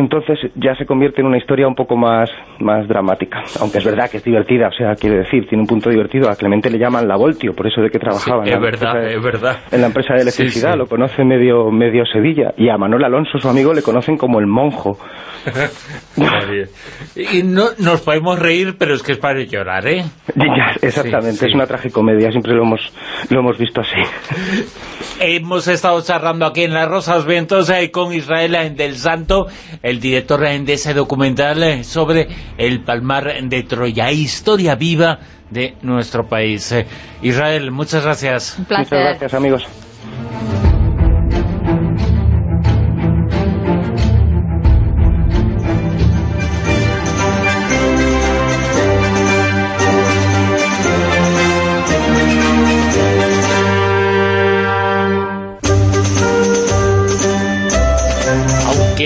entonces ya se convierte en una historia un poco más, más dramática. Aunque es verdad que es divertida, o sea, quiere decir, tiene un punto divertido. A Clemente le llaman la Voltio, por eso de que trabajaba en, la verdad, es verdad. en la empresa de electricidad, lo conoce medio, medio Sevilla. Y a Manuel Alonso, su amigo, le conocen como el monjo. (laughs) y no, nos podemos reír, pero es que es para llorar, ¿eh? (laughs) exactamente, es una tragicomedia, siempre lo hemos, lo hemos visto así. (laughs) Hemos estado charlando aquí en La Rosas Vientos eh, con Israel del Santo el director de ese documental eh, sobre el Palmar de Troya, historia viva de nuestro país. Eh, Israel, muchas gracias. Muchas gracias, amigos.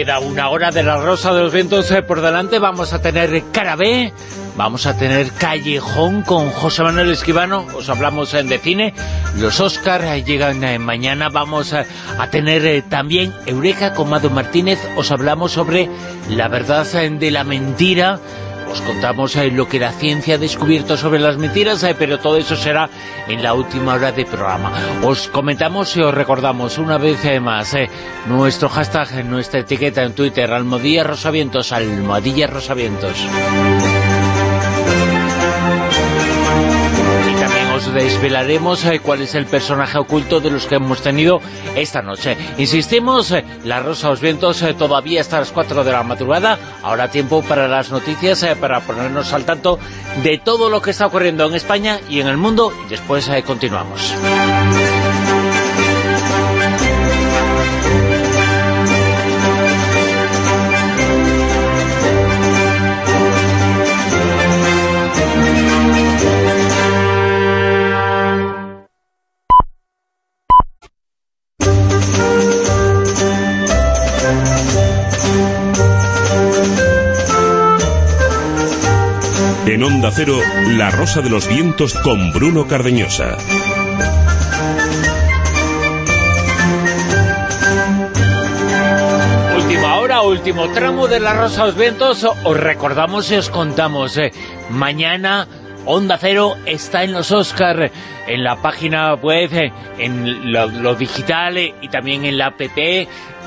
Queda una hora de la Rosa de los Vientos eh, por delante. Vamos a tener cara B, vamos a tener Callejón con José Manuel Esquivano. Os hablamos en de cine. Los Oscar eh, llegan eh, mañana. Vamos a, tener también Eureka con Mado Martínez. Os hablamos sobre la verdad de la mentira os contamos eh, lo que la ciencia ha descubierto sobre las mentiras, eh, pero todo eso será en la última hora de programa. Os comentamos y os recordamos una vez eh, más nuestro hashtag, nuestra etiqueta en Twitter, Almodía Rosavientos, Almohadilla Rosavientos. Desvelaremos eh, cuál es el personaje oculto de los que hemos tenido esta noche. Insistimos, eh, La Rosa los Vientos eh, todavía hasta las 4 de la madrugada. Ahora tiempo para las noticias, para ponernos al tanto de todo lo que está ocurriendo en España y en el mundo. Y después continuamos. En Onda Cero, La Rosa de los Vientos con Bruno Cardeñosa. Última hora, último tramo de La Rosa de los Vientos. Os recordamos y os contamos. Eh, mañana Onda Cero está en los Oscar, en la página web, eh, en lo, digital eh, y también en la app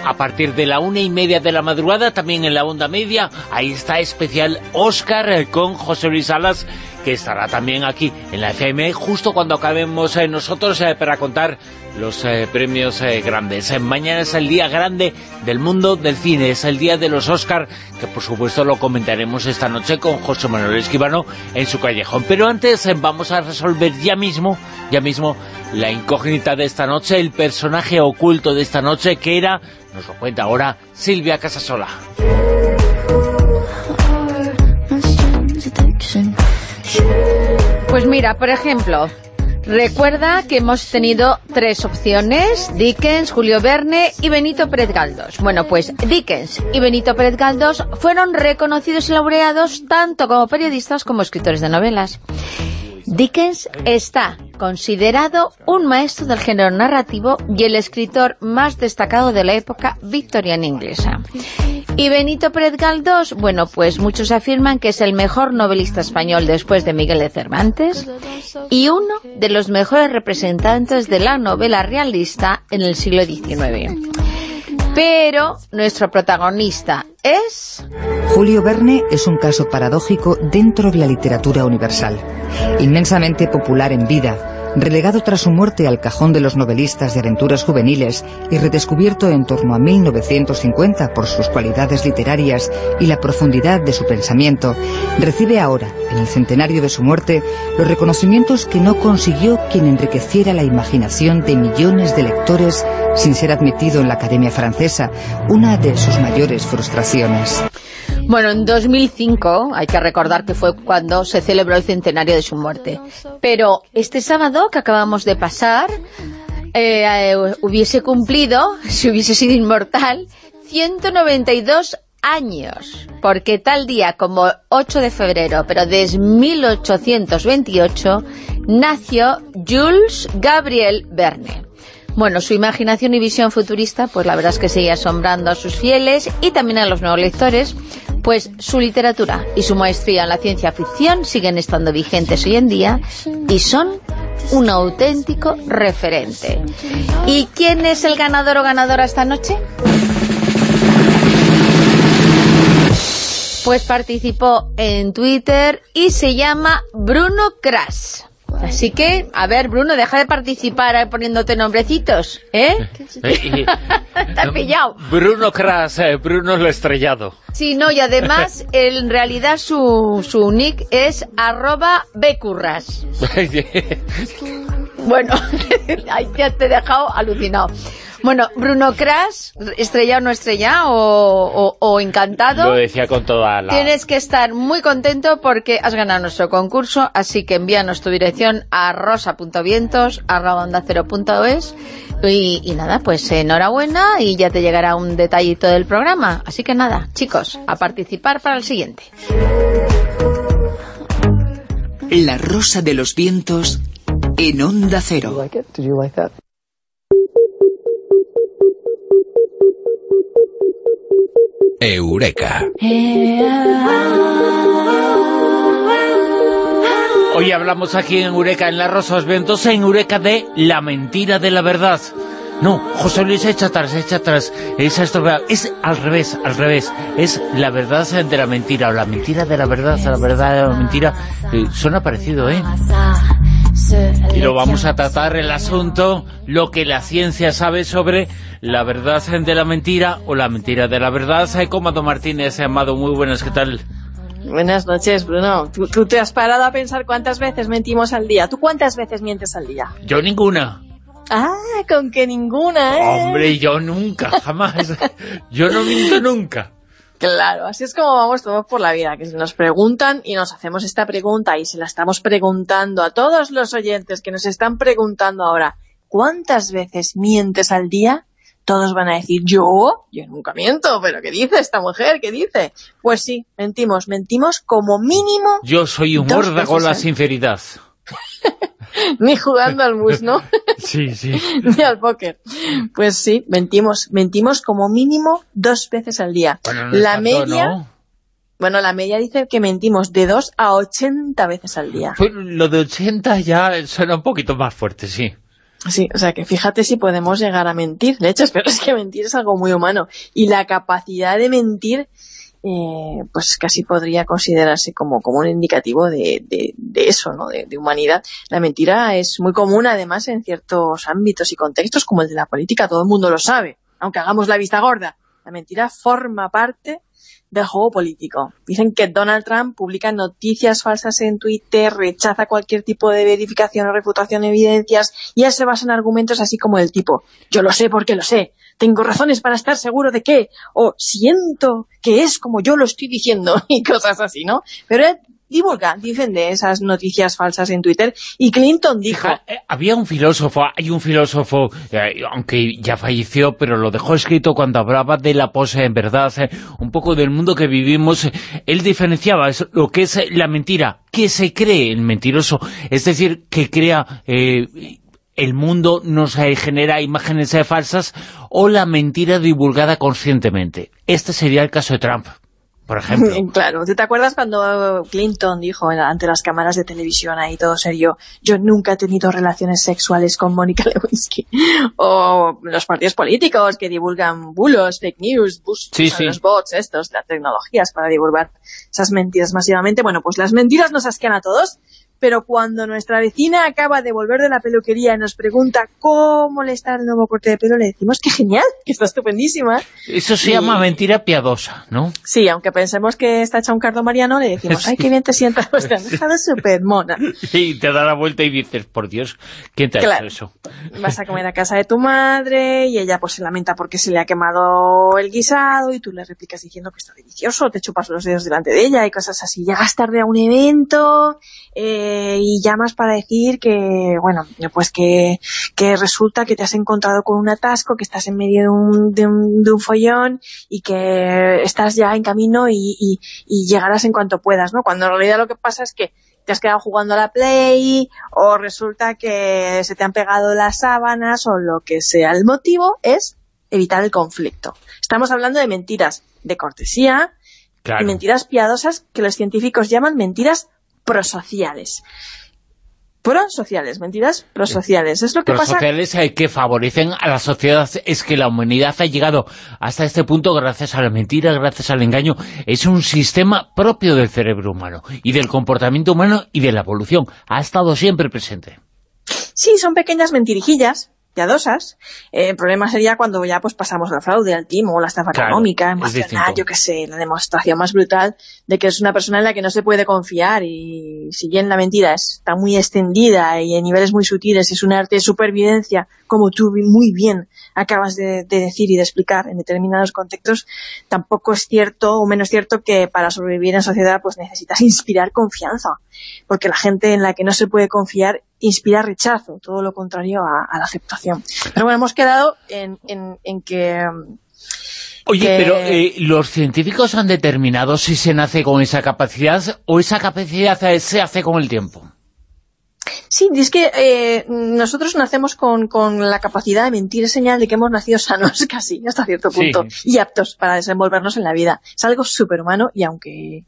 a partir de la una y media de la madrugada, también en la onda media, ahí está especial Oscar eh, con José Luis Salas, que estará también aquí en la FM, justo cuando acabemos eh, nosotros eh, para contar los premios grandes. mañana es el día grande del mundo del cine, es el día de los Oscar, que por supuesto lo comentaremos esta noche con José Manuel Esquivano en su callejón. Pero antes vamos a resolver ya mismo, ya mismo, la incógnita de esta noche, el personaje oculto de esta noche, que era nos lo cuenta ahora Silvia Casasola. Pues mira, por ejemplo, recuerda que hemos tenido tres opciones, Dickens, Julio Verne y Benito Pérez Galdós. Bueno, pues Dickens y Benito Pérez Galdós fueron reconocidos y laureados tanto como periodistas como escritores de novelas. Dickens está considerado un maestro del género narrativo y el escritor más destacado de la época victoriana inglesa. Y Benito Pérez Galdós, bueno, pues muchos afirman que es el mejor novelista español después de Miguel de Cervantes y uno de los mejores representantes de la novela realista en el siglo XIX. Pero nuestro protagonista es... Julio Verne es un caso paradójico dentro de la literatura universal. Inmensamente popular en vida, relegado tras su muerte al cajón de los novelistas de aventuras juveniles y redescubierto en torno a 1950 por sus cualidades literarias y la profundidad de su pensamiento, recibe ahora, en el centenario de su muerte, los reconocimientos que no consiguió quien enriqueciera la imaginación de millones de lectores sin ser admitido en la Academia Francesa, una de sus mayores frustraciones. Bueno, en 2005 hay que recordar que fue cuando se celebró el centenario de su muerte. Pero este sábado que acabamos de pasar eh, hubiese cumplido, (laughs) si hubiese sido inmortal, 192 años, porque tal día como 8 de febrero, pero desde 1828, nació Jules Gabriel Verne. Bueno, su imaginación y visión futurista, pues la verdad es que sigue asombrando a sus fieles y también a los nuevos lectores, pues su literatura y su maestría en la ciencia ficción siguen estando vigentes hoy en día y son un auténtico referente. ¿Y quién es el ganador o ganadora esta noche? Pues participó en Twitter y se llama Bruno Kras. Así que, a ver, Bruno, deja de participar poniéndote nombrecitos, ¿eh? (laughs) (laughs) Te has pillado. Bruno Kras, eh, Bruno lo estrellado. Sí, no, y además, (laughs) en realidad su, su nick es arroba becurras. bueno, ya te he dejado alucinado. Bueno, Bruno Crash, estrella o no estrella, o, encantado. Lo decía con toda la... Tienes que estar muy contento porque has ganado nuestro concurso, así que envíanos tu dirección a rosa.vientos, y, y nada, pues enhorabuena y ya te llegará un detallito del programa. Así que nada, chicos, a participar para el siguiente. La Rosa de los Vientos en Onda Cero. Eureka. Hoy hablamos aquí en Eureka, en La Rosa de los Vientos, en Eureka de la mentira de la verdad. No, José Luis, echa atrás, echa atrás. Es, es al revés, al revés. Es la verdad de la mentira, o la mentira de la verdad, la verdad de la mentira. Eh, suena parecido, ¿eh? Y lo vamos a tratar el asunto, lo que la ciencia sabe sobre la verdad de la mentira o la mentira de la verdad. Comando Martínez, Amado, muy buenas, ¿qué tal? Buenas noches, Bruno. ¿Tú, ¿Tú, te has parado a pensar cuántas veces mentimos al día? ¿Tú cuántas veces mientes al día? Yo ninguna. Ah, con que ninguna, ¿eh? Hombre, yo nunca, jamás. yo no miento nunca. Claro, así es como vamos todos por la vida, que si nos preguntan y nos hacemos esta pregunta y se la estamos preguntando a todos los oyentes que nos están preguntando ahora, ¿cuántas veces mientes al día? Todos van a decir, ¿yo? Yo nunca miento, pero ¿qué dice esta mujer? ¿Qué dice? Pues sí, mentimos, mentimos como mínimo... Yo soy un con la sinceridad. (laughs) Ni jugando al mus, ¿no? (laughs) sí, sí. (laughs) Ni al póker. Pues sí, mentimos. Mentimos como mínimo dos veces al día. la media... Bueno, la media dice que mentimos de dos a ochenta veces al día. Pues lo de ochenta ya suena un poquito más fuerte, sí. Sí, o sea que fíjate si podemos llegar a mentir, de hecho, pero es que mentir es algo muy humano. Y la capacidad de mentir eh, pues casi podría considerarse como, como un indicativo de, de, eso, ¿no? De, de, humanidad. La mentira es muy común, además, en ciertos ámbitos y contextos, como el de la política, todo el mundo lo sabe, aunque hagamos la vista gorda. La mentira forma parte del juego político. Dicen que Donald Trump publica noticias falsas en Twitter, rechaza cualquier tipo de verificación o refutación de evidencias y él se basa en argumentos así como el tipo, yo lo sé porque lo sé, tengo razones para estar seguro de que, o siento que es como yo lo estoy diciendo (laughs) y cosas así, ¿no? Pero él divulga, dicen de esas noticias falsas en Twitter, y Clinton dijo... Eh, había un filósofo, hay un filósofo, eh, aunque ya falleció, pero lo dejó escrito cuando hablaba de la pose en verdad, eh, un poco del mundo que vivimos, él diferenciaba lo que es la mentira, que se cree el mentiroso, es decir, que crea... el mundo nos genera imágenes falsas o la mentira divulgada conscientemente. Este sería el caso de Trump por ejemplo. (laughs) claro, ¿te acuerdas cuando Clinton dijo ante las cámaras de televisión ahí todo serio, yo nunca he tenido relaciones sexuales con Mónica (laughs) Lewinsky? O los partidos políticos que divulgan bulos, fake news, los bots estos, las tecnologías para divulgar esas mentiras masivamente. Bueno, pues las mentiras nos asquean a todos, pero cuando nuestra vecina acaba de volver de la peluquería y nos pregunta cómo le está el nuevo corte de pelo, le decimos que genial, que está estupendísima. Eso se llama mentira piadosa, ¿no? Sí, aunque pensemos que está hecha un cardo mariano, le decimos, ay, qué bien te sientas, pues te han dejado súper mona. (laughs) Y te da la vuelta y dices, por Dios, ¿quién te ha hecho eso? Vas a comer a casa de tu madre y ella pues se lamenta porque se le ha quemado el guisado y tú le replicas diciendo que está delicioso, te chupas los dedos delante de ella y cosas así. Llegas tarde a un evento eh, y llamas para decir que, bueno, pues que, que resulta que te has encontrado con un atasco, que estás en medio de un, de un, de un follón y que estás ya en camino y, y, y llegarás en cuanto puedas, ¿no? Cuando en realidad lo que pasa es que te has quedado jugando a la Play o resulta que se te han pegado las sábanas o lo que sea. El motivo es evitar el conflicto. Estamos hablando de mentiras de cortesía y mentiras piadosas que los científicos llaman mentiras prosociales prosociales, mentiras prosociales. Es lo que prosociales pasa... Eh, que favorecen a la sociedad. Es que la humanidad ha llegado hasta este punto gracias a la mentira, gracias al engaño. Es un sistema propio del cerebro humano y del comportamiento humano y de la evolución. Ha estado siempre presente. Sí, son pequeñas mentirijillas piadosas. Eh, el problema sería cuando ya pues pasamos al fraude, al timo, la estafa económica, emocional, yo qué sé, la demostración más brutal de que es una persona en la que no se puede confiar y si bien la mentira está muy extendida y en niveles muy sutiles es un arte de supervivencia, como tú muy bien acabas de, decir y de explicar en determinados contextos, tampoco es cierto o menos cierto que para sobrevivir en sociedad pues necesitas inspirar confianza, porque la gente en la que no se puede confiar inspira rechazo, todo lo contrario a, la aceptación. Pero bueno, hemos quedado en, que... Oye, pero eh, ¿los científicos han determinado si se nace con esa capacidad o esa capacidad se hace con el tiempo? Sí, es que eh, nosotros nacemos con, la capacidad de mentir, es señal de que hemos nacido sanos (laughs) casi, hasta cierto punto, y aptos para desenvolvernos en la vida. Es algo superhumano y aunque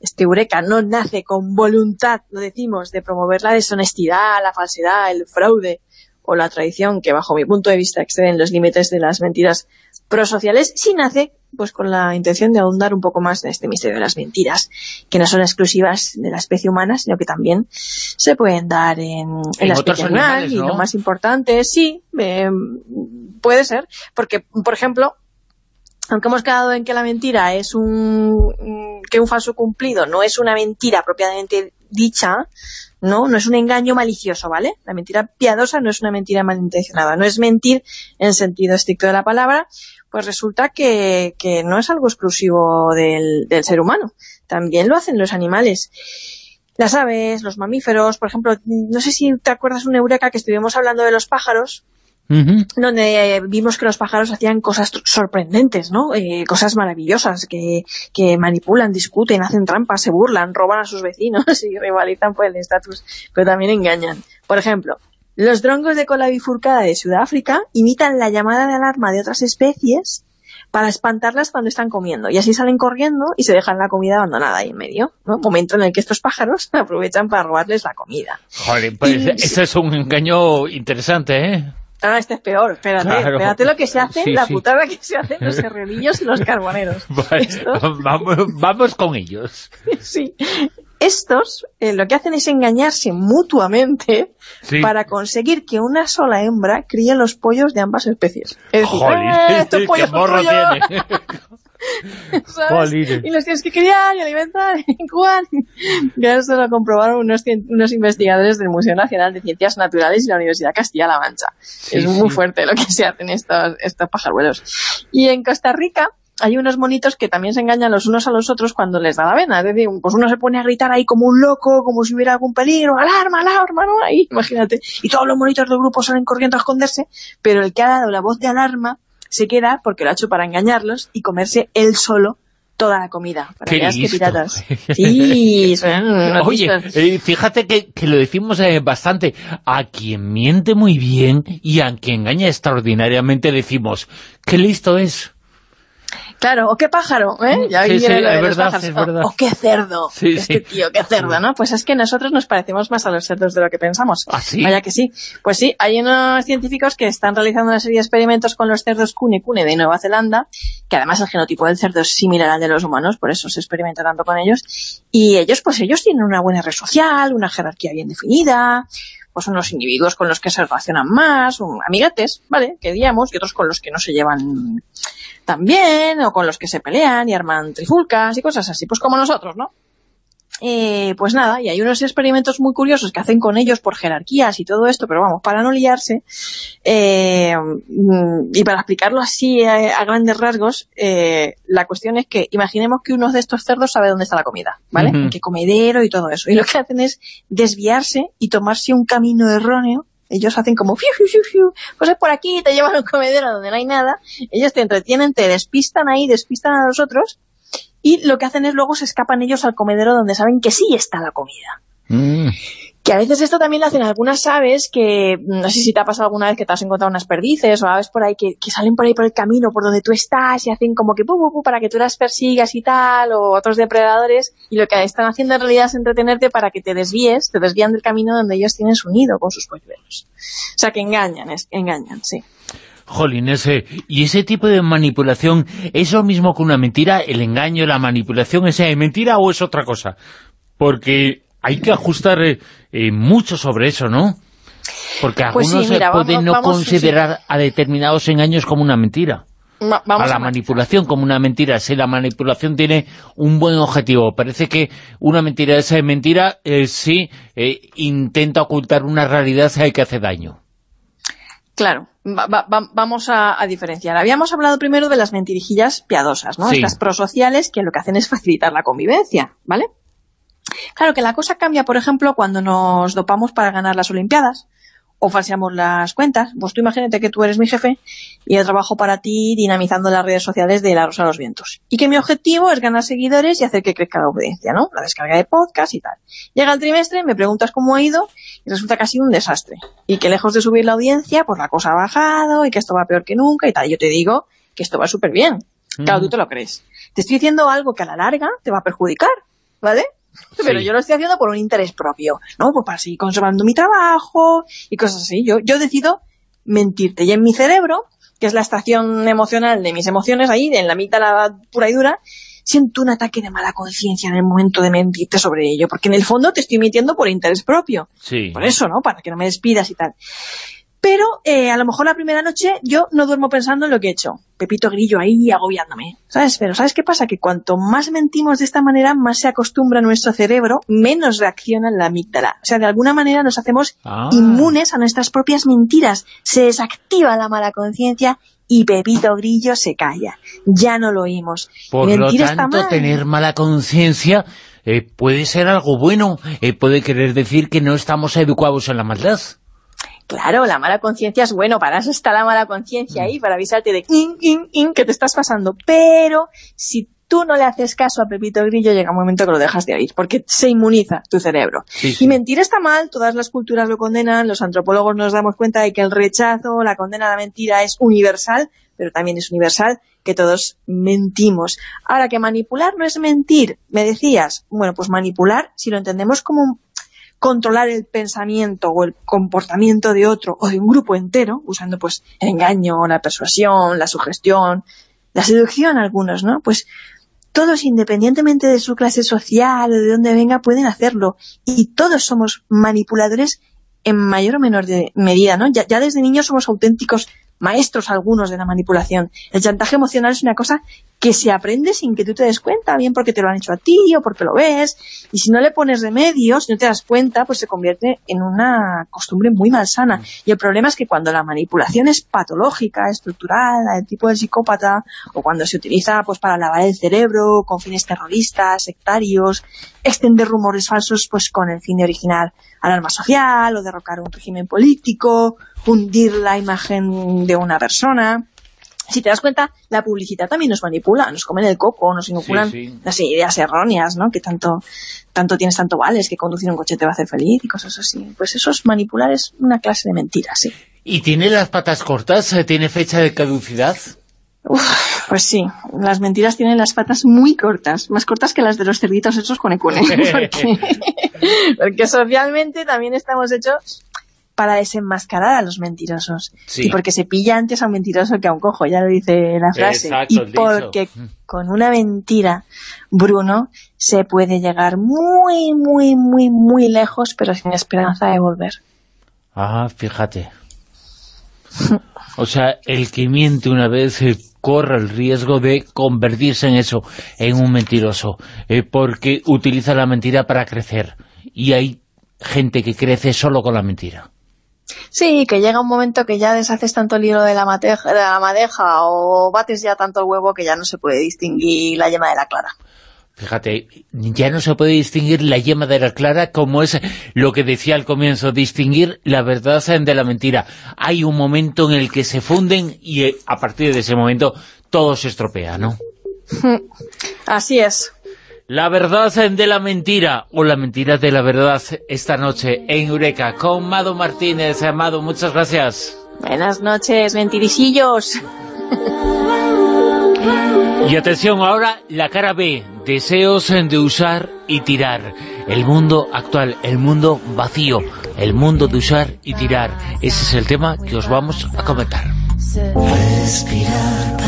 este Eureka no nace con voluntad, lo decimos, de promover la deshonestidad, la falsedad, el fraude o la tradición, que bajo mi punto de vista exceden los límites de las mentiras prosociales, sí nace pues con la intención de ahondar un poco más en este misterio de las mentiras, que no son exclusivas de la especie humana, sino que también se pueden dar en, la especie animal, y lo más importante, sí, eh, puede ser, porque, por ejemplo, aunque hemos quedado en que la mentira es un que un falso cumplido no es una mentira propiamente dicha, ¿no? No es un engaño malicioso, ¿vale? La mentira piadosa no es una mentira malintencionada, no es mentir en sentido estricto de la palabra, pues resulta que, que no es algo exclusivo del, del ser humano, también lo hacen los animales las aves, los mamíferos, por ejemplo, no sé si te acuerdas una eureka que estuvimos hablando de los pájaros, donde eh, vimos que los pájaros hacían cosas sorprendentes, ¿no? Eh, cosas maravillosas, que, que, manipulan, discuten, hacen trampas, se burlan, roban a sus vecinos (laughs) y rivalizan por el estatus, pero también engañan. Por ejemplo, los drongos de cola bifurcada de Sudáfrica imitan la llamada de alarma de otras especies para espantarlas cuando están comiendo. Y así salen corriendo y se dejan la comida abandonada ahí en medio. ¿no? Momento en el que estos pájaros (laughs) aprovechan para robarles la comida. Joder, pues eso es un engaño interesante, ¿eh? Ah, este es peor, espérate, espérate lo que se hace, la putada que se hacen los (laughs) serrenillos y los carboneros. (laughs) (laughs) vamos, vamos con ellos. sí, estos eh, lo que hacen es engañarse mutuamente para conseguir que una sola hembra críe los pollos de ambas especies. Es decir, ¡Eh, estos pollos tiene! (laughs) Y los tienes que criar y alimentar y. (laughs) Ya eso lo comprobaron unos, unos, investigadores del Museo Nacional de Ciencias Naturales y la Universidad Castilla-La Mancha. es muy fuerte lo que se hacen estos, estos pajaruelos. Y en Costa Rica hay unos monitos que también se engañan los unos a los otros cuando les da la vena. Es decir, pues uno se pone a gritar ahí como un loco, como si hubiera algún peligro, alarma, alarma, ¿no? Ahí, imagínate. Y todos los monitos del grupo salen corriendo a esconderse, pero el que ha dado la voz de alarma se queda porque lo ha hecho para engañarlos y comerse él solo toda la comida. Para Qué que piratas. (laughs) Sí, Oye, eh, fíjate que, que, lo decimos eh, bastante. A quien miente muy bien y a quien engaña extraordinariamente decimos, qué listo es. Claro, o qué pájaro, ¿eh? Ya sí, sí, es verdad, es verdad. O, qué cerdo, este tío, qué cerdo, ¿no? Pues es que nosotros nos parecemos más a los cerdos de lo que pensamos. ¿Ah, sí? Vaya que sí. Pues sí, hay unos científicos que están realizando una serie de experimentos con los cerdos cune cune de Nueva Zelanda, que además el genotipo del cerdo es similar al de los humanos, por eso se experimenta tanto con ellos. Y ellos, pues ellos tienen una buena red social, una jerarquía bien definida, pues son los individuos con los que se relacionan más, amigates, ¿vale?, que digamos, y otros con los que no se llevan tan bien, o con los que se pelean y arman trifulcas y cosas así, pues como nosotros, ¿no? Eh, pues nada, y hay unos experimentos muy curiosos que hacen con ellos por jerarquías y todo esto, pero vamos, para no liarse, eh, mm, y para explicarlo así a, grandes rasgos, eh, la cuestión es que imaginemos que uno de estos cerdos sabe dónde está la comida, ¿vale? En qué comedero y todo eso. Y lo que hacen es desviarse y tomarse un camino erróneo ellos hacen como fiu, fiu, fiu, fiu, pues es por aquí, te llevan a un comedero donde no hay nada, ellos te entretienen, te despistan ahí, despistan a los otros, y lo que hacen es luego se escapan ellos al comedero donde saben que sí está la comida. Mm. Que a veces esto también lo hacen algunas aves que, no sé si te ha pasado alguna vez que te has encontrado unas perdices o aves por ahí que, salen por ahí por el camino por donde tú estás y hacen como que pu, pu, para que tú las persigas y tal, o otros depredadores, y lo que están haciendo en realidad es entretenerte para que te desvíes, te desvían del camino donde ellos tienen su nido con sus polluelos. O sea que engañan, es, engañan, sí. Jolín, ese, y ese tipo de manipulación, ¿es lo mismo que una mentira? ¿El engaño, la manipulación, es mentira o es otra cosa? Porque hay que ajustar eh, eh, mucho sobre eso, ¿no? Porque pues algunos pueden no considerar a determinados engaños como una mentira. a la manipulación como una mentira. Si la manipulación tiene un buen objetivo, parece que una mentira es mentira eh, si intenta ocultar una realidad que hace daño. Claro, vamos a, diferenciar. Habíamos hablado primero de las mentirijillas piadosas, ¿no? Estas prosociales que lo que hacen es facilitar la convivencia, ¿vale? Claro que la cosa cambia, por ejemplo, cuando nos dopamos para ganar las Olimpiadas o falseamos las cuentas. Pues tú imagínate que tú eres mi jefe y yo trabajo para ti dinamizando las redes sociales de La Rosa de los Vientos. Y que mi objetivo es ganar seguidores y hacer que crezca la audiencia, ¿no? La descarga de podcast y tal. Llega el trimestre, me preguntas cómo ha ido y resulta casi un desastre. Y que lejos de subir la audiencia, pues la cosa ha bajado y que esto va peor que nunca y tal. yo te digo que esto va súper bien. Claro, tú te lo crees. Te estoy diciendo algo que a la larga te va a perjudicar, ¿vale? Pero yo lo estoy haciendo por un interés propio, ¿no? Pues para seguir conservando mi trabajo y cosas así. Yo, yo decido mentirte. Y en mi cerebro, que es la estación emocional de mis emociones, ahí, en la mitad la pura y dura, siento un ataque de mala conciencia en el momento de mentirte sobre ello. Porque en el fondo te estoy mintiendo por interés propio. Sí. Por eso, ¿no? Para que no me despidas y tal. Pero eh, a lo mejor la primera noche yo no duermo pensando en lo que he hecho. Pepito Grillo ahí agobiándome, ¿sabes? Pero ¿sabes qué pasa? Que cuanto más mentimos de esta manera, más se acostumbra nuestro cerebro, menos reacciona la amígdala. O sea, de alguna manera nos hacemos ah. inmunes a nuestras propias mentiras. Se desactiva la mala conciencia y Pepito Grillo se calla. Ya no lo oímos. Por lo tanto, tener mala conciencia eh, puede ser algo bueno. Eh, puede querer decir que no estamos educados en la maldad. Claro, la mala conciencia es bueno, para eso está la mala conciencia ahí, para avisarte de in, in, in, que te estás pasando. Pero si tú no le haces caso a Pepito Grillo, llega un momento que lo dejas de oír, porque se inmuniza tu cerebro. Y mentir está mal, todas las culturas lo condenan, los antropólogos nos damos cuenta de que el rechazo, la condena a la mentira es universal, pero también es universal que todos mentimos. Ahora, que manipular no es mentir, me decías, bueno, pues manipular, si lo entendemos como controlar el pensamiento o el comportamiento de otro o de un grupo entero, usando pues el engaño, la persuasión, la sugestión, la seducción algunos, ¿no? Pues todos, independientemente de su clase social o de dónde venga, pueden hacerlo. Y todos somos manipuladores en mayor o menor medida, ¿no? Ya, ya desde niños somos auténticos maestros algunos de la manipulación. El chantaje emocional es una cosa que se aprende sin que tú te des cuenta, bien porque te lo han hecho a ti o porque lo ves, y si no le pones remedio, si no te das cuenta, pues se convierte en una costumbre muy malsana. Y el problema es que cuando la manipulación es patológica, estructural, del tipo de psicópata, o cuando se utiliza pues para lavar el cerebro, con fines terroristas, sectarios, extender rumores falsos pues con el fin de originar alarma social, o derrocar un régimen político, hundir la imagen de una persona si te das cuenta, la publicidad también nos manipula, nos comen el coco, nos inoculan las ideas erróneas, ¿no? Que tanto tanto tienes, tanto vales, que conducir un coche te va a hacer feliz y cosas así. Pues eso es manipular, es una clase de mentira, sí. ¿Y tiene las patas cortas? ¿Tiene fecha de caducidad? pues sí, las mentiras tienen las patas muy cortas, más cortas que las de los cerditos hechos con ecune, (laughs) (laughs) porque, socialmente también estamos hechos para desenmascarar a los mentirosos. Y porque se pilla antes a un mentiroso que a un cojo, ya lo dice la frase. y porque con una mentira, Bruno, se puede llegar muy, muy, muy, muy lejos, pero sin esperanza de volver. Ah, fíjate. O sea, el que miente una vez eh, corre el riesgo de convertirse en eso, en un mentiroso, eh, porque utiliza la mentira para crecer. Y hay gente que crece solo con la mentira. Sí, que llega un momento que ya deshaces tanto el hilo de la, mateja, de la madeja o bates ya tanto el huevo que ya no se puede distinguir la yema de la clara. Fíjate, ya no se puede distinguir la yema de la clara como es lo que decía al comienzo, distinguir la verdad de la mentira. Hay un momento en el que se funden y eh, a partir de ese momento todo se estropea, ¿no? (laughs) Así es. La verdad de la mentira, o la mentira de la verdad, esta noche en Eureka, con Mado Martínez. Amado, muchas gracias. Buenas noches, mentiricillos. Y atención, ahora la cara B, deseos de usar y tirar. El mundo actual, el mundo vacío, el mundo de usar y tirar. Ese es el tema que os vamos a comentar. Respirar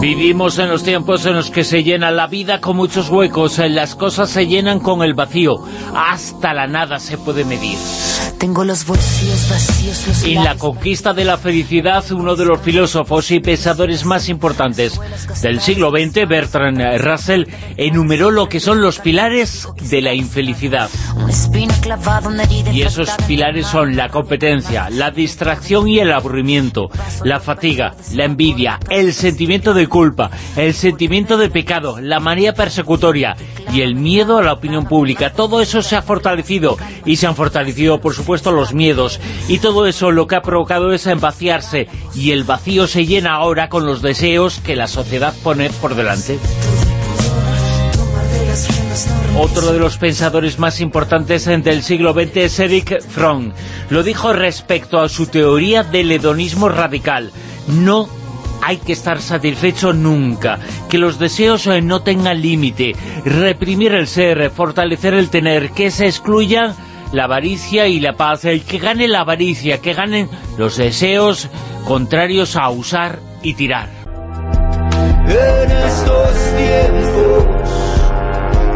Vivimos en los tiempos en los que se llena la vida con muchos huecos, las cosas se llenan con el vacío, hasta la nada se puede medir. Tengo los bolsillos vacíos, En la conquista de la felicidad, uno de los filósofos y pensadores más importantes del siglo XX, Bertrand Russell, enumeró lo que son los pilares de la infelicidad. Y esos pilares son la competencia, la distracción y el aburrimiento, la fatiga, la envidia, el sentimiento de culpa, el sentimiento de pecado, la manía persecutoria y el miedo a la opinión pública. Todo eso se ha fortalecido y se han fortalecido, por supuesto, los miedos. Y todo eso lo que ha provocado es vaciarse y el vacío se llena ahora con los deseos que la sociedad pone por delante. Otro de los pensadores más importantes del siglo XX es Eric Fromm. Lo dijo respecto a su teoría del hedonismo radical. No hay que estar satisfecho nunca, que los deseos eh, no tengan límite, reprimir el ser, fortalecer el tener, que se excluyan la avaricia y la paz, el que gane la avaricia, que ganen los deseos contrarios a usar y tirar. En estos tiempos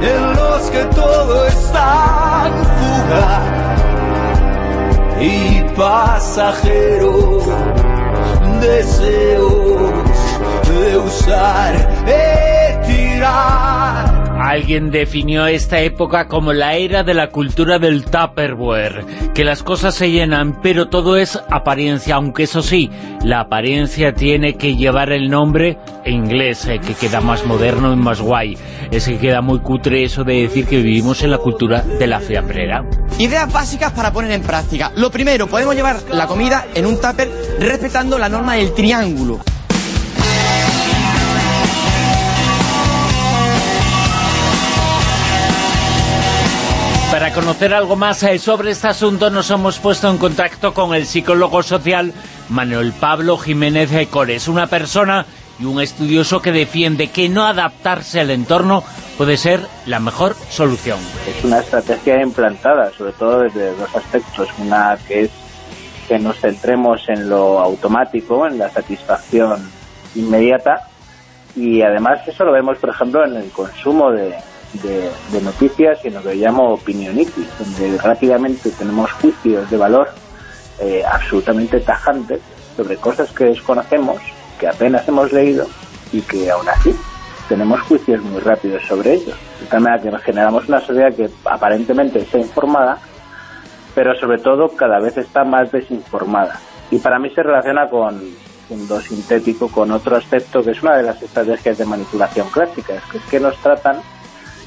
en los que todo fuga y pasajero, deseos de usar y tirar Alguien definió esta época como la era de la cultura del Tupperware, que las cosas se llenan, pero todo es apariencia, aunque eso sí, la apariencia tiene que llevar el nombre inglés, eh, que queda más moderno y más guay. Es que queda muy cutre eso de decir que vivimos en la cultura de la fiambrera. Ideas básicas para poner en práctica. Lo primero, podemos llevar la comida en un tupper respetando la norma del triángulo. Para conocer algo más eh, sobre este asunto nos hemos puesto en contacto con el psicólogo social Manuel Pablo Jiménez Cores, una persona y un estudioso que defiende que no adaptarse al entorno puede ser la mejor solución. Es una estrategia implantada, sobre todo desde dos aspectos. Una que es que nos centremos en lo automático, en la satisfacción inmediata, y además eso lo vemos, por ejemplo, en el consumo de, de, noticias y en lo llamo opinionitis, donde rápidamente tenemos juicios de valor eh, absolutamente tajantes sobre cosas que desconocemos, que apenas hemos leído y que aún así tenemos juicios muy rápidos sobre ellos. De tal manera que generamos una sociedad que aparentemente está informada, pero sobre todo cada vez está más desinformada. Y para mí se relaciona con, mundo sintético, con otro aspecto que es una de las estrategias de manipulación clásicas, que es que nos tratan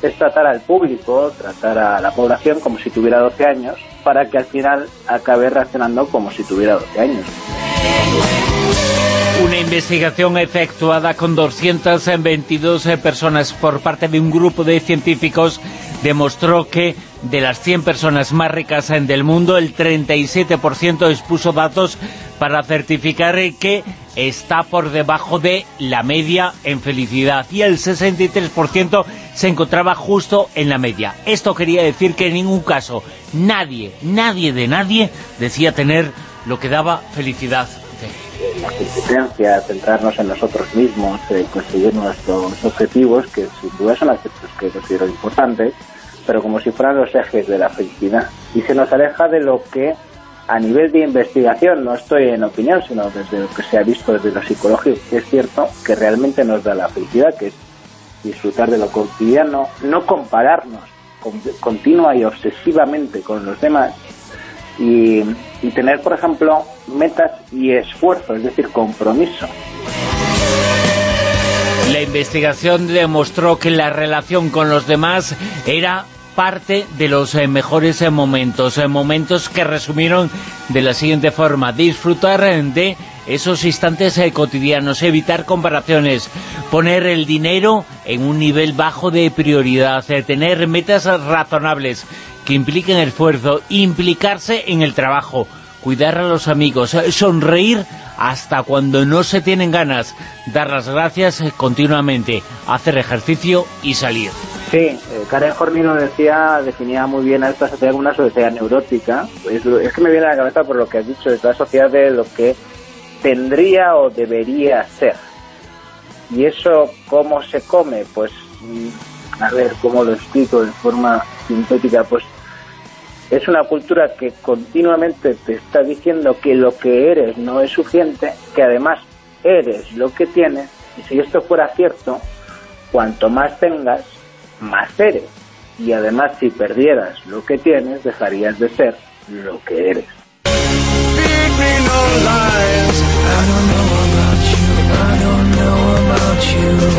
es tratar al público, tratar a la población como si tuviera 12 años, para que al final acabe reaccionando como si tuviera 12 años. Una investigación efectuada con 222 eh, personas por parte de un grupo de científicos demostró que de las 100 personas más ricas del mundo, el 37% expuso datos para certificar que está por debajo de la media en felicidad y el 63% se encontraba justo en la media. Esto quería decir que en ningún caso nadie, nadie de nadie decía tener lo que daba felicidad. La competencia, centrarnos en nosotros mismos, eh, conseguir nuestros objetivos, que sin duda son aspectos que considero importantes, pero como si fueran los ejes de la felicidad. Y se nos aleja de lo que a nivel de investigación, no estoy en opinión, sino desde lo que se ha visto desde lo psicológico, es cierto que realmente nos da la felicidad, que es disfrutar de lo cotidiano, no compararnos continua y obsesivamente con los demás y, y tener, por ejemplo, metas y esfuerzo, es decir, compromiso. La investigación demostró que la relación con los demás era parte de los eh, mejores eh, momentos, eh, momentos que resumieron de la siguiente forma, disfrutar de esos instantes cotidianos, evitar comparaciones, poner el dinero en un nivel bajo de prioridad, tener metas razonables que impliquen esfuerzo, implicarse en el trabajo, cuidar a los amigos, sonreír hasta cuando no se tienen ganas, dar las gracias continuamente, hacer ejercicio y salir. Sí, eh, Karen Hornino decía, definía muy bien a esta sociedad una sociedad neurótica. Es, es, que me viene a la cabeza por lo que has dicho, de la sociedad de lo que tendría o debería ser. ¿Y eso cómo se come? Pues, mm, a ver, ¿cómo lo explico de forma sintética? Pues es una cultura que continuamente te está diciendo que lo que eres no es suficiente, que además eres lo que tienes, y si esto fuera cierto, cuanto más tengas, más eres. Y además si perdieras lo que tienes, dejarías de ser lo que eres.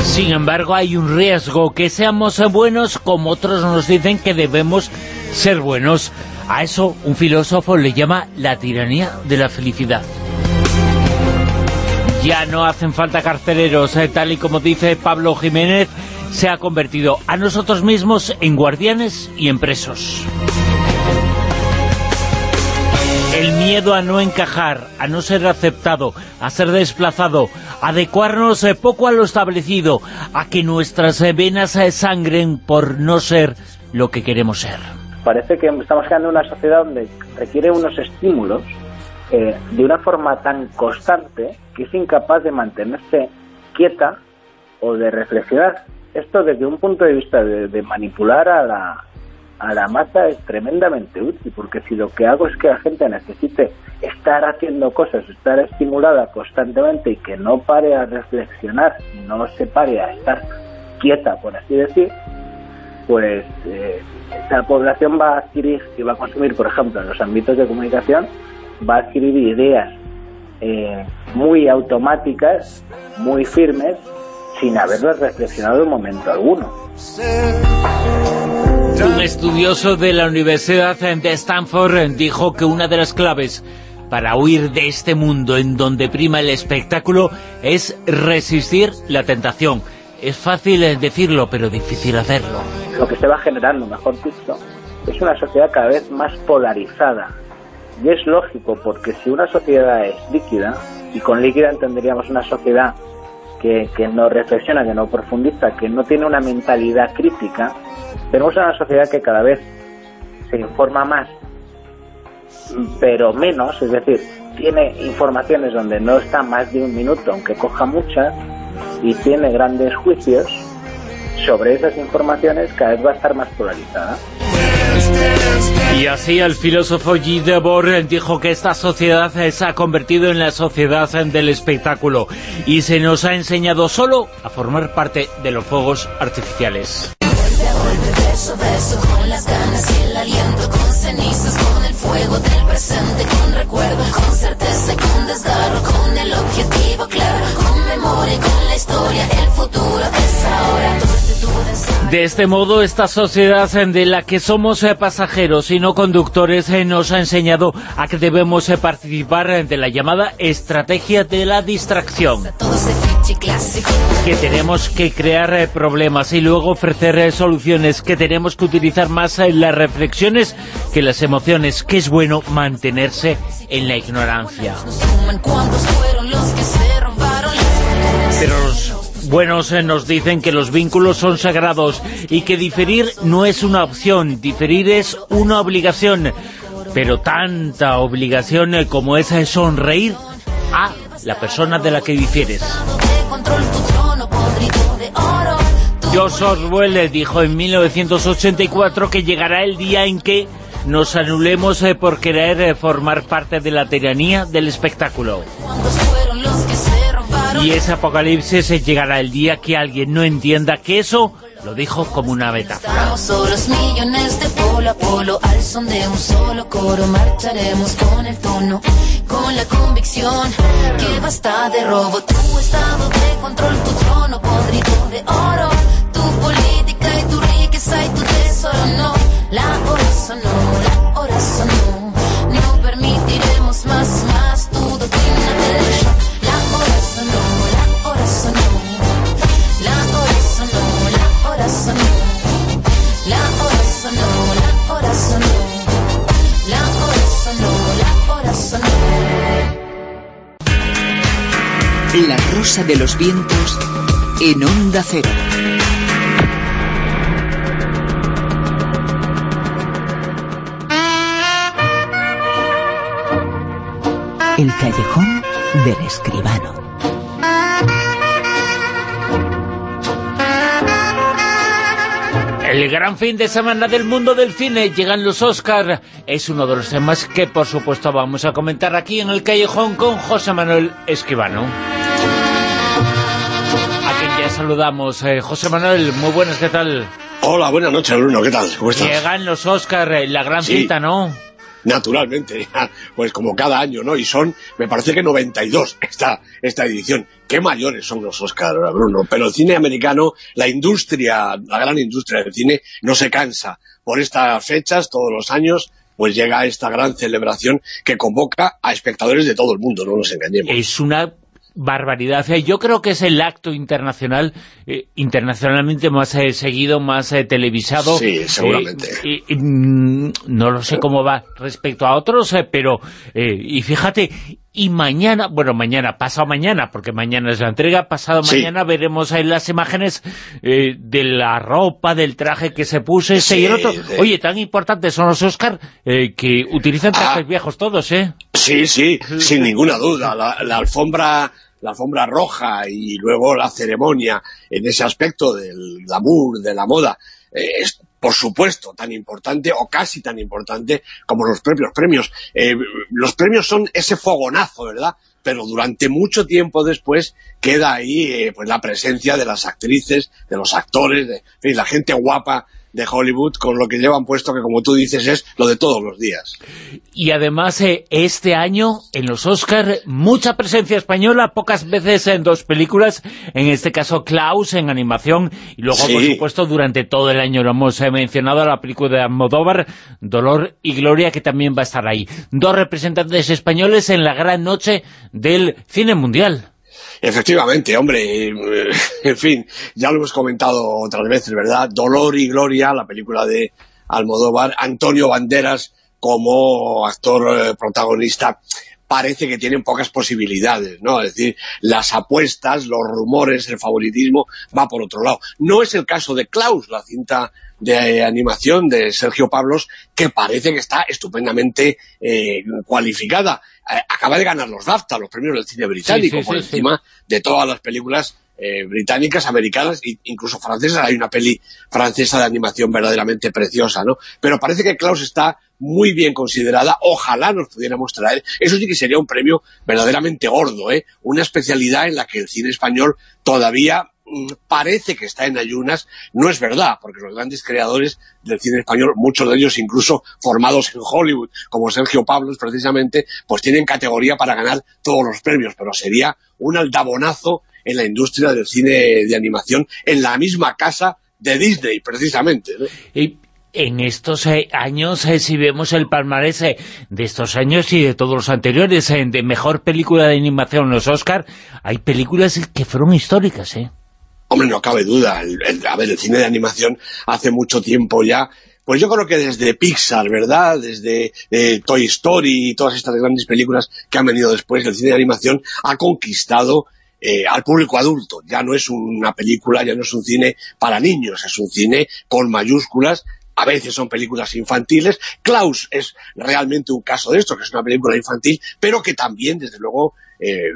Sin embargo, hay un riesgo, que seamos buenos como otros nos dicen que debemos ser buenos. A eso un filósofo le llama la tiranía de la felicidad. Ya no hacen falta carceleros, eh, tal y como dice Pablo Jiménez, se ha convertido a nosotros mismos en guardianes y en presos. El miedo a no encajar, a no ser aceptado, a ser desplazado, adecuarnos eh, poco a lo establecido, a que nuestras venas eh, sangren por no ser lo que queremos ser. Parece que estamos creando una sociedad donde requiere unos estímulos eh, de una forma tan constante que es incapaz de mantenerse quieta o de reflexionar. Esto desde un punto de vista de manipular a la, a la masa es tremendamente útil, porque si lo que hago es que la gente necesite estar haciendo cosas, estar estimulada constantemente y que no pare a reflexionar, no se pare a estar quieta, por así decir, pues eh, población va a adquirir y va a consumir, por ejemplo, en los ámbitos de comunicación, va a adquirir ideas eh, muy automáticas, muy firmes, sin haberlas reflexionado en momento alguno. Un estudioso de la Universidad de Stanford dijo que una de las claves para huir de este mundo en donde prima el espectáculo es resistir la tentación. Es fácil decirlo, pero difícil hacerlo. Lo que se va generando, mejor dicho, es una sociedad cada vez más polarizada. Y es lógico, porque si una sociedad es líquida, y con líquida entenderíamos una sociedad que, que no reflexiona, que no profundiza, que no tiene una mentalidad crítica, tenemos una sociedad que cada vez se informa más, pero menos, es decir, tiene informaciones donde no está más de un minuto, aunque coja muchas, y tiene grandes juicios sobre esas informaciones, cada vez va a estar más polarizada. Y así el filósofo Guy Debord dijo que esta sociedad se ha convertido en la sociedad del espectáculo y se nos ha enseñado solo a formar parte de los fuegos artificiales beso, con las ganas y el aliento, con cenizas, con el fuego del presente, con recuerdo, con certeza y con desgarro, con el objetivo claro, con memoria y con la historia, el futuro es ahora. De este modo, esta sociedad de la que somos eh, pasajeros y no conductores eh, nos ha enseñado a que debemos eh, participar de la llamada estrategia de la distracción. Que tenemos que crear problemas y luego ofrecer soluciones, que tenemos que utilizar más las reflexiones que las emociones, que es bueno mantenerse en la ignorancia. Pero buenos eh, nos dicen que los vínculos son sagrados y que diferir no es una opción, diferir es una obligación. Pero tanta obligación eh, como esa es sonreír a la persona de la que difieres. George Orwell dijo en 1984 que llegará el día en que nos anulemos eh, por querer formar parte de la tiranía del espectáculo. Y ese apocalipsis llegará el día que alguien no entienda que eso lo dijo como una metáfora. La hora sonó, la hora sonó, no permitiremos más, más tu doctrina del shock. La rosa de los vientos en onda cero. El callejón del escribano. El gran fin de semana del mundo del cine, llegan los Oscar, es uno de los temas que por supuesto vamos a comentar aquí en el Callejón con José Manuel Escribano. A quien ya saludamos. Eh, José Manuel, muy buenas, ¿qué tal? Hola, buenas noches Bruno, ¿qué tal? ¿Cómo estás? Llegan los Oscar, eh, la gran cita, ¿no? Naturalmente, (laughs) pues como cada año, ¿no? Y son, me parece que 92 esta, esta edición. Qué mayores son los Oscar, Bruno. Pero el cine americano, la industria, la gran industria del cine, no se cansa. Por estas fechas, todos los años, pues llega esta gran celebración que convoca a espectadores de todo el mundo, no nos engañemos. Es una barbaridad. Yo creo que es el acto internacional, eh, internacionalmente más eh, seguido, más eh, televisado. Sí, seguramente. Mm, no lo sé cómo va respecto a otros, pero, y fíjate, y mañana, bueno, mañana, pasado mañana, porque mañana es la entrega, pasado mañana veremos ahí las imágenes de la ropa, del traje que se puso ese y el otro. Oye, tan importantes son los Oscar que utilizan trajes ah. viejos todos, ¿eh? Sí, sí, sin ninguna duda. la alfombra la alfombra roja y luego la ceremonia en ese aspecto del glamour, de la moda, eh, es por supuesto tan importante o casi tan importante como los propios premios. Eh, los premios son ese fogonazo, ¿verdad? Pero durante mucho tiempo después queda ahí eh, pues la presencia de las actrices, de los actores, de la gente guapa de Hollywood con lo que llevan puesto que como tú dices es lo de todos los días. Y además eh, este año en los Oscars mucha presencia española, pocas veces en dos películas, en este caso Klaus en animación y luego por supuesto durante todo el año lo hemos eh, mencionado la película de Almodóvar, Dolor y Gloria que también va a estar ahí. Dos representantes españoles en la gran noche del cine mundial. Efectivamente, hombre, eh, en fin, ya lo hemos comentado otras veces, ¿verdad? Dolor y Gloria, la película de Almodóvar, Antonio Banderas como actor eh, protagonista, parece que tienen pocas posibilidades, ¿no? Es decir, las apuestas, los rumores, el favoritismo va por otro lado. No es el caso de Klaus, la cinta de animación de Sergio Pablos, que parece que está estupendamente eh, cualificada. Eh, acaba de ganar los BAFTA, los premios del cine británico, por encima de todas las películas eh, británicas, americanas e incluso francesas. Hay una peli francesa de animación verdaderamente preciosa, ¿no? Pero parece que Klaus está muy bien considerada. Ojalá nos pudiéramos traer. Eso sí que sería un premio verdaderamente gordo, ¿eh? Una especialidad en la que el cine español todavía parece que está en ayunas, no es verdad, porque los grandes creadores del cine español, muchos de ellos incluso formados en Hollywood, como Sergio Pablos precisamente, pues tienen categoría para ganar todos los premios, pero sería un aldabonazo en la industria del cine de animación, en la misma casa de Disney, precisamente. Y en estos eh, años, eh, si vemos el palmarés eh, de estos años y de todos los anteriores, de mejor película de animación, los Oscar, hay películas que fueron históricas, ¿eh? Hombre, no cabe duda. a ver, el cine de animación hace mucho tiempo ya pues yo creo que desde Pixar, ¿verdad? Desde Toy Story y todas estas grandes películas que han venido después, el cine de animación ha conquistado al público adulto. Ya no es una película, ya no es un cine para niños, es un cine con mayúsculas a veces son películas infantiles. Klaus es realmente un caso de esto, que es una película infantil, pero que también, desde luego, eh,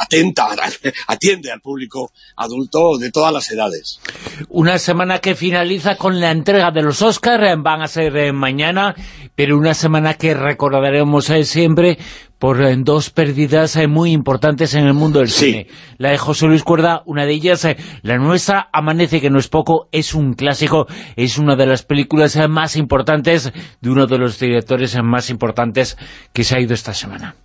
atenta, (laughs) atiende al público adulto de todas las edades. Una semana que finaliza con la entrega de los Oscars, eh, van a ser eh, mañana, pero una semana que recordaremos siempre por dos pérdidas muy importantes en el mundo del cine. La de José Luis Cuerda, una de ellas, la nuestra, Amanece, que no es poco, es un clásico, es una de las películas más importantes de uno de los directores más importantes que se ha ido esta semana.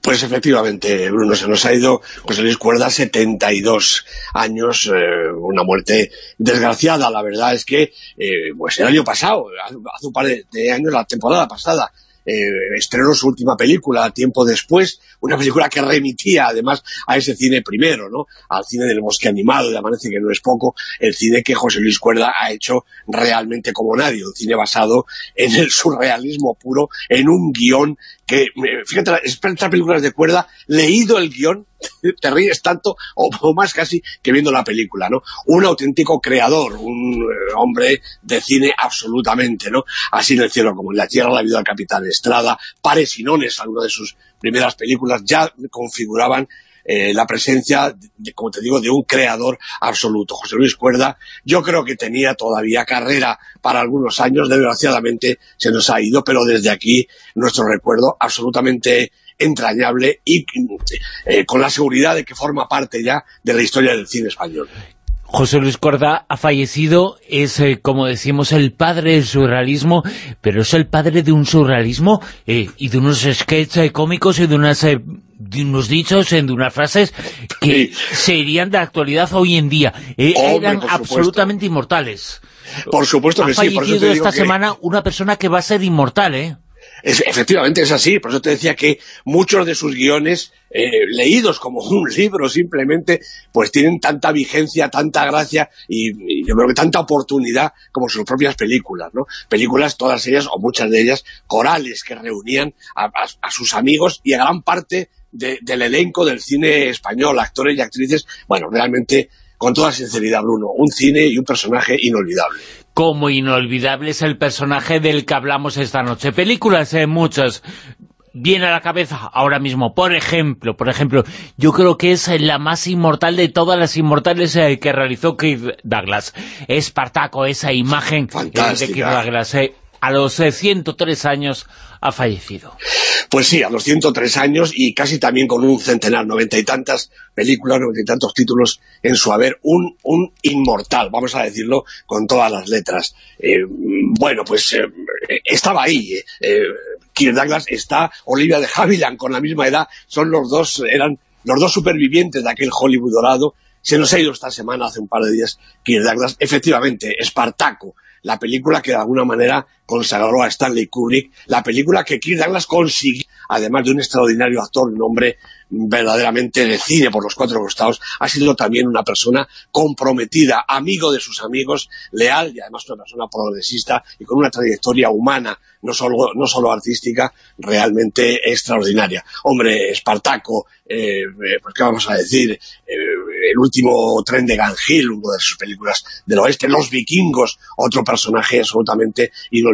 Pues efectivamente, Bruno, se nos ha ido José Luis Cuerda, 72 años, eh, una muerte desgraciada. La verdad es que, eh, pues el año pasado, hace un par de años, la temporada pasada, eh, estrenó su última película tiempo después, una película que remitía además a ese cine primero, ¿no? Al cine del bosque animado, de Amanece que no es poco, el cine que José Luis Cuerda ha hecho realmente como nadie, un cine basado en el surrealismo puro, en un guion fíjate, estas películas de Cuerda, leído el guion, (laughs) te ríes tanto o, más casi que viendo la película, ¿no? Un auténtico creador, un eh, hombre de cine absolutamente, ¿no? Así en el cielo como en la tierra, la vida del capitán Estrada, Pares y Nones, algunas de sus primeras películas ya configuraban eh, la presencia, como te digo, de un creador absoluto. José Luis Cuerda, yo creo que tenía todavía carrera para algunos años, desgraciadamente se nos ha ido, pero desde aquí nuestro recuerdo absolutamente entrañable y eh, con la seguridad de que forma parte ya de la historia del cine español. José Luis Corda ha fallecido, es, eh, como decimos, el padre del surrealismo, pero es el padre de un surrealismo y de unos sketches cómicos y de, unas, de unos dichos, de unas frases que serían de actualidad hoy en día. eran absolutamente inmortales. Por supuesto que sí. Ha fallecido esta semana una persona que va a ser inmortal, ¿eh? efectivamente es así, por eso te decía que muchos de sus guiones, eh, leídos como un libro simplemente, pues tienen tanta vigencia, tanta gracia y, yo creo que tanta oportunidad como sus propias películas, ¿no? Películas, todas ellas, o muchas de ellas, corales que reunían a, sus amigos y a gran parte del elenco del cine español, actores y actrices, bueno, realmente con toda sinceridad, Bruno, un cine y un personaje inolvidable como inolvidable es el personaje del que hablamos esta noche. Películas, eh, muchas, viene a la cabeza ahora mismo. Por ejemplo, por ejemplo, yo creo que es la más inmortal de todas las inmortales eh, que realizó Kirk Douglas. Espartaco, esa imagen de Kirk Douglas. Eh, a los 103 años ha fallecido. Pues sí, a los 103 años y casi también con un centenar, noventa y tantas películas, noventa y tantos títulos en su haber, un, un inmortal, vamos a decirlo con todas las letras. Eh, bueno, pues eh, estaba ahí, eh, Kirk Douglas está, Olivia de Havilland con la misma edad, son los dos, eran los dos supervivientes de aquel Hollywood dorado, se nos ha ido esta semana, hace un par de días, Kirk Douglas, efectivamente, Espartaco, la película que de alguna manera consagró a Stanley Kubrick, la película que Kirk Douglas consiguió, además de un extraordinario actor, un hombre verdaderamente de cine por los cuatro costados, ha sido también una persona comprometida, amigo de sus amigos, leal y además una persona progresista y con una trayectoria humana, no solo, no solo artística, realmente extraordinaria. Hombre, Espartaco, eh, pues qué vamos a decir, eh, el último tren de Gangil, una de sus películas del oeste, Los vikingos, otro personaje absolutamente inolvidable,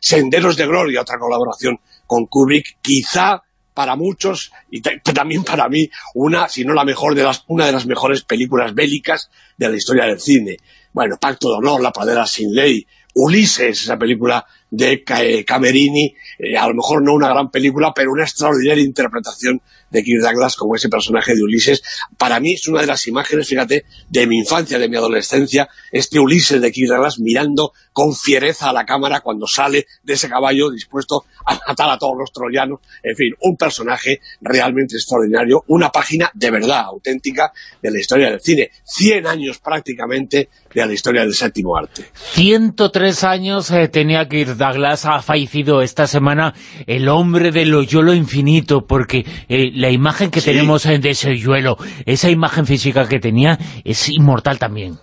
Senderos de Gloria, otra colaboración con Kubrick, quizá para muchos, y también para mí, una, si no la mejor, de las, una de las mejores películas bélicas de la historia del cine. Bueno, Pacto de Honor, La Pradera sin Ley, Ulises, esa película de eh, Camerini, eh, a lo mejor no una gran película, pero una extraordinaria interpretación de Kirk Douglas como ese personaje de Ulises. Para mí es una de las imágenes, fíjate, de mi infancia, de mi adolescencia, este Ulises de Kirk Douglas mirando con fiereza a la cámara cuando sale de ese caballo dispuesto a matar a todos los troyanos. En fin, un personaje realmente extraordinario, una página de verdad auténtica de la historia del cine. Cien años prácticamente de la historia del séptimo arte. 103 años eh, tenía Kirk Douglas, ha fallecido esta semana el hombre del hoyuelo infinito, porque eh, la imagen que tenemos eh, de ese hoyuelo, esa imagen física que tenía, es inmortal también.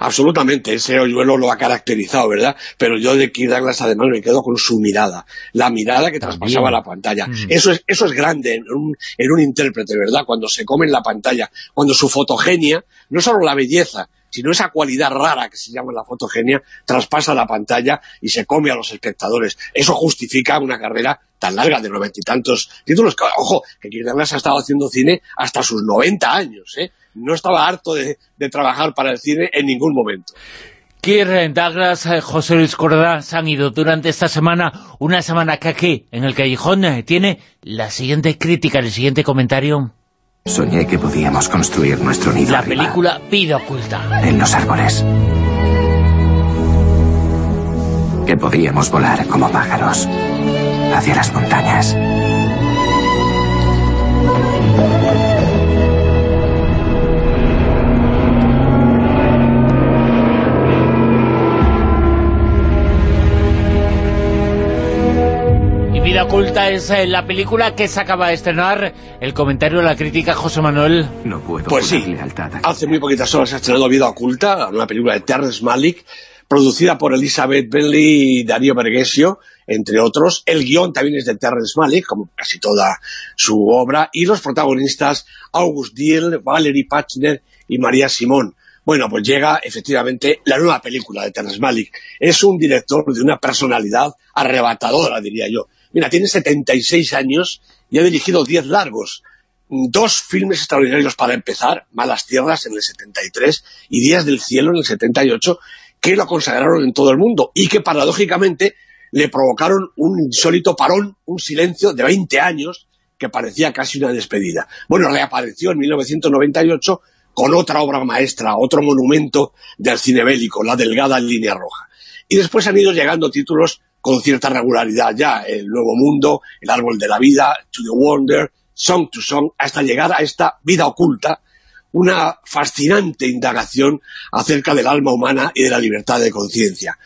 Absolutamente, ese hoyuelo lo ha caracterizado, ¿verdad? Pero yo de Kirk Douglas además me quedo con su mirada, la mirada que traspasaba la pantalla. Mm. Eso, es, eso es grande en un, en un intérprete, ¿verdad? Cuando se come en la pantalla, cuando su fotogenia, no solo la belleza, sino esa cualidad rara que se llama la fotogenia, traspasa la pantalla y se come a los espectadores. Eso justifica una carrera tan larga de noventa y tantos títulos. Ojo, que Kirk Douglas ha estado haciendo cine hasta sus 90 años, ¿eh? No estaba harto de, trabajar para el cine en ningún momento. Kirk Douglas, eh, José Luis Corda se han ido durante esta semana, una semana que aquí, en el Callejón, eh, tiene la siguiente crítica, el siguiente comentario. Soñé que podíamos construir nuestro nido La película Vida Oculta. En los árboles. Que podíamos volar como pájaros hacia las montañas. Vida Oculta es eh, la película que se acaba de estrenar. El comentario de la crítica, José Manuel. No puedo Pues sí, hace muy poquitas horas se ha estrenado Vida Oculta, una película de Terrence Malick, producida por Elizabeth Bentley y Darío Bergesio, entre otros. El guion también es de Terrence Malick, como casi toda su obra, y los protagonistas August Diel, Valerie Pachner y María Simón. Bueno, pues llega efectivamente la nueva película de Terrence Malick. Es un director de una personalidad arrebatadora, diría yo. Mira, tiene 76 años y ha dirigido 10 largos. Dos filmes extraordinarios para empezar, Malas Tierras en el 73 y Días del Cielo en el 78, que lo consagraron en todo el mundo y que paradójicamente le provocaron un insólito parón, un silencio de 20 años que parecía casi una despedida. Bueno, reapareció en 1998 con otra obra maestra, otro monumento del cine bélico, La delgada línea roja. Y después han ido llegando títulos con cierta regularidad ya, El Nuevo Mundo, El Árbol de la Vida, To the Wonder, Song to Song, hasta llegar a esta vida oculta, una fascinante indagación acerca del alma humana y de la libertad de conciencia.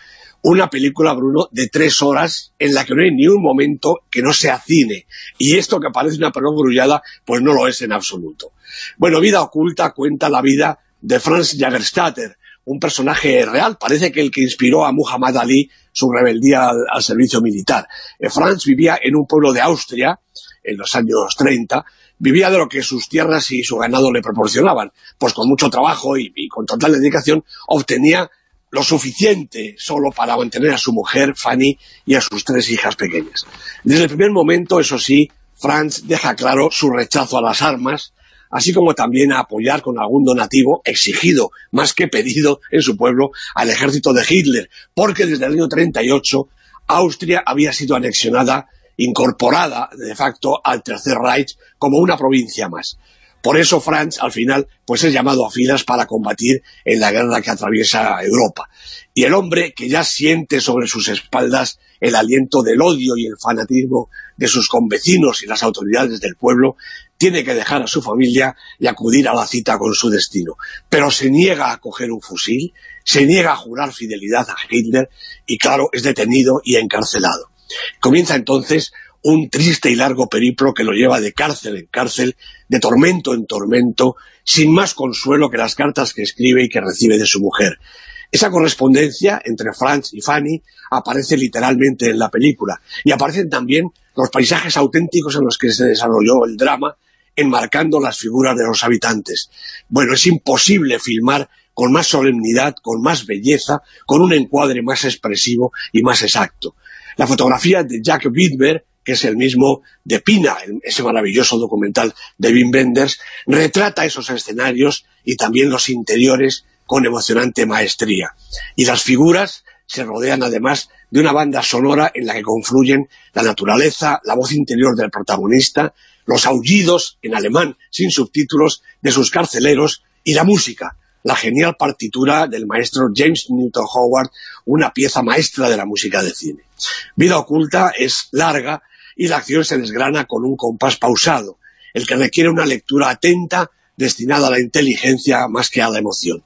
Una película, Bruno, de tres horas en la que no hay ni un momento que no sea cine. Y esto que parece una película grullada, pues no lo es en absoluto. Bueno, Vida Oculta cuenta la vida de Franz Jagerstatter, un personaje real, parece que el que inspiró a Muhammad Ali su rebeldía al, servicio militar. Eh, Franz vivía en un pueblo de Austria, en los años 30, vivía de lo que sus tierras y su ganado le proporcionaban. Pues con mucho trabajo y, con total dedicación obtenía lo suficiente solo para mantener a su mujer, Fanny, y a sus tres hijas pequeñas. Desde el primer momento, eso sí, Franz deja claro su rechazo a las armas, así como también a apoyar con algún donativo exigido, más que pedido en su pueblo, al ejército de Hitler, porque desde el año 38 Austria había sido anexionada, incorporada de facto al Tercer Reich como una provincia más. Por eso Franz, al final, pues es llamado a filas para combatir en la guerra que atraviesa Europa. Y el hombre que ya siente sobre sus espaldas el aliento del odio y el fanatismo de sus convecinos y las autoridades del pueblo, tiene que dejar a su familia y acudir a la cita con su destino. Pero se niega a coger un fusil, se niega a jurar fidelidad a Hitler y, claro, es detenido y encarcelado. Comienza entonces un triste y largo periplo que lo lleva de cárcel en cárcel, de tormento en tormento, sin más consuelo que las cartas que escribe y que recibe de su mujer. Esa correspondencia entre Franz y Fanny aparece literalmente en la película y aparecen también los paisajes auténticos en los que se desarrolló el drama enmarcando las figuras de los habitantes. Bueno, es imposible filmar con más solemnidad, con más belleza, con un encuadre más expresivo y más exacto. La fotografía de Jack Widmer, que es el mismo de Pina, ese maravilloso documental de Wim Wenders, retrata esos escenarios y también los interiores con emocionante maestría. Y las figuras se rodean además de una banda sonora en la que confluyen la naturaleza, la voz interior del protagonista, los aullidos, en alemán, sin subtítulos, de sus carceleros y la música, la genial partitura del maestro James Newton Howard, una pieza maestra de la música de cine. Vida oculta es larga y la acción se desgrana con un compás pausado, el que requiere una lectura atenta destinada a la inteligencia más que a la emoción.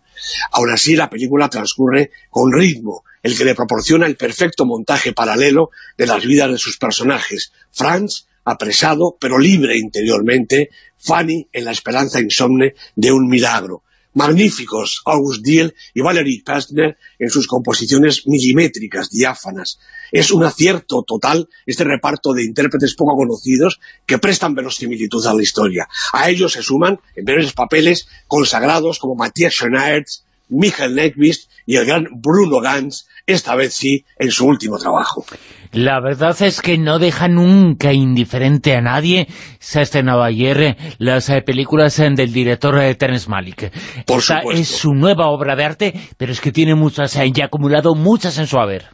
Aún así, la película transcurre con ritmo, el que le proporciona el perfecto montaje paralelo de las vidas de sus personajes. Franz, apresado, pero libre interiormente, Fanny en la esperanza insomne de un milagro. Magníficos August Diel y Valerie Pastner en sus composiciones milimétricas, diáfanas. Es un acierto total este reparto de intérpretes poco conocidos que prestan verosimilitud a la historia. A ellos se suman, en breves papeles, consagrados como Matthias Schoenaerts, Michael Nyqvist y el gran Bruno Gantz, esta vez sí, en su último trabajo. La verdad es que no deja nunca indiferente a nadie. Se ha estrenado ayer eh, las eh, películas eh, del director Terence Malick. Por Esta supuesto. es su nueva obra de arte, pero es que tiene muchas, ya ha acumulado muchas en su haber.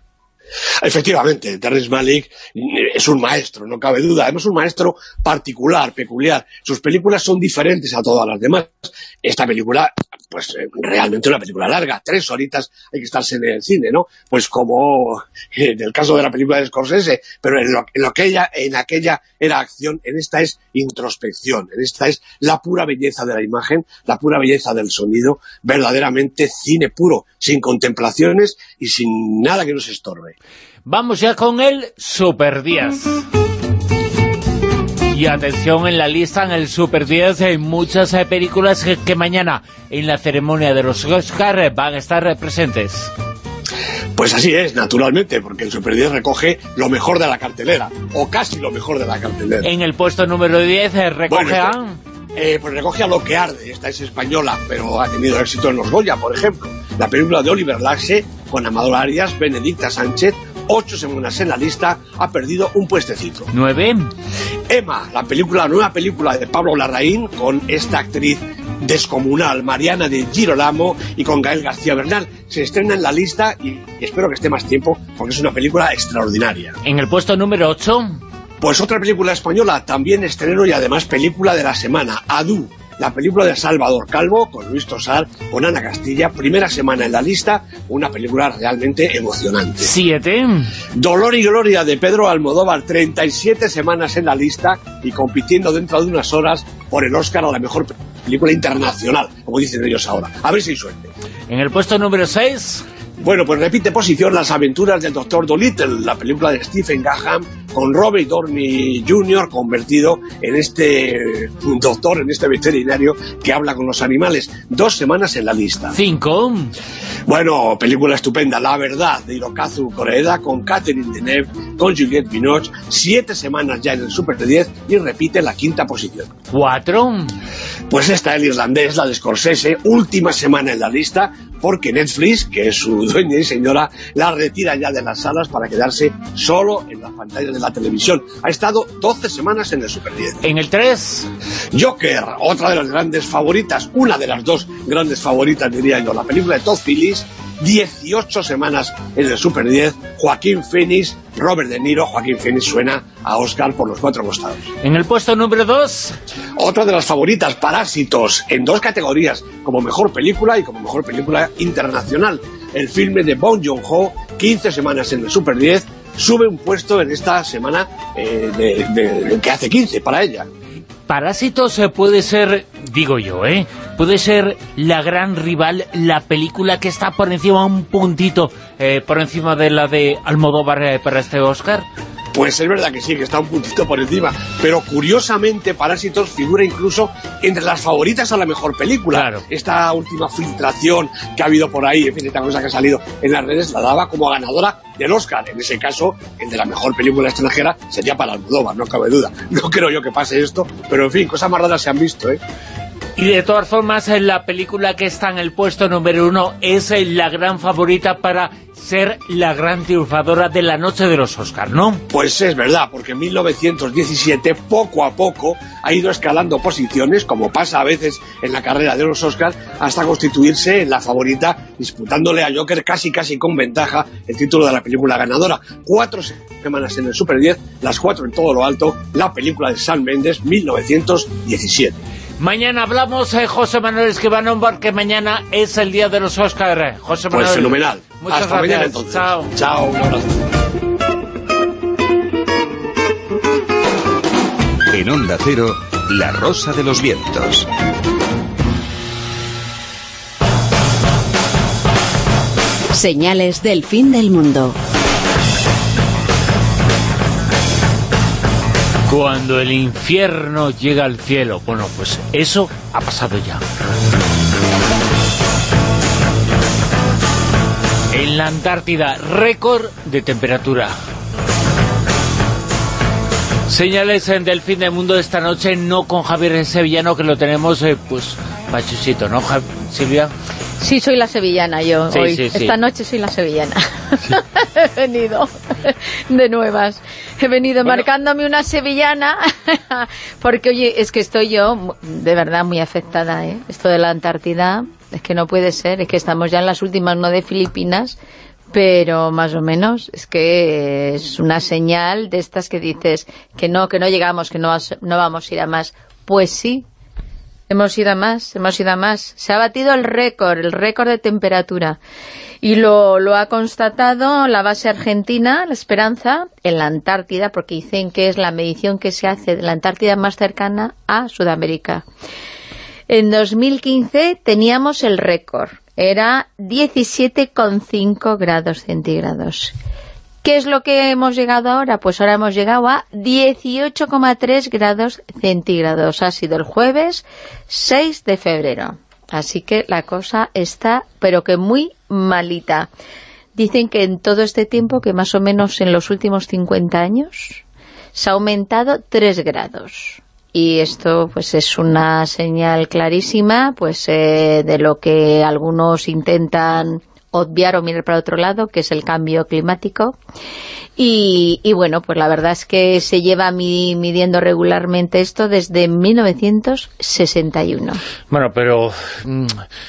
Efectivamente, Terrence Malick es un maestro, no cabe duda. Además, un maestro particular, peculiar. Sus películas son diferentes a todas las demás. Esta película, pues eh, realmente una película larga, tres horitas hay que estarse en el cine, ¿no? Pues como eh, en el caso de la película de Scorsese, pero en, lo, en, lo que ella, en aquella era acción, en esta es introspección, en esta es la pura belleza de la imagen, la pura belleza del sonido, verdaderamente cine puro, sin contemplaciones y sin nada que nos estorbe. Vamos ya con el Super 10. Y atención en la lista, en el Super 10 hay muchas eh, películas que, que mañana en la ceremonia de los Oscar eh, van a estar eh, presentes. Pues así es, naturalmente, porque el Super 10 recoge lo mejor de la cartelera, o casi lo mejor de la cartelera. En el puesto número 10 eh, recoge Bueno, a... Eh, pues recoge a Lo que arde, esta es española, pero ha tenido éxito en los Goya, por ejemplo. La película de Oliver Laxe, con Amador Arias, Benedicta Sánchez, ocho semanas en la lista, ha perdido un puestecito. 9. Emma, la película, la nueva película de Pablo Larraín, con esta actriz descomunal, Mariana de Girolamo, y con Gael García Bernal. Se estrena en la lista y espero que esté más tiempo, porque es una película extraordinaria. En el puesto número 8. Pues otra película española, también estreno y además película de la semana, Adu, la película de Salvador Calvo, con Luis Tosar, con Ana Castilla, primera semana en la lista, una película realmente emocionante. 7. Dolor y Gloria de Pedro Almodóvar, 37 semanas en la lista y compitiendo dentro de unas horas por el Oscar a la mejor película internacional, como dicen ellos ahora. A ver si hay suerte. En el puesto número 6. Bueno, pues repite posición Las aventuras del Dr. Dolittle, la película de Stephen Graham, con Robert Downey Jr. convertido en este doctor, en este veterinario que habla con los animales. Dos semanas en la lista. 5. Bueno, película estupenda, La Verdad, de Hirokazu Koreeda, con Catherine Deneuve, con Juliette Binoche, siete semanas ya en el Super de 10 y repite la quinta posición. 4. Pues esta, el irlandés, la de Scorsese, última semana en la lista, porque Netflix, que es su (laughs) dueña y señora, la retira ya de las salas para quedarse solo en las pantallas de la televisión. Ha estado 12 semanas en el Super 10. En el 3. Joker, otra de las grandes favoritas, una de las dos grandes favoritas, diría yo, la película de Todd Phillips, 18 semanas en el Super 10, Joaquín Phoenix, Robert De Niro, Joaquín Phoenix suena a Oscar por los cuatro costados. En el puesto número 2. Otra de las favoritas, Parásitos, en dos categorías, como mejor película y como mejor película internacional. El filme de Bong Joon-ho, 15 semanas en el Super 10, sube un puesto en esta semana eh, de, de- que hace 15 para ella. Parásitos eh, puede ser, digo yo, ¿eh? Puede ser la gran rival, la película que está por encima, un puntito eh, por encima de la de Almodóvar eh, para este Oscar. Pues es verdad que sí, que está un puntito por encima. Pero curiosamente, Parásitos figura incluso entre las favoritas a la mejor película. Claro. Esta última filtración que ha habido por ahí, en fin, esta cosa que ha salido en las redes, la daba como ganadora del Oscar. En ese caso, el de la mejor película extranjera sería para Almodóvar, no cabe duda. No creo yo que pase esto, pero en fin, cosas más raras se han visto, ¿eh? Y de todas formas, eh, la película que está en el puesto número uno es eh, la gran favorita para ser la gran triunfadora de la noche de los Oscars, ¿no? Pues es verdad, porque en 1917 poco a poco ha ido escalando posiciones, como pasa a veces en la carrera de los Oscars, hasta constituirse en la favorita, disputándole a Joker casi casi con ventaja el título de la película ganadora. Cuatro semanas en el Super 10, las cuatro en todo lo alto, la película de Sam Mendes, 1917. Mañana hablamos, eh, José Manuel Esquivano, porque mañana es el día de los Oscars. José Manuel. Pues fenomenal. Muchas Hasta gracias. mañana entonces. Chao. Chao, un abrazo. En Onda Cero, La Rosa de los Vientos. Señales del fin del mundo. Cuando el infierno llega al cielo. Bueno, pues eso ha pasado ya. En la Antártida, récord de temperatura. Señales en del fin del mundo esta noche, no con Javier Sevillano, que lo tenemos, eh, pues, pachuchito, ¿no, Silvia? Sí, soy la sevillana yo Sí, hoy. sí, sí. Esta noche soy la sevillana. (laughs) He venido de nuevas. He venido marcándome una sevillana (laughs) porque, oye, es que estoy yo de verdad muy afectada, ¿eh? Esto de la Antártida, es que no puede ser. Es que estamos ya en las últimas, no de Filipinas, pero más o menos es que es una señal de estas que dices que no, que no llegamos, que no, no vamos a ir a más. Pues sí, Hemos ido a más, hemos ido a más. Se ha batido el récord, el récord de temperatura. Y lo, lo ha constatado la base argentina, la Esperanza, en la Antártida, porque dicen que es la medición que se hace de la Antártida más cercana a Sudamérica. En 2015 teníamos el récord, era 17,5 grados centígrados. ¿Qué es lo que hemos llegado ahora? Pues ahora hemos llegado a 18,3 grados centígrados. Ha sido el jueves 6 de febrero. Así que la cosa está, pero que muy malita. Dicen que en todo este tiempo, que más o menos en los últimos 50 años, se ha aumentado 3 grados. Y esto pues es una señal clarísima pues eh, de lo que algunos intentan obviar o mirar para otro lado, que es el cambio climático. Y, y bueno, pues la verdad es que se lleva mi- midiendo regularmente esto desde 1961. Bueno, pero mm,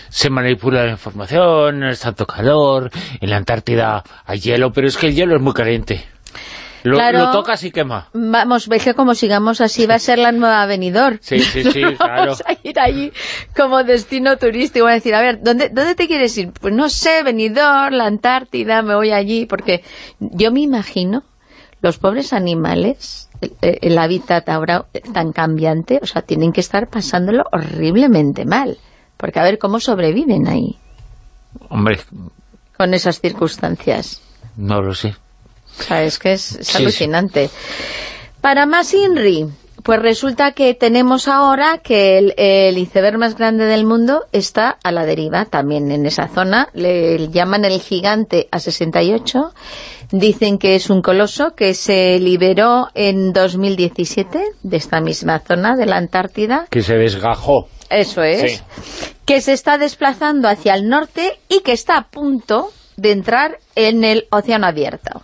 se manipula la información, es tanto calor, en la Antártida hay hielo, pero es que el hielo es muy caliente. Lo, Claro. lo tocas y quema. Vamos, veis que como sigamos así va a ser la nueva Benidorm. Sí, sí, sí, (laughs) claro. Vamos a ir allí como destino turístico. Voy a decir, a ver, ¿dónde, ¿dónde te quieres ir? Pues no sé, Benidorm, la Antártida, me voy allí, porque yo me imagino los pobres animales, el, el hábitat ahora tan cambiante, o sea, tienen que estar pasándolo horriblemente mal. Porque a ver cómo sobreviven ahí, Hombre, con esas circunstancias. no lo sé. O sea, es que es, es Sí, alucinante. Para más INRI, pues resulta que tenemos ahora que el, el iceberg más grande del mundo está a la deriva, también en esa zona. Le llaman el gigante A68. Dicen que es un coloso que se liberó en 2017 de esta misma zona de la Antártida. Que se desgajó. Eso es. Sí. Que se está desplazando hacia el norte y que está a punto de entrar en el océano abierto.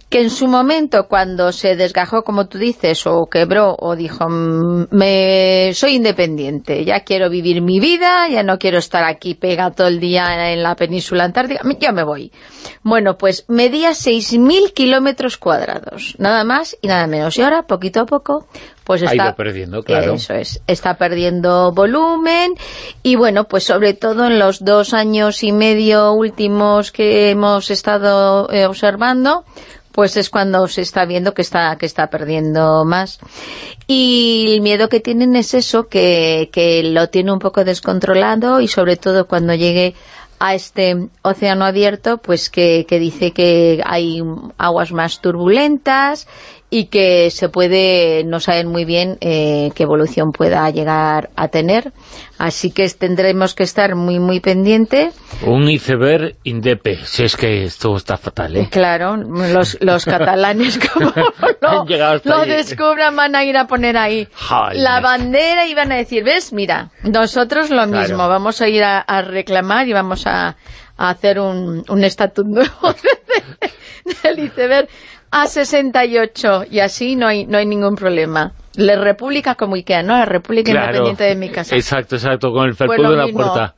Que en su momento, cuando se desgajó, como tú dices, o quebró, o dijo, "Mm, me soy independiente, ya quiero vivir mi vida, ya no quiero estar aquí pegado todo el día en la península antártica, yo me voy. Bueno, pues medía 6.000 kilómetros cuadrados, nada más y nada menos. Y ahora, poquito a poco, pues Ha está... ido perdiendo, claro. Eso es, está perdiendo volumen y bueno, pues sobre todo en los dos años y medio últimos que hemos estado eh, observando, pues es cuando se está viendo que está que está perdiendo más. Y el miedo que tienen es eso, que, que lo tiene un poco descontrolado y sobre todo cuando llegue a este océano abierto, pues que, que dice que hay aguas más turbulentas y que se puede, no saben muy bien eh, qué evolución pueda llegar a tener. Así que tendremos que estar muy, muy pendiente. Un iceberg indepe, si es que esto está fatal, ¿eh? Claro, los, los catalanes (laughs) como lo, lo descubran van a ir a poner ahí la bandera y van a decir, ¿ves? Mira, nosotros lo mismo, vamos a ir a, a reclamar y vamos a, a hacer un, un estatus nuevo (laughs) del iceberg a 68 y así no hay, no hay ningún problema. La República como Ikea, ¿no? La República Claro. Independiente de mi casa. Exacto, exacto, con el Pues felpudo en la puerta.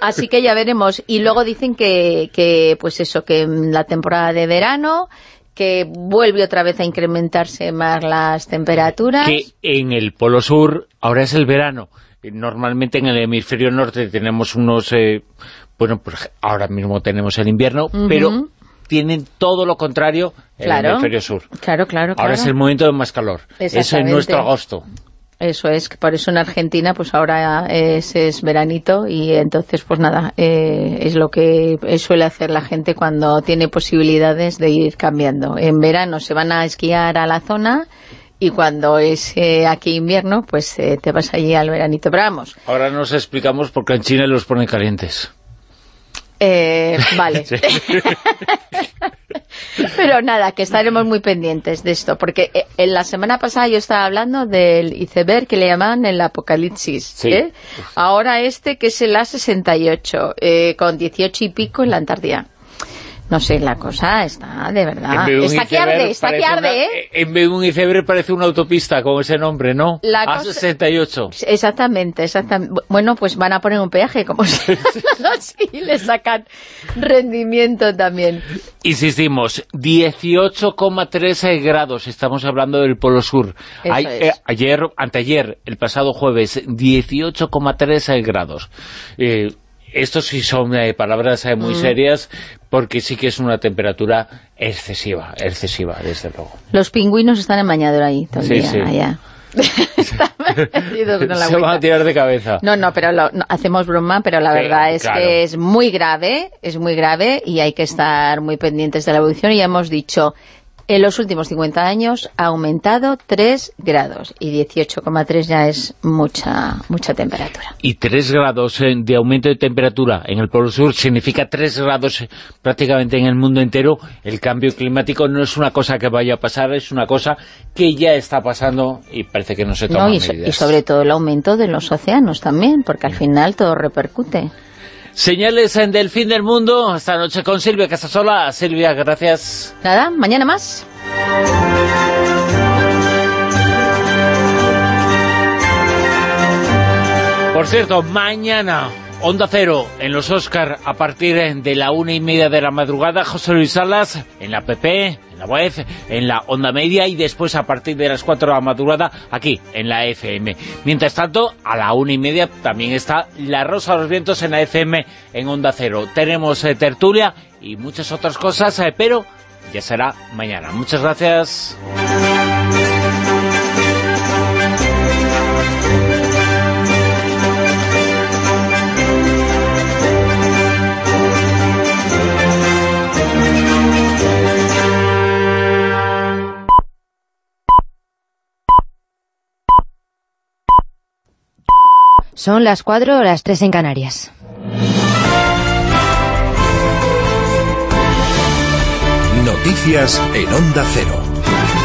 Así que ya veremos. Y luego dicen que, que pues eso, que en la temporada de verano, que vuelve otra vez a incrementarse más las temperaturas. Que en el Polo Sur ahora es el verano. Normalmente en el hemisferio norte tenemos unos... eh, bueno, pues ahora mismo tenemos el invierno, pero tienen todo lo contrario en Claro. el hemisferio sur. Claro, claro, claro. Ahora es el momento de más calor. Eso Exactamente. nuestro agosto. Eso es, por eso en Argentina pues ahora es, es veranito y entonces pues nada, eh, es lo que eh, suele hacer la gente cuando tiene posibilidades de ir cambiando. En verano se van a esquiar a la zona y cuando es eh, aquí invierno pues eh, te vas allí al veranito. Pero vamos, Ahora nos explicamos por qué en China los ponen calientes. Eh, (laughs) vale. Sí. (laughs) Pero nada, que estaremos muy pendientes de esto, porque eh, en la semana pasada yo estaba hablando del iceberg que le llaman el apocalipsis, Sí. ¿eh? Ahora este que es el A68, eh, con 18 y pico en la Antártida. No sé, la cosa está de verdad. Está que arde, está que arde, una- ¿eh? En vez de un iceberg parece una autopista con ese nombre, ¿no? La cosa- A68. Exactamente, exactamente. Bueno, pues van a poner un peaje, como (laughs) si así (laughs) le sacan rendimiento también. Insistimos, 18,3 grados, estamos hablando del Polo Sur. Eso Ay- es. eh, ayer, anteayer, el pasado jueves, 18,3 grados. Eh, estos sí son eh, palabras eh, muy Mm. serias, porque sí que es una temperatura excesiva, excesiva, desde luego. Los pingüinos están en bañador ahí todo el Sí, día, sí. allá. (laughs) Con la Se van a tirar de cabeza. No, no, pero lo- no, hacemos broma, pero la Sí, verdad es claro. que es muy grave, es muy grave y hay que estar muy pendientes de la evolución. Y ya hemos dicho, en los últimos 50 años ha aumentado 3 grados y 18,3 ya es mucha mucha temperatura. Y 3 grados eh, de aumento de temperatura en el Polo Sur significa 3 grados eh, prácticamente en el mundo entero. El cambio climático no es una cosa que vaya a pasar, es una cosa que ya está pasando y parece que no se No, toman y, so- medidas. y sobre todo el aumento de los océanos también, porque al final todo repercute. Señales en del fin del mundo, esta noche con Silvia Casasola. Silvia, gracias. Nada, mañana más. Por cierto, mañana, Onda Cero, en los Oscar, a partir de la una y media de la madrugada, José Luis Salas, en la PP, la en la Onda Media, y después a partir de las cuatro de la madrugada, aquí, en la FM. Mientras tanto, a la una y media también está La Rosa de los Vientos en la FM, en Onda Cero. Tenemos eh, tertulia y muchas otras cosas, eh, pero ya será mañana. Muchas gracias. Son las 4 o las 3 en Canarias. Noticias en Onda Cero.